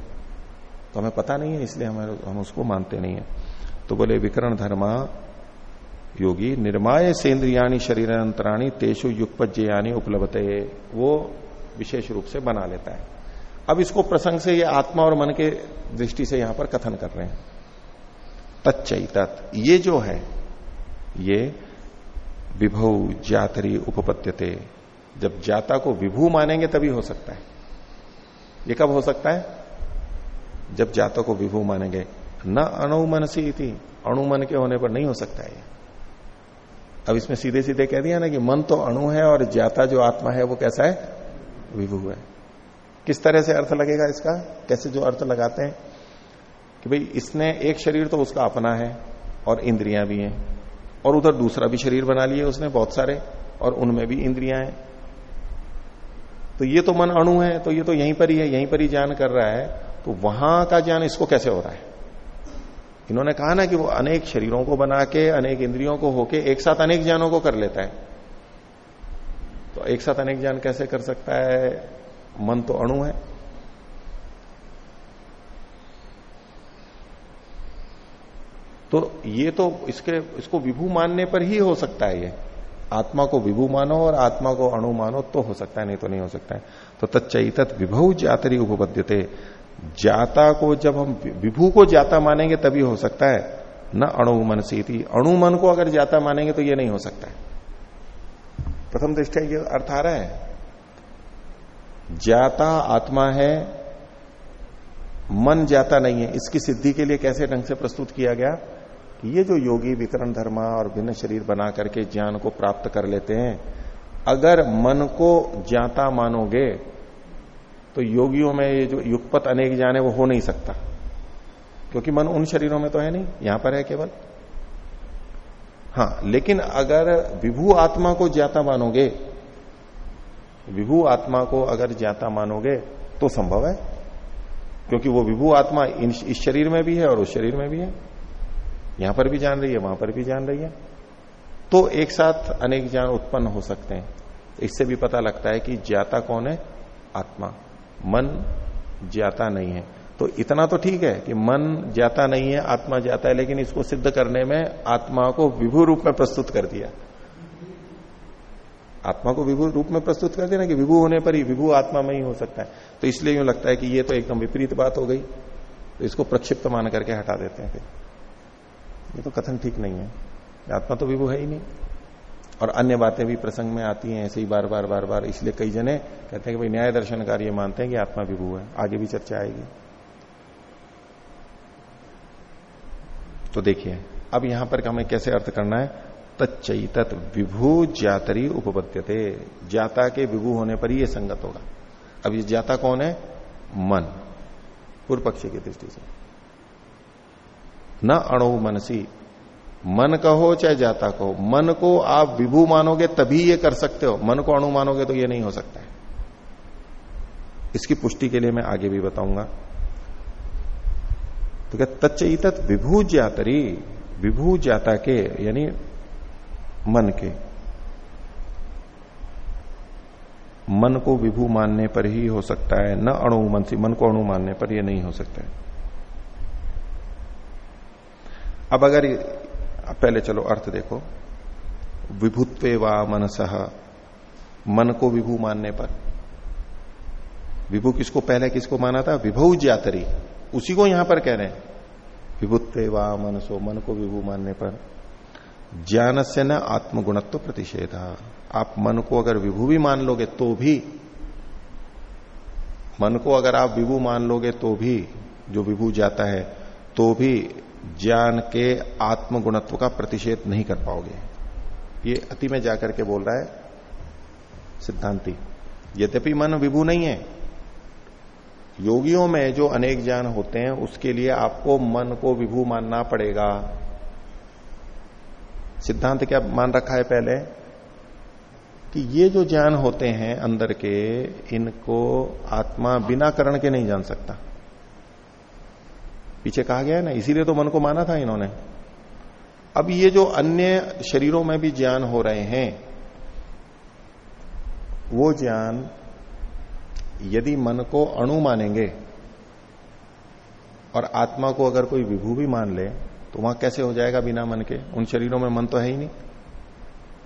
तो हमें पता नहीं है, इसलिए हमें, हम उसको मानते नहीं है। तो बोले, विकरण धर्मा योगी, निर्माय सेन्द्रियाणी शरीर अंतराणी तेषु युगपज्ञयानी उपलब्ध वो विशेष रूप से बना लेता है। अब इसको प्रसंग से ये आत्मा और मन के दृष्टि से यहाँ पर कथन कर रहे हैं। तत् ये जो है, ये विभु जातरी उपपत्यते जब जाता को विभू मानेंगे तभी हो सकता है। ये कब हो सकता है? जब जाता को विभू मानेंगे। न अणुमन सी थी अणुमन के होने पर नहीं हो सकता है अब इसमें सीधे सीधे कह दिया ना कि मन तो अणु है और जाता जो आत्मा है वो कैसा है? विभू है। किस तरह से अर्थ लगेगा इसका? कैसे जो अर्थ लगाते हैं? कि भाई इसने एक शरीर तो उसका अपना है और इंद्रियाँ भी हैं, और उधर दूसरा भी शरीर बना लिए उसने बहुत सारे, और उनमें भी इंद्रियाँ हैं। तो ये तो मन अणु है तो ये तो यहीं पर ही है, यहीं पर ही ज्ञान कर रहा है तो वहाँ का ज्ञान इसको कैसे हो रहा है? इन्होंने कहा ना कि वो अनेक शरीरों को बना के, अनेक इंद्रियों को होके एक साथ अनेक ज्ञानों को कर लेता है। तो एक साथ अनेक ज्ञान कैसे कर सकता है? मन तो अणु है तो ये तो इसके, इसको विभू मानने पर ही हो सकता है ये। आत्मा को विभू मानो और आत्मा को अणु मानो तो हो सकता है, नहीं तो नहीं हो सकता है। तो तच्चत विभू जातरी उपपद्यते। जाता को जब हम विभू को जाता मानेंगे तभी हो सकता है। न अणुमन सीति। अणुमन को अगर जाता मानेंगे तो ये नहीं हो सकता है। प्रथम दृष्टि ये अर्थ आ रहा है। जाता आत्मा है, मन जाता नहीं है। इसकी सिद्धि के लिए कैसे ढंग से प्रस्तुत किया गया? कि ये जो योगी विकरण धर्मा और भिन्न शरीर बना करके ज्ञान को प्राप्त कर लेते हैं, अगर मन को ज्ञाता मानोगे तो योगियों में ये जो युगपत अनेक जान है, वो हो नहीं सकता। क्योंकि मन उन शरीरों में तो है नहीं, यहाँ पर है केवल। हाँ लेकिन अगर विभू आत्मा को ज्ञाता मानोगे, विभू आत्मा को अगर ज्ञाता मानोगे तो संभव है। क्योंकि वो विभू आत्मा इस शरीर में भी है और उस शरीर में भी है। यहाँ पर भी जान रही है, वहाँ पर भी जान रही है। तो एक साथ अनेक ज्ञान उत्पन्न हो सकते हैं। इससे भी पता लगता है कि ज्ञाता कौन है? आत्मा। मन ज्ञाता नहीं है। तो इतना तो ठीक है कि मन ज्ञाता नहीं है, आत्मा ज्ञाता है, लेकिन इसको सिद्ध करने में आत्मा को विभू रूप में प्रस्तुत कर दिया। आत्मा को विभू रूप में प्रस्तुत कर दिया ना कि विभू होने पर ही विभू आत्मा में ही हो सकता है। तो इसलिए यूँ लगता है कि ये तो एकदम विपरीत बात हो गई। तो इसको प्रक्षिप्त मान करके हटा देते हैं फिर। ये तो कथन ठीक नहीं है। आत्मा तो विभू है ही नहीं। और अन्य बातें भी प्रसंग में आती हैं, ऐसे ही बार बार बार बार। इसलिए कई जने कहते हैं कि भाई न्याय दर्शनकार ये मानते हैं कि आत्मा विभू है। आगे भी चर्चा आएगी। तो देखिए, अब यहाँ पर हमें कैसे अर्थ करना है? तच्चत विभू ज्यातरी उपपद्यते। ज्याता के विभू होने पर ही ये संगत होगा। अब ये ज्याता कौन है? मन। पूर्व पक्षी की दृष्टि से। न अणु मनसी। मन कहो चाहे जाता कहो। मन को आप विभू मानोगे तभी ये कर सकते हो। मन को अणु मानोगे तो ये नहीं हो सकता है। इसकी पुष्टि के लिए मैं आगे भी बताऊँगा। तो क्या तच्चित विभू ज्यातरी विभू ज्याता के, यानी मन के। मन को विभू मानने पर ही हो सकता है, न अणु मन मन को अणु मानने पर यह नहीं हो सकता है। अब अगर पहले चलो अर्थ देखो। विभुत्व व मनस। मन को विभू मानने पर। विभू किसको पहले किसको माना था? विभू ज्यातरी। उसी को यहाँ पर कह रहे हैं। विभुत्व व मनसो, मन को विभू मानने पर। ज्ञान से न आत्मगुणत्व प्रतिषेध। आप मन को अगर विभू भी मान लोगे तो भी, मन को अगर आप विभू मान लोगे तो भी, जो विभू जाता है तो भी ज्ञान के आत्मगुणत्व का प्रतिषेध नहीं कर पाओगे। ये अति में जाकर के बोल रहा है सिद्धांति। यद्यपि मन विभू नहीं है, योगियों में जो अनेक ज्ञान होते हैं, उसके लिए आपको मन को विभू मानना पड़ेगा। सिद्धांत क्या मान रखा है पहले? कि ये जो ज्ञान होते हैं अंदर के, इनको आत्मा बिना करण के नहीं जान सकता। पीछे कहा गया है ना, इसीलिए तो मन को माना था इन्होंने। अब ये जो अन्य शरीरों में भी ज्ञान हो रहे हैं, वो ज्ञान यदि मन को अणु मानेंगे और आत्मा को अगर कोई विभू भी मान ले तो वहाँ कैसे हो जाएगा बिना मन के? उन शरीरों में मन तो है ही नहीं।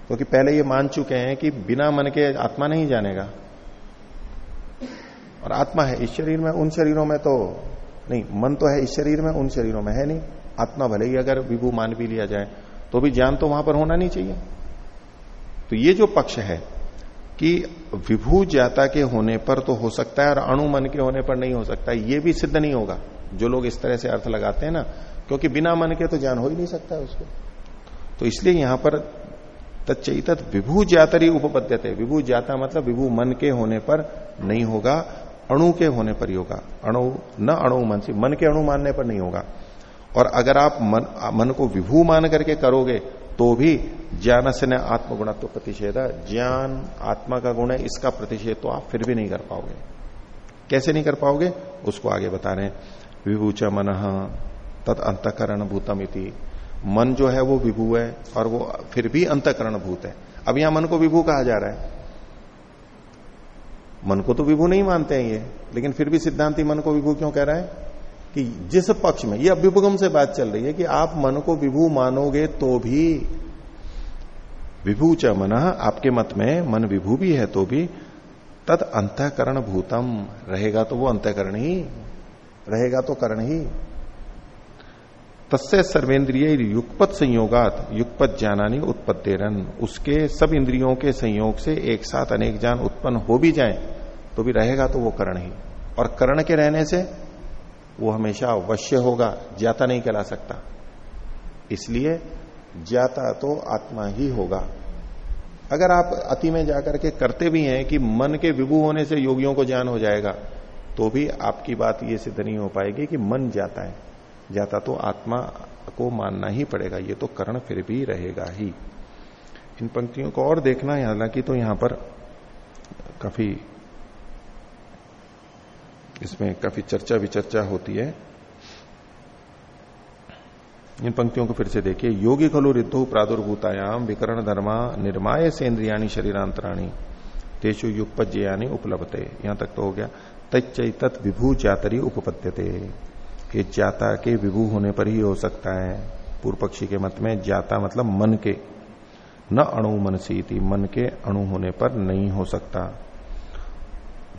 क्योंकि तो पहले ये मान चुके हैं कि बिना मन के आत्मा नहीं जानेगा। और आत्मा है, इस शरीर में, उन शरीरों में तो नहीं, मन तो है इस शरीर में, उन शरीरों में है नहीं। आत्मा भले ही अगर विभू मान भी लिया जाए तो भी ज्ञान तो वहाँ पर होना नहीं चाहिए। तो ये जो पक्ष है कि विभू ज्ञाता के होने पर तो हो सकता है और अणु मन के होने पर नहीं हो सकता, ये भी सिद्ध नहीं होगा। जो लोग इस तरह से अर्थ लगाते हैं ना, क्योंकि बिना मन के तो ज्ञान हो ही नहीं सकता उसको। तो इसलिए यहाँ पर तच्चित विभू ज्यातरी उपपद्यते। विभू ज्याता मतलब विभू मन के होने पर नहीं होगा। अणु के होने पर ही होगा। अणु, न अणु मन से, मन के अणु मानने पर नहीं होगा। और अगर आप मन मन को विभू मान करके करोगे तो भी ज्ञान से न आत्मगुणत्व प्रतिषेध, ज्ञान, आत्मा का गुण है, इसका प्रतिषेध तो आप फिर भी नहीं कर पाओगे। कैसे नहीं कर पाओगे? उसको आगे बता रहे विभूच मन, तत् अंतकरण भूतम इति। मन जो है, वो विभू है, और वो फिर भी अंतकरण भूत है। अब यहाँ मन को विभू कहा जा रहा है। मन को तो विभू नहीं मानते हैं ये, लेकिन फिर भी सिद्धांति मन को विभू क्यों कह रहा है? कि जिस पक्ष में, ये अभ्युपगम से बात चल रही है कि आप मन को विभू मानोगे तो भी, विभू च मन, आपके मत में मन विभू भी है तो भी तद अंतकरण भूतम रहेगा तो वो अंतकरण ही, रहेगा तो करण ही। तस्य सर्वेंद्रिय युगपत संयोगात युगपत ज्ञानानी उत्पत्तेरन। उसके सब इंद्रियों के संयोग से एक साथ अनेक ज्ञान उत्पन्न हो भी जाए तो भी रहेगा तो वो करण ही। और करण के रहने से वो हमेशा अवश्य होगा, ज्ञाता नहीं कहला सकता। इसलिए ज्ञाता तो आत्मा ही होगा। अगर आप अति में जाकर के करते भी हैं कि मन के विभू होने से योगियों को ज्ञान हो जाएगा तो भी आपकी बात ये सिद्ध नहीं हो पाएगी कि मन जाता है। जाता तो आत्मा को मानना ही पड़ेगा, ये तो कर्ण फिर भी रहेगा ही। इन पंक्तियों को और देखना है हालाँकि तो यहाँ पर काफ़ी इसमें काफ़ी चर्चा विचर्चा होती है। इन पंक्तियों को फिर से देखिए, योगी खलु रिद्धु प्रादुर्भूतायाम विकरण धर्मा निर्माय से इंद्रियाणी शरीरांतराणी, तेषु युगपज्यानी उपलब्धते यहाँ तक तो हो गया तच्चय तत् विभू जातरी उपपद्यते। ये जाता के विभू होने पर ही हो सकता है। पूर्व पक्षी के मत में जाता मतलब मन के। न अणु मन मनसी मन के अणु होने पर नहीं हो सकता।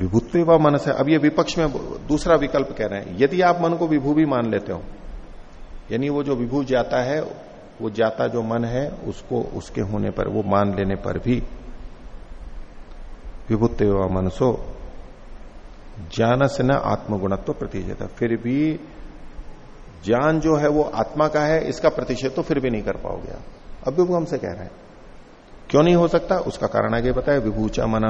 विभुत्व व मन से, अब ये विपक्ष में दूसरा विकल्प कह रहे हैं। यदि आप मन को विभू भी मान लेते हो, यानी वो जो विभू जाता है, वो जाता जो मन है, उसको, उसके होने पर, वो मान लेने पर भी विभुत्व व मनसो ज्ञान से न आत्मगुणत्व प्रतिषेध फिर भी ज्ञान जो है वो आत्मा का है, इसका प्रतिषेध तो फिर भी नहीं कर पाओगे अब भी हमसे कह रहे हैं, क्यों नहीं हो सकता? उसका कारण आगे बताया विभूचा मन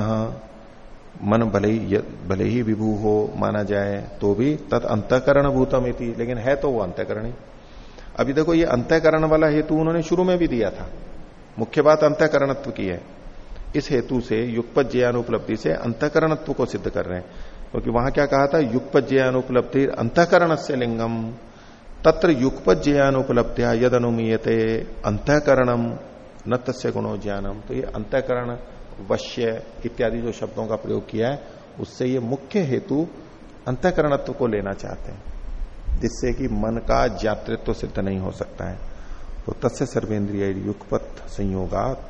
मन भले ही भले ही विभू हो, माना जाए तो भी तत् अंतकरण भूतम लेकिन है तो वो अंतकरण। ही अभी देखो, ये अंतकरण वाला हेतु उन्होंने शुरू में भी दिया था। मुख्य बात अंतकरणत्व की है। इस हेतु से युगपत ज्ञानुपलब्धि से अंतकरणत्व को सिद्ध कर रहे हैं। क्योंकि तो वहाँ क्या कहा था? युगपत ज्ञानुपलब्धि अंतकरण से लिंगम। तत्र युगपत ज्ञानुपलब्धिया यद अनुमीयते अंतकरणम न तस्य गुणो ज्ञानम तो ये अंतकरण, वश्य इत्यादि जो शब्दों का प्रयोग किया है, उससे ये मुख्य हेतु अंतकरणत्व को लेना चाहते हैं। जिससे कि मन का जातृत्व सिद्ध नहीं हो सकता है। तो तस्य सर्वेन्द्रिय युगपत संयोगात,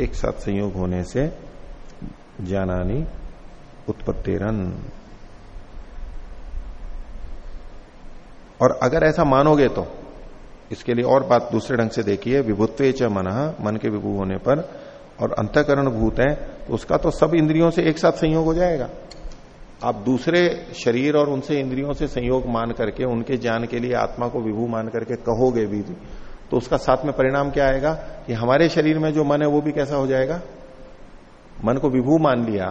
एक साथ संयोग होने से ज्ञानानी उत्पत्तिरन। और अगर ऐसा मानोगे तो। इसके लिए और बात दूसरे ढंग से देखिए, विभुत्व च मन मन के विभू होने पर, और अंतकरण भूत है तो उसका तो सब इंद्रियों से एक साथ संयोग हो जाएगा। आप दूसरे शरीर और उनसे इंद्रियों से संयोग मान करके, उनके ज्ञान के लिए आत्मा को विभू मान करके कहोगे भी तो उसका साथ में परिणाम क्या आएगा? कि हमारे शरीर में जो मन है, वो भी कैसा हो जाएगा? मन को विभू मान लिया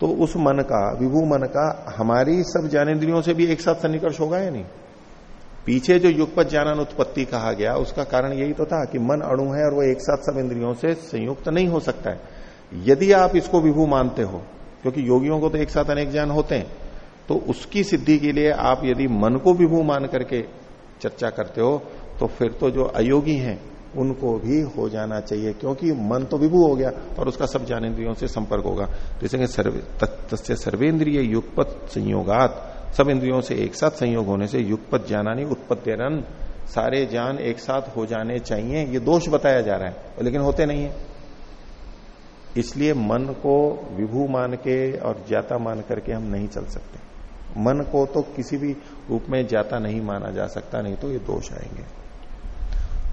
तो उस मन का, विभू मन का हमारी सब ज्ञानेन्द्रियों से भी एक साथ सन्निकर्ष होगा या नहीं? पीछे जो युगपत ज्ञान उत्पत्ति कहा गया, उसका कारण यही तो था कि मन अणु है और वो एक साथ सब इंद्रियों से संयुक्त नहीं हो सकता है। यदि आप इसको विभू मानते हो, क्योंकि योगियों को तो एक साथ अनेक ज्ञान होते हैं तो उसकी सिद्धि के लिए आप यदि मन को विभू मान करके चर्चा करते हो तो फिर तो जो अयोगी हैं, उनको भी हो जाना चाहिए, क्योंकि मन तो विभू हो गया और उसका सब ज्ञानेन्द्रियों से संपर्क होगा। जैसे सर्वे सर्वेन्द्रिय युगपत संयोगात। सब इंद्रियों से एक साथ संयोग होने से युगपत ज्ञानानी उत्पत्तिरन। सारे ज्ञान एक साथ हो जाने चाहिए, ये दोष बताया जा रहा है, लेकिन होते नहीं है। इसलिए मन को विभू मान के और ज्ञाता मान करके हम नहीं चल सकते। मन को तो किसी भी रूप में ज्ञाता नहीं माना जा सकता, नहीं तो ये दोष आएँगे।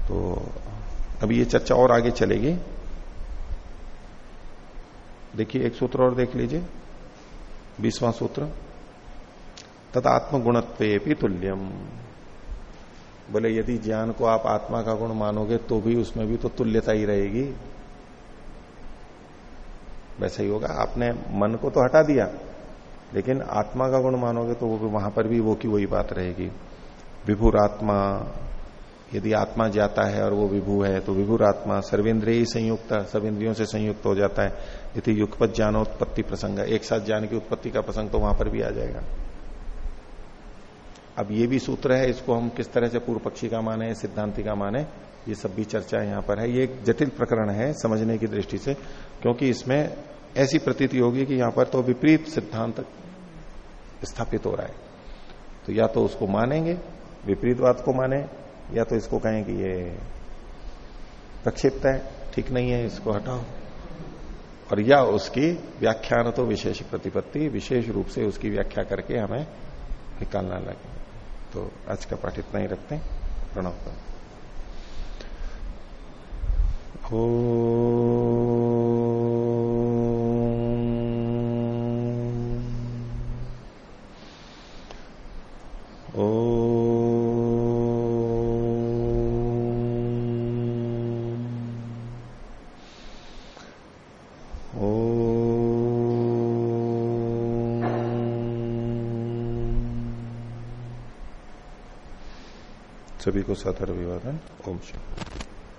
तो अभी ये चर्चा और आगे चलेगी। देखिए, एक सूत्र और देख लीजिए। बीसवां सूत्र। तदात्म गुणत्व भी तुल्यम। बोले यदि ज्ञान को आप आत्मा का गुण मानोगे तो भी उसमें भी तो तुल्यता ही रहेगी। वैसा ही होगा। आपने मन को तो हटा दिया, लेकिन आत्मा का गुण मानोगे तो वो भी वहाँ पर भी वो की वही बात रहेगी। विभुर आत्मा यदि आत्मा जाता है और वो विभू है तो विभुर आत्मा सर्वेन्द्रिय संयुक्त सब इंद्रियों से संयुक्त हो जाता है। यदि युगपत ज्ञानोत्पत्ति प्रसंग। एक साथ ज्ञान की उत्पत्ति का प्रसंग तो वहाँ पर भी आ जाएगा। अब ये भी सूत्र है, इसको हम किस तरह से पूर्व पक्षी का माने, सिद्धांति का माने, ये सब भी चर्चा यहाँ पर है। ये एक जटिल प्रकरण है समझने की दृष्टि से, क्योंकि इसमें ऐसी प्रतीति होगी कि यहाँ पर तो विपरीत सिद्धांत स्थापित हो रहा है। तो या तो उसको मानेंगे विपरीत बात को माने, या तो इसको कहें कि ये प्रक्षिप्त है, ठीक नहीं है, इसको हटाओ। और या उसकी व्याख्यान तो विशेष प्रतिपत्ति, विशेष रूप से उसकी व्याख्या करके हमें निकालना लगे। तो आज का पाठ इतना ही रखते हैं। प्रणव का। ओ ओ सभी को साथ अभिवादन। ओम शिव